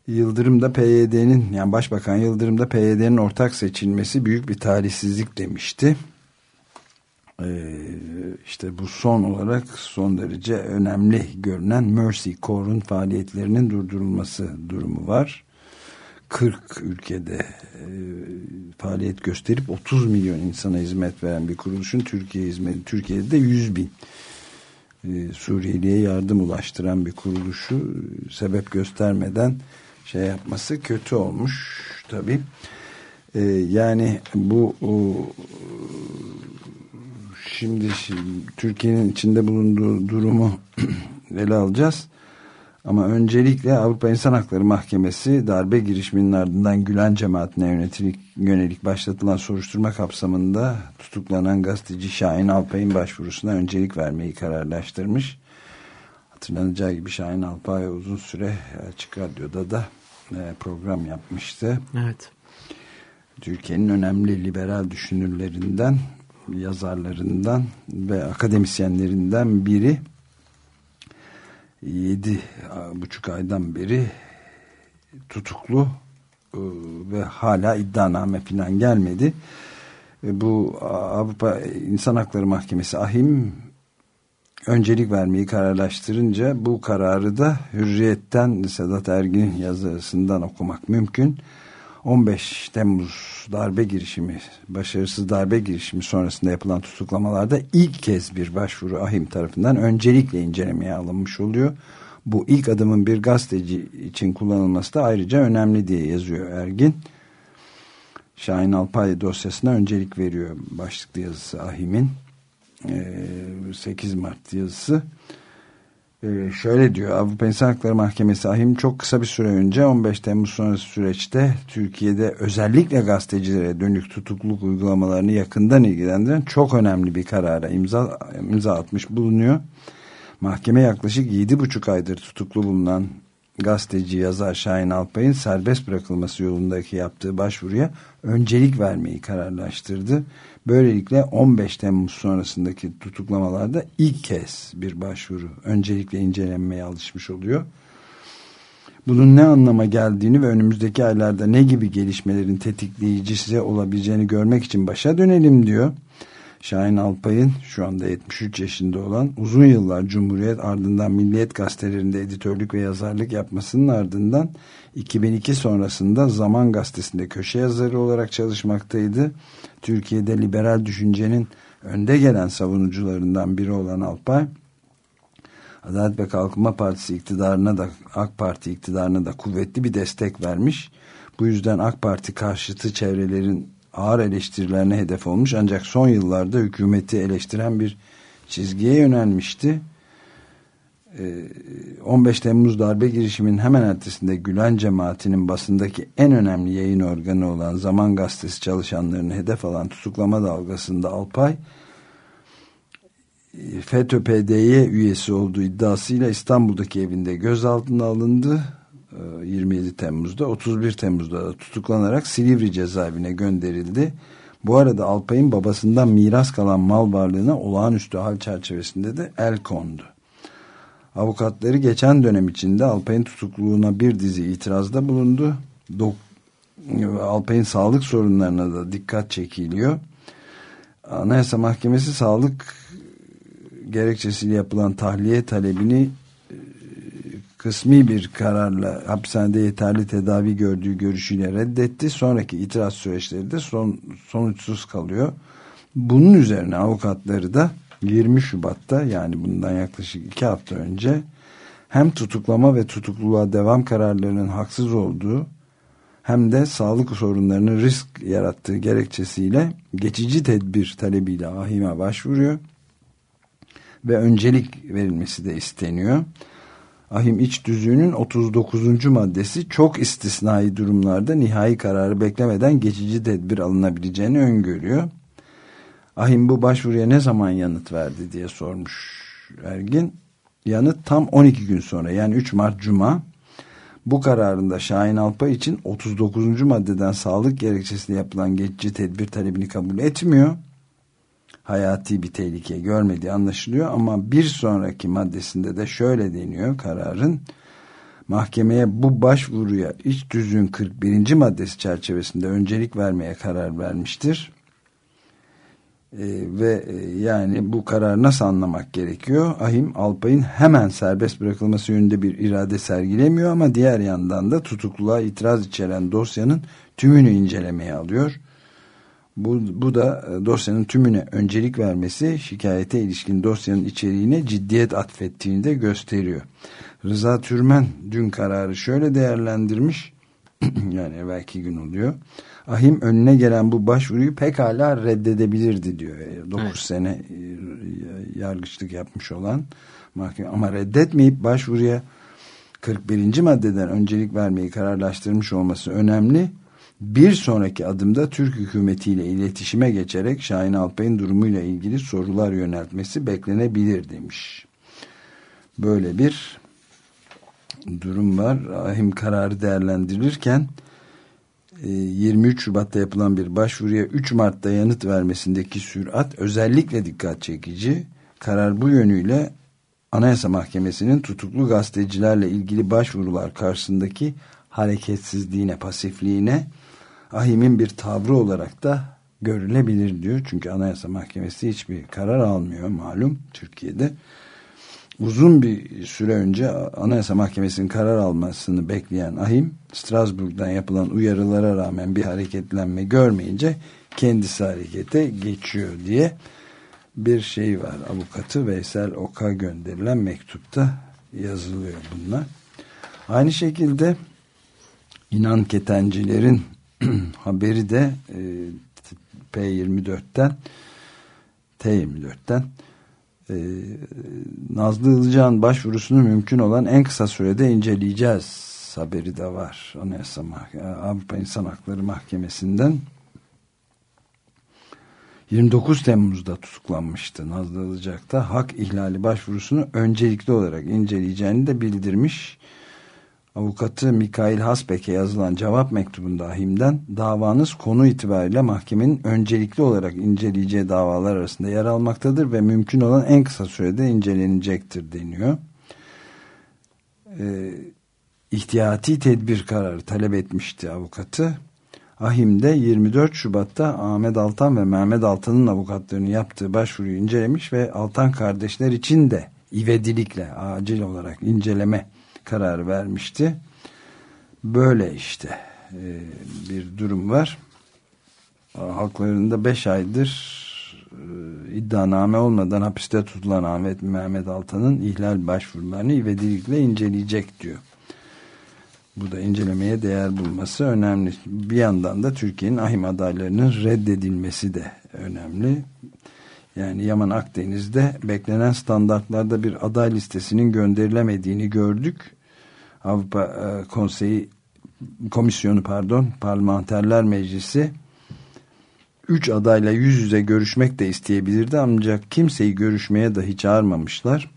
Yıldırım'da PYD'nin yani Başbakan Yıldırım'da PYD'nin ortak seçilmesi büyük bir talihsizlik demişti işte bu son olarak son derece önemli görünen Mercy Corps'un faaliyetlerinin durdurulması durumu var. 40 ülkede e, faaliyet gösterip 30 milyon insana hizmet veren bir kuruluşun Türkiye hizmeti Türkiye'de de 100 bin e, Suriyeli'ye yardım ulaştıran bir kuruluşu e, sebep göstermeden şey yapması kötü olmuş tabi. Yani bu Şimdi, şimdi Türkiye'nin içinde bulunduğu durumu <clears throat> ele alacağız. Ama öncelikle Avrupa İnsan Hakları Mahkemesi darbe girişiminin ardından Gülen cemaatine yönetilik, yönelik başlatılan soruşturma kapsamında tutuklanan gazeteci Şahin Alpay'ın başvurusuna öncelik vermeyi kararlaştırmış. Hatırlanacağı gibi Şahin Alpay uzun süre Açık Radyo'da da e, program yapmıştı. Evet. Türkiye'nin önemli liberal düşünürlerinden, yazarlarından ve akademisyenlerinden biri. Yedi buçuk aydan beri tutuklu e, ve hala iddianame falan gelmedi. E, bu Avrupa İnsan Hakları Mahkemesi ahim öncelik vermeyi kararlaştırınca bu kararı da hürriyetten Sedat Ergin'in yazısından okumak mümkün. 15 Temmuz darbe girişimi, başarısız darbe girişimi sonrasında yapılan tutuklamalarda ilk kez bir başvuru ahim tarafından öncelikle incelemeye alınmış oluyor. Bu ilk adımın bir gazeteci için kullanılması da ayrıca önemli diye yazıyor Ergin. Şahin Alpay dosyasına öncelik veriyor başlıklı yazısı Ahim'in. 8 Mart yazısı. Şöyle diyor Avrupa İnsan Hakları Mahkemesi Ahim çok kısa bir süre önce 15 Temmuz sonrası süreçte Türkiye'de özellikle gazetecilere dönük tutukluluk uygulamalarını yakından ilgilendiren çok önemli bir karara imza, imza atmış bulunuyor. Mahkeme yaklaşık 7,5 aydır tutuklu bulunan gazeteci yazar Şahin Alpay'ın serbest bırakılması yolundaki yaptığı başvuruya öncelik vermeyi kararlaştırdı. Böylelikle 15 Temmuz sonrasındaki tutuklamalarda ilk kez bir başvuru öncelikle incelenmeye alışmış oluyor. Bunun ne anlama geldiğini ve önümüzdeki aylarda ne gibi gelişmelerin tetikleyicisi olabileceğini görmek için başa dönelim diyor. Şahin Alpay'ın şu anda 73 yaşında olan uzun yıllar Cumhuriyet ardından Milliyet gazetelerinde editörlük ve yazarlık yapmasının ardından 2002 sonrasında Zaman Gazetesi'nde köşe yazarı olarak çalışmaktaydı. Türkiye'de liberal düşüncenin önde gelen savunucularından biri olan Alpay, Adalet ve Kalkınma Partisi iktidarına da AK Parti iktidarına da kuvvetli bir destek vermiş. Bu yüzden AK Parti karşıtı çevrelerin ağır eleştirilerine hedef olmuş ancak son yıllarda hükümeti eleştiren bir çizgiye yönelmişti. 15 ee, Temmuz darbe girişiminin hemen ertesinde Gülen cemaatinin basındaki en önemli yayın organı olan Zaman Gazetesi çalışanlarını hedef alan tutuklama dalgasında Alpay FETÖ-PDY üyesi olduğu iddiasıyla İstanbul'daki evinde gözaltına alındı 27 Temmuz'da 31 Temmuz'da da tutuklanarak Silivri cezaevine gönderildi. Bu arada Alpay'ın babasından miras kalan mal varlığına olağanüstü hal çerçevesinde de el kondu. Avukatları geçen dönem içinde Alpay'ın tutukluğuna bir dizi itirazda bulundu. Dok Alpay'ın sağlık sorunlarına da dikkat çekiliyor. Anayasa Mahkemesi sağlık gerekçesiyle yapılan tahliye talebini kısmi bir kararla hapishanede yeterli tedavi gördüğü görüşüyle reddetti. Sonraki itiraz süreçleri de son, sonuçsuz kalıyor. Bunun üzerine avukatları da 20 Şubat'ta yani bundan yaklaşık iki hafta önce hem tutuklama ve tutukluluğa devam kararlarının haksız olduğu hem de sağlık sorunlarının risk yarattığı gerekçesiyle geçici tedbir talebiyle ahime başvuruyor ve öncelik verilmesi de isteniyor. Ahim İç Düzüğü'nün 39. maddesi çok istisnai durumlarda nihai kararı beklemeden geçici tedbir alınabileceğini öngörüyor. Ahim bu başvuruya ne zaman yanıt verdi diye sormuş Ergin. Yanıt tam 12 gün sonra yani 3 Mart Cuma. Bu kararında Şahin Alpay için 39. maddeden sağlık gerekçesiyle yapılan geçici tedbir talebini kabul etmiyor hayati bir tehlike görmediği anlaşılıyor ama bir sonraki maddesinde de şöyle deniyor kararın mahkemeye bu başvuruya iç düzün 41. maddesi çerçevesinde öncelik vermeye karar vermiştir. Ee, ve e, yani bu kararı nasıl anlamak gerekiyor? Ahim Alpay'ın hemen serbest bırakılması yönünde bir irade sergilemiyor ama diğer yandan da tutukluluğa itiraz içeren dosyanın tümünü incelemeye alıyor bu, bu da e, dosyanın tümüne öncelik vermesi şikayete ilişkin dosyanın içeriğine ciddiyet atfettiğini de gösteriyor. Rıza Türmen dün kararı şöyle değerlendirmiş. <clears throat> yani belki gün oluyor. Ahim önüne gelen bu başvuruyu pekala reddedebilirdi diyor. 9 evet. sene e, yargıçlık yapmış olan mahkeme ama reddetmeyip başvuruya 41. maddeden öncelik vermeyi kararlaştırmış olması önemli bir sonraki adımda Türk hükümetiyle iletişime geçerek Şahin Alpay'ın durumuyla ilgili sorular yöneltmesi beklenebilir demiş. Böyle bir durum var. Ahim kararı değerlendirilirken 23 Şubat'ta yapılan bir başvuruya 3 Mart'ta yanıt vermesindeki sürat özellikle dikkat çekici. Karar bu yönüyle Anayasa Mahkemesi'nin tutuklu gazetecilerle ilgili başvurular karşısındaki hareketsizliğine, pasifliğine ahimin bir tavrı olarak da görülebilir diyor. Çünkü Anayasa Mahkemesi hiçbir karar almıyor malum Türkiye'de. Uzun bir süre önce Anayasa Mahkemesi'nin karar almasını bekleyen ahim Strasbourg'dan yapılan uyarılara rağmen bir hareketlenme görmeyince kendisi harekete geçiyor diye bir şey var. Avukatı Veysel Ok'a gönderilen mektupta yazılıyor bunlar. Aynı şekilde inan ketencilerin <clears throat> haberi de e, P24'ten T24'ten e, Nazlı Ilıcan başvurusunu mümkün olan en kısa sürede inceleyeceğiz haberi de var Anayasa Avrupa İnsan Hakları Mahkemesi'nden 29 Temmuz'da tutuklanmıştı Nazlı Ilıcak da hak ihlali başvurusunu öncelikli olarak inceleyeceğini de bildirmiş. Avukatı Mikail Hasbek'e yazılan cevap mektubunda ahimden davanız konu itibariyle mahkemenin öncelikli olarak inceleyeceği davalar arasında yer almaktadır ve mümkün olan en kısa sürede incelenecektir deniyor. Ee, ihtiyati tedbir kararı talep etmişti avukatı. Ahim'de 24 Şubat'ta Ahmet Altan ve Mehmet Altan'ın avukatlarını yaptığı başvuruyu incelemiş ve Altan kardeşler için de ivedilikle acil olarak inceleme kararı vermişti. Böyle işte e, bir durum var. Halklarında 5 aydır e, iddianame olmadan hapiste tutulan Ahmet Mehmet Altan'ın ihlal başvurularını ivedilikle inceleyecek diyor. Bu da incelemeye değer bulması önemli. Bir yandan da Türkiye'nin ahim adaylarının reddedilmesi de önemli. Yani Yaman Akdeniz'de beklenen standartlarda bir aday listesinin gönderilemediğini gördük. Avrupa e, Konseyi Komisyonu pardon Parlamenterler Meclisi 3 adayla yüz yüze görüşmek de isteyebilirdi ancak kimseyi görüşmeye dahi çağırmamışlar.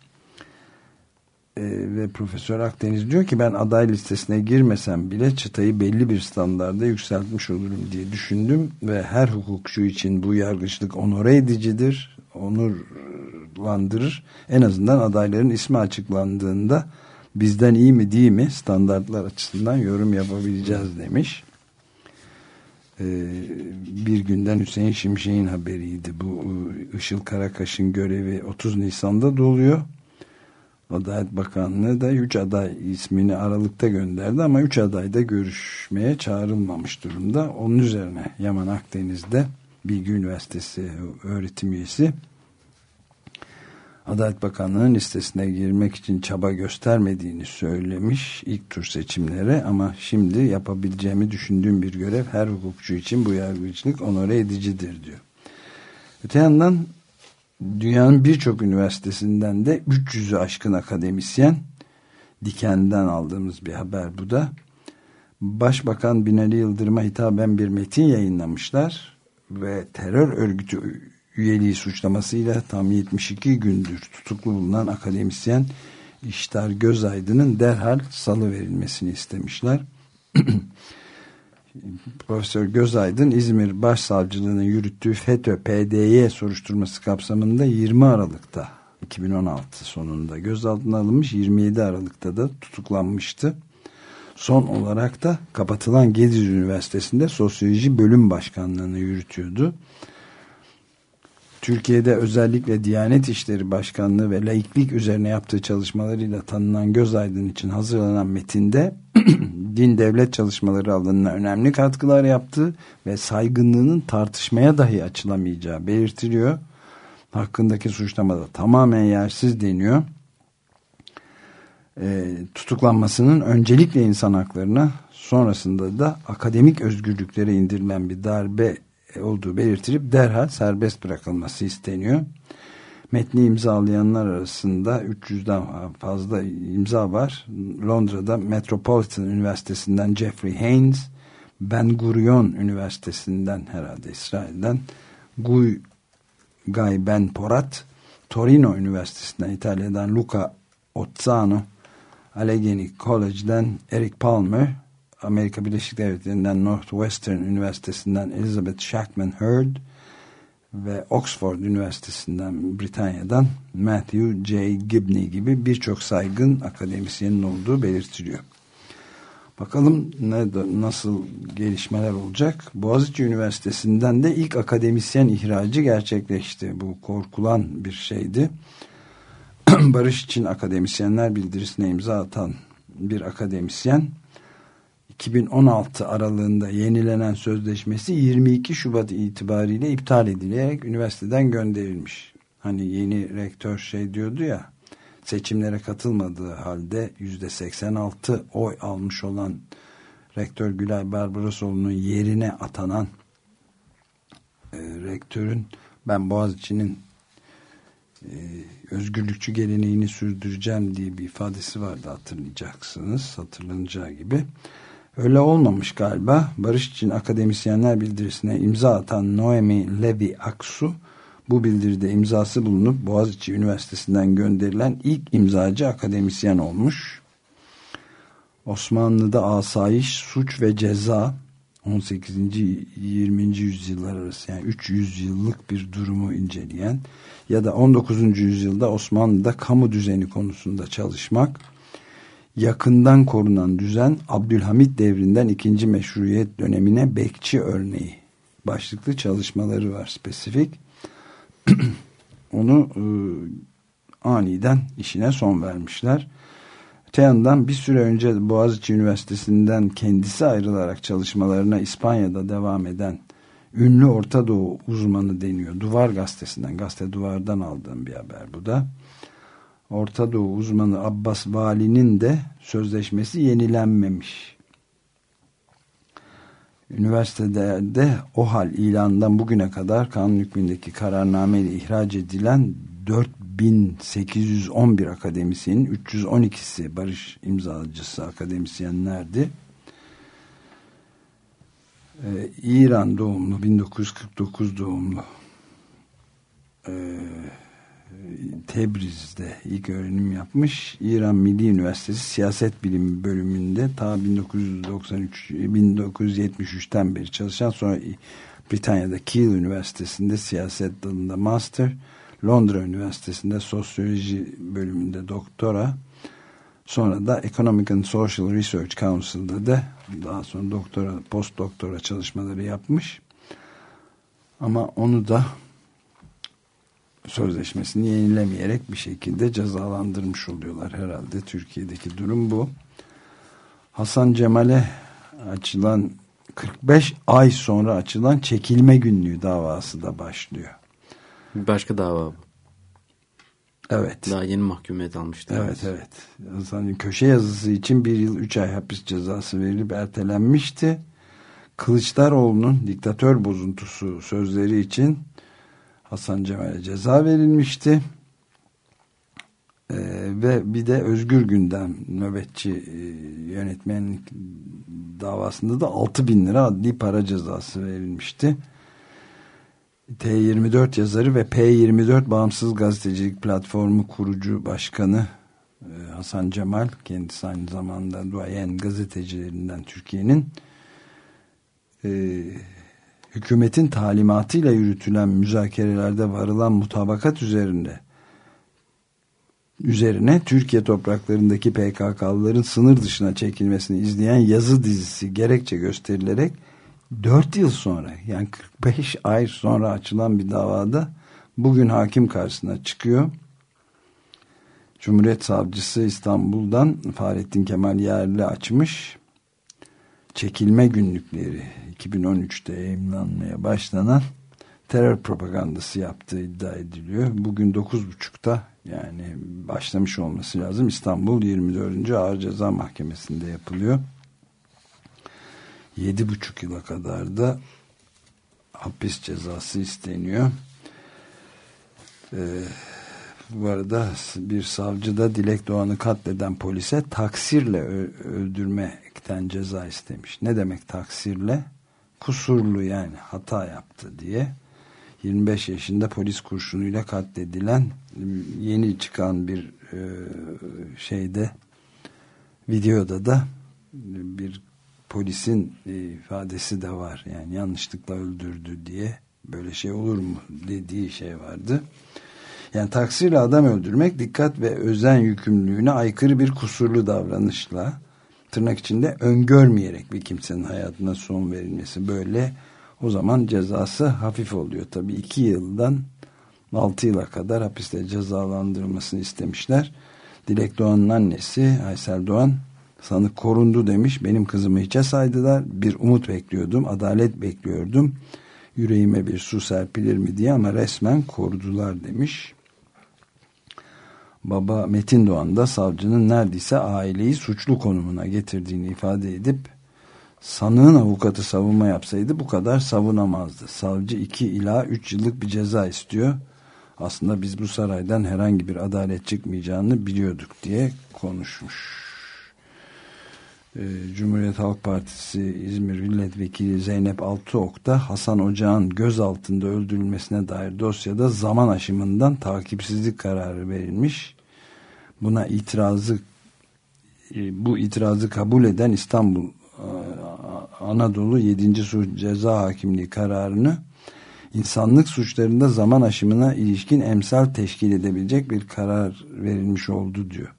E, ve Profesör Akdeniz diyor ki ben aday listesine girmesem bile çıtayı belli bir standarda yükseltmiş olurum diye düşündüm ve her hukukçu için bu yargıçlık onore edicidir, onurlandırır. En azından adayların ismi açıklandığında bizden iyi mi değil mi standartlar açısından yorum yapabileceğiz demiş. Ee, bir günden Hüseyin Şimşek'in haberiydi. Bu Işıl Karakaş'ın görevi 30 Nisan'da doluyor. Adalet Bakanlığı da 3 aday ismini Aralık'ta gönderdi ama 3 aday da görüşmeye çağrılmamış durumda. Onun üzerine Yaman Akdeniz'de Bilgi Üniversitesi öğretim üyesi Adalet Bakanlığı'nın listesine girmek için çaba göstermediğini söylemiş ilk tur seçimlere ama şimdi yapabileceğimi düşündüğüm bir görev her hukukçu için bu yargıçlık onore edicidir diyor. Öte yandan dünyanın birçok üniversitesinden de 300'ü aşkın akademisyen Diken'den aldığımız bir haber bu da. Başbakan Binali Yıldırım'a hitaben bir metin yayınlamışlar ve terör örgütü üyeliği suçlamasıyla tam 72 gündür tutuklu bulunan akademisyen İştar Gözaydın'ın derhal salı verilmesini istemişler. <clears throat> Profesör Gözaydın İzmir Başsavcılığı'nın yürüttüğü FETÖ PDY soruşturması kapsamında 20 Aralık'ta 2016 sonunda gözaltına alınmış 27 Aralık'ta da tutuklanmıştı. Son olarak da kapatılan Gediz Üniversitesi'nde sosyoloji bölüm başkanlığını yürütüyordu. Türkiye'de özellikle Diyanet İşleri Başkanlığı ve laiklik üzerine yaptığı çalışmalarıyla tanınan Gözaydın için hazırlanan metinde <clears throat> din devlet çalışmaları alanına önemli katkılar yaptığı ve saygınlığının tartışmaya dahi açılamayacağı belirtiliyor. Hakkındaki suçlamada tamamen yersiz deniyor. E, tutuklanmasının öncelikle insan haklarına sonrasında da akademik özgürlüklere indirilen bir darbe olduğu belirtilip derhal serbest bırakılması isteniyor. Metni imzalayanlar arasında 300'den fazla imza var. Londra'da Metropolitan Üniversitesi'nden Jeffrey Haynes, Ben Gurion Üniversitesi'nden herhalde İsrail'den Guy Guy Ben Porat, Torino Üniversitesi'nden İtalya'dan Luca Ozzano, Allegheny College'den Eric Palmer, Amerika Birleşik Devletleri'nden Northwestern Üniversitesi'nden Elizabeth Shackman Heard ve Oxford Üniversitesi'nden Britanya'dan Matthew J. Gibney gibi birçok saygın akademisyenin olduğu belirtiliyor. Bakalım ne, nasıl gelişmeler olacak. Boğaziçi Üniversitesi'nden de ilk akademisyen ihracı gerçekleşti. Bu korkulan bir şeydi. <clears throat> Barış için akademisyenler bildirisine imza atan bir akademisyen 2016 aralığında yenilenen sözleşmesi 22 Şubat itibariyle iptal edilerek üniversiteden gönderilmiş. Hani yeni rektör şey diyordu ya seçimlere katılmadığı halde yüzde 86 oy almış olan rektör Gülay Barbarosoğlu'nun yerine atanan e, rektörün ben Boğaziçi'nin e, özgürlükçü geleneğini sürdüreceğim diye bir ifadesi vardı hatırlayacaksınız hatırlanacağı gibi öyle olmamış galiba Barış için akademisyenler bildirisine imza atan Noemi Levi Aksu bu bildiride imzası bulunup Boğaziçi Üniversitesi'nden gönderilen ilk imzacı akademisyen olmuş. Osmanlı'da asayiş, suç ve ceza 18. 20. yüzyıllar arası yani 300 yıllık bir durumu inceleyen ya da 19. yüzyılda Osmanlı'da kamu düzeni konusunda çalışmak yakından korunan düzen Abdülhamit devrinden ikinci meşruiyet dönemine bekçi örneği başlıklı çalışmaları var spesifik <clears throat> onu e, aniden işine son vermişler. Öte yandan bir süre önce Boğaziçi Üniversitesi'nden kendisi ayrılarak çalışmalarına İspanya'da devam eden ünlü Orta Doğu uzmanı deniyor. Duvar gazetesinden, gazete duvardan aldığım bir haber bu da. Orta Doğu uzmanı Abbas Vali'nin de sözleşmesi yenilenmemiş. Üniversitede de o hal ilanından bugüne kadar kanun hükmündeki kararnameyle ihraç edilen 4811 akademisyenin 312'si barış imzacısı akademisyenlerdi. Ee, İran doğumlu 1949 doğumlu ee, Tebriz'de ilk öğrenim yapmış. İran Milli Üniversitesi Siyaset Bilimi bölümünde ta 1993 1973'ten beri çalışan sonra Britanya'da Keele Üniversitesi'nde siyaset dalında master, Londra Üniversitesi'nde sosyoloji bölümünde doktora, sonra da Economic and Social Research Council'da da daha sonra doktora, post doktora çalışmaları yapmış. Ama onu da sözleşmesini yenilemeyerek bir şekilde cezalandırmış oluyorlar herhalde. Türkiye'deki durum bu. Hasan Cemal'e açılan 45 ay sonra açılan çekilme günlüğü davası da başlıyor. Bir başka dava bu. Evet. Daha yeni mahkumiyet almıştı. Evet evet. Hasan'ın köşe yazısı için bir yıl üç ay hapis cezası verilip ertelenmişti. Kılıçdaroğlu'nun diktatör bozuntusu sözleri için Hasan Cemal'e ceza verilmişti. Ee, ve bir de Özgür Gündem nöbetçi e, yönetmenlik davasında da 6 bin lira adli para cezası verilmişti. T24 yazarı ve P24 Bağımsız Gazetecilik Platformu kurucu başkanı e, Hasan Cemal kendisi aynı zamanda duayen gazetecilerinden Türkiye'nin e, hükümetin talimatıyla yürütülen müzakerelerde varılan mutabakat üzerinde üzerine Türkiye topraklarındaki PKK'lıların sınır dışına çekilmesini izleyen yazı dizisi gerekçe gösterilerek 4 yıl sonra yani 45 ay sonra açılan bir davada bugün hakim karşısına çıkıyor. Cumhuriyet Savcısı İstanbul'dan Fahrettin Kemal Yerli açmış. Çekilme günlükleri 2013'te yayınlanmaya başlanan terör propagandası yaptığı iddia ediliyor. Bugün 9.30'da yani başlamış olması lazım. İstanbul 24. Ağır Ceza Mahkemesi'nde yapılıyor. 7,5 yıla kadar da hapis cezası isteniyor. Ee, bu arada bir savcı da Dilek Doğan'ı katleden polise taksirle öldürmekten ceza istemiş. Ne demek taksirle? Kusurlu yani hata yaptı diye. 25 yaşında polis kurşunuyla katledilen yeni çıkan bir e, şeyde videoda da bir polisin ifadesi de var. Yani yanlışlıkla öldürdü diye böyle şey olur mu dediği şey vardı. Yani taksiyle adam öldürmek dikkat ve özen yükümlülüğüne aykırı bir kusurlu davranışla tırnak içinde öngörmeyerek bir kimsenin hayatına son verilmesi böyle o zaman cezası hafif oluyor. Tabii iki yıldan altı yıla kadar hapiste cezalandırılmasını istemişler. Dilek Doğan'ın annesi Aysel Doğan sanık korundu demiş. Benim kızımı hiçe saydılar. Bir umut bekliyordum. Adalet bekliyordum. Yüreğime bir su serpilir mi diye ama resmen korudular demiş. Baba Metin Doğan da savcının neredeyse aileyi suçlu konumuna getirdiğini ifade edip sanığın avukatı savunma yapsaydı bu kadar savunamazdı. Savcı 2 ila 3 yıllık bir ceza istiyor. Aslında biz bu saraydan herhangi bir adalet çıkmayacağını biliyorduk diye konuşmuş. Ee, Cumhuriyet Halk Partisi İzmir Milletvekili Zeynep Altıok da Hasan Ocağ'ın gözaltında öldürülmesine dair dosyada zaman aşımından takipsizlik kararı verilmiş. Buna itirazı e, bu itirazı kabul eden İstanbul e, Anadolu 7. Suç Ceza Hakimliği kararını insanlık suçlarında zaman aşımına ilişkin emsal teşkil edebilecek bir karar verilmiş oldu diyor.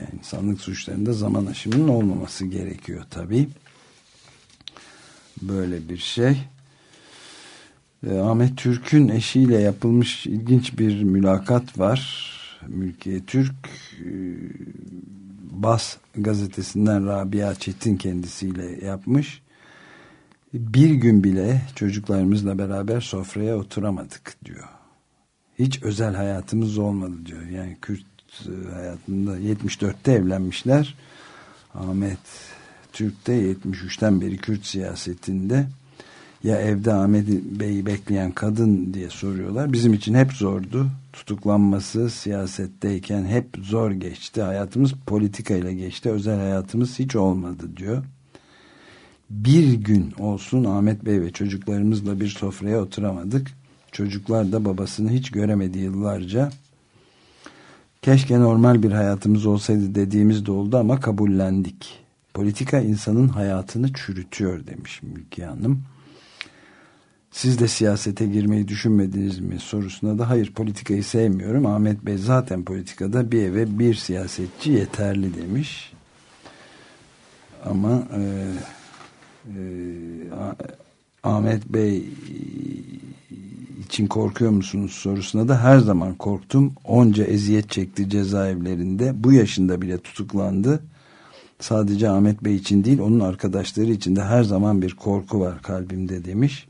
Yani insanlık suçlarında zaman aşımının olmaması gerekiyor tabi. Böyle bir şey. E, Ahmet Türk'ün eşiyle yapılmış ilginç bir mülakat var. Mülkiye Türk e, Bas gazetesinden Rabia Çetin kendisiyle yapmış. Bir gün bile çocuklarımızla beraber sofraya oturamadık diyor. Hiç özel hayatımız olmadı diyor. Yani Kürt hayatında 74'te evlenmişler. Ahmet Türk'te 73'ten beri Kürt siyasetinde ya evde Ahmet Bey'i bekleyen kadın diye soruyorlar. Bizim için hep zordu. Tutuklanması siyasetteyken hep zor geçti. Hayatımız politikayla geçti. Özel hayatımız hiç olmadı diyor. Bir gün olsun Ahmet Bey ve çocuklarımızla bir sofraya oturamadık. Çocuklar da babasını hiç göremedi yıllarca. Keşke normal bir hayatımız olsaydı dediğimiz de oldu ama kabullendik. Politika insanın hayatını çürütüyor demiş Mülkiye Hanım. Siz de siyasete girmeyi düşünmediniz mi sorusuna da hayır politikayı sevmiyorum. Ahmet Bey zaten politikada bir eve bir siyasetçi yeterli demiş. Ama e, e, Ahmet Bey için korkuyor musunuz sorusuna da her zaman korktum. Onca eziyet çekti cezaevlerinde. Bu yaşında bile tutuklandı. Sadece Ahmet Bey için değil onun arkadaşları için de her zaman bir korku var kalbimde demiş.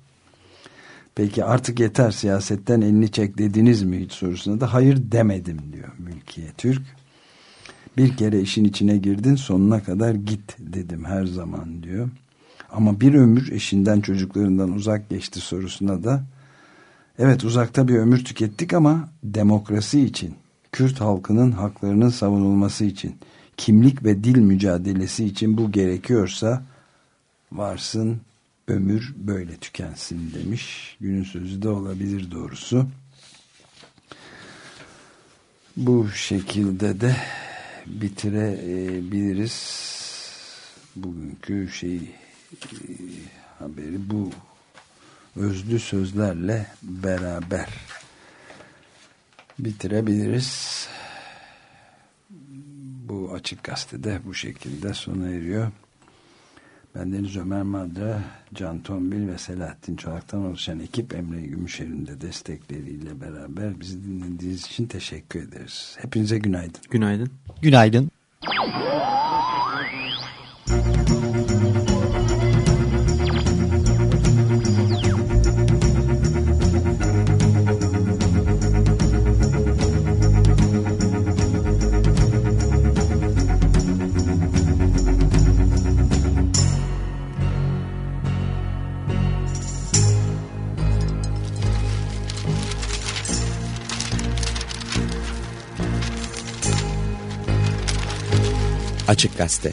Peki artık yeter siyasetten elini çek dediniz mi hiç sorusuna da hayır demedim diyor Mülkiye Türk. Bir kere işin içine girdin sonuna kadar git dedim her zaman diyor. Ama bir ömür eşinden çocuklarından uzak geçti sorusuna da Evet uzakta bir ömür tükettik ama demokrasi için, Kürt halkının haklarının savunulması için, kimlik ve dil mücadelesi için bu gerekiyorsa varsın ömür böyle tükensin demiş. Günün sözü de olabilir doğrusu. Bu şekilde de bitirebiliriz. Bugünkü şey e, haberi bu özlü sözlerle beraber bitirebiliriz. Bu açık gazetede bu şekilde sona eriyor. Ben Deniz Ömer Madra, Can Tombil ve Selahattin Çolak'tan oluşan ekip Emre Gümüşer'in de destekleriyle beraber bizi dinlediğiniz için teşekkür ederiz. Hepinize günaydın. Günaydın. Günaydın. Açık Gazete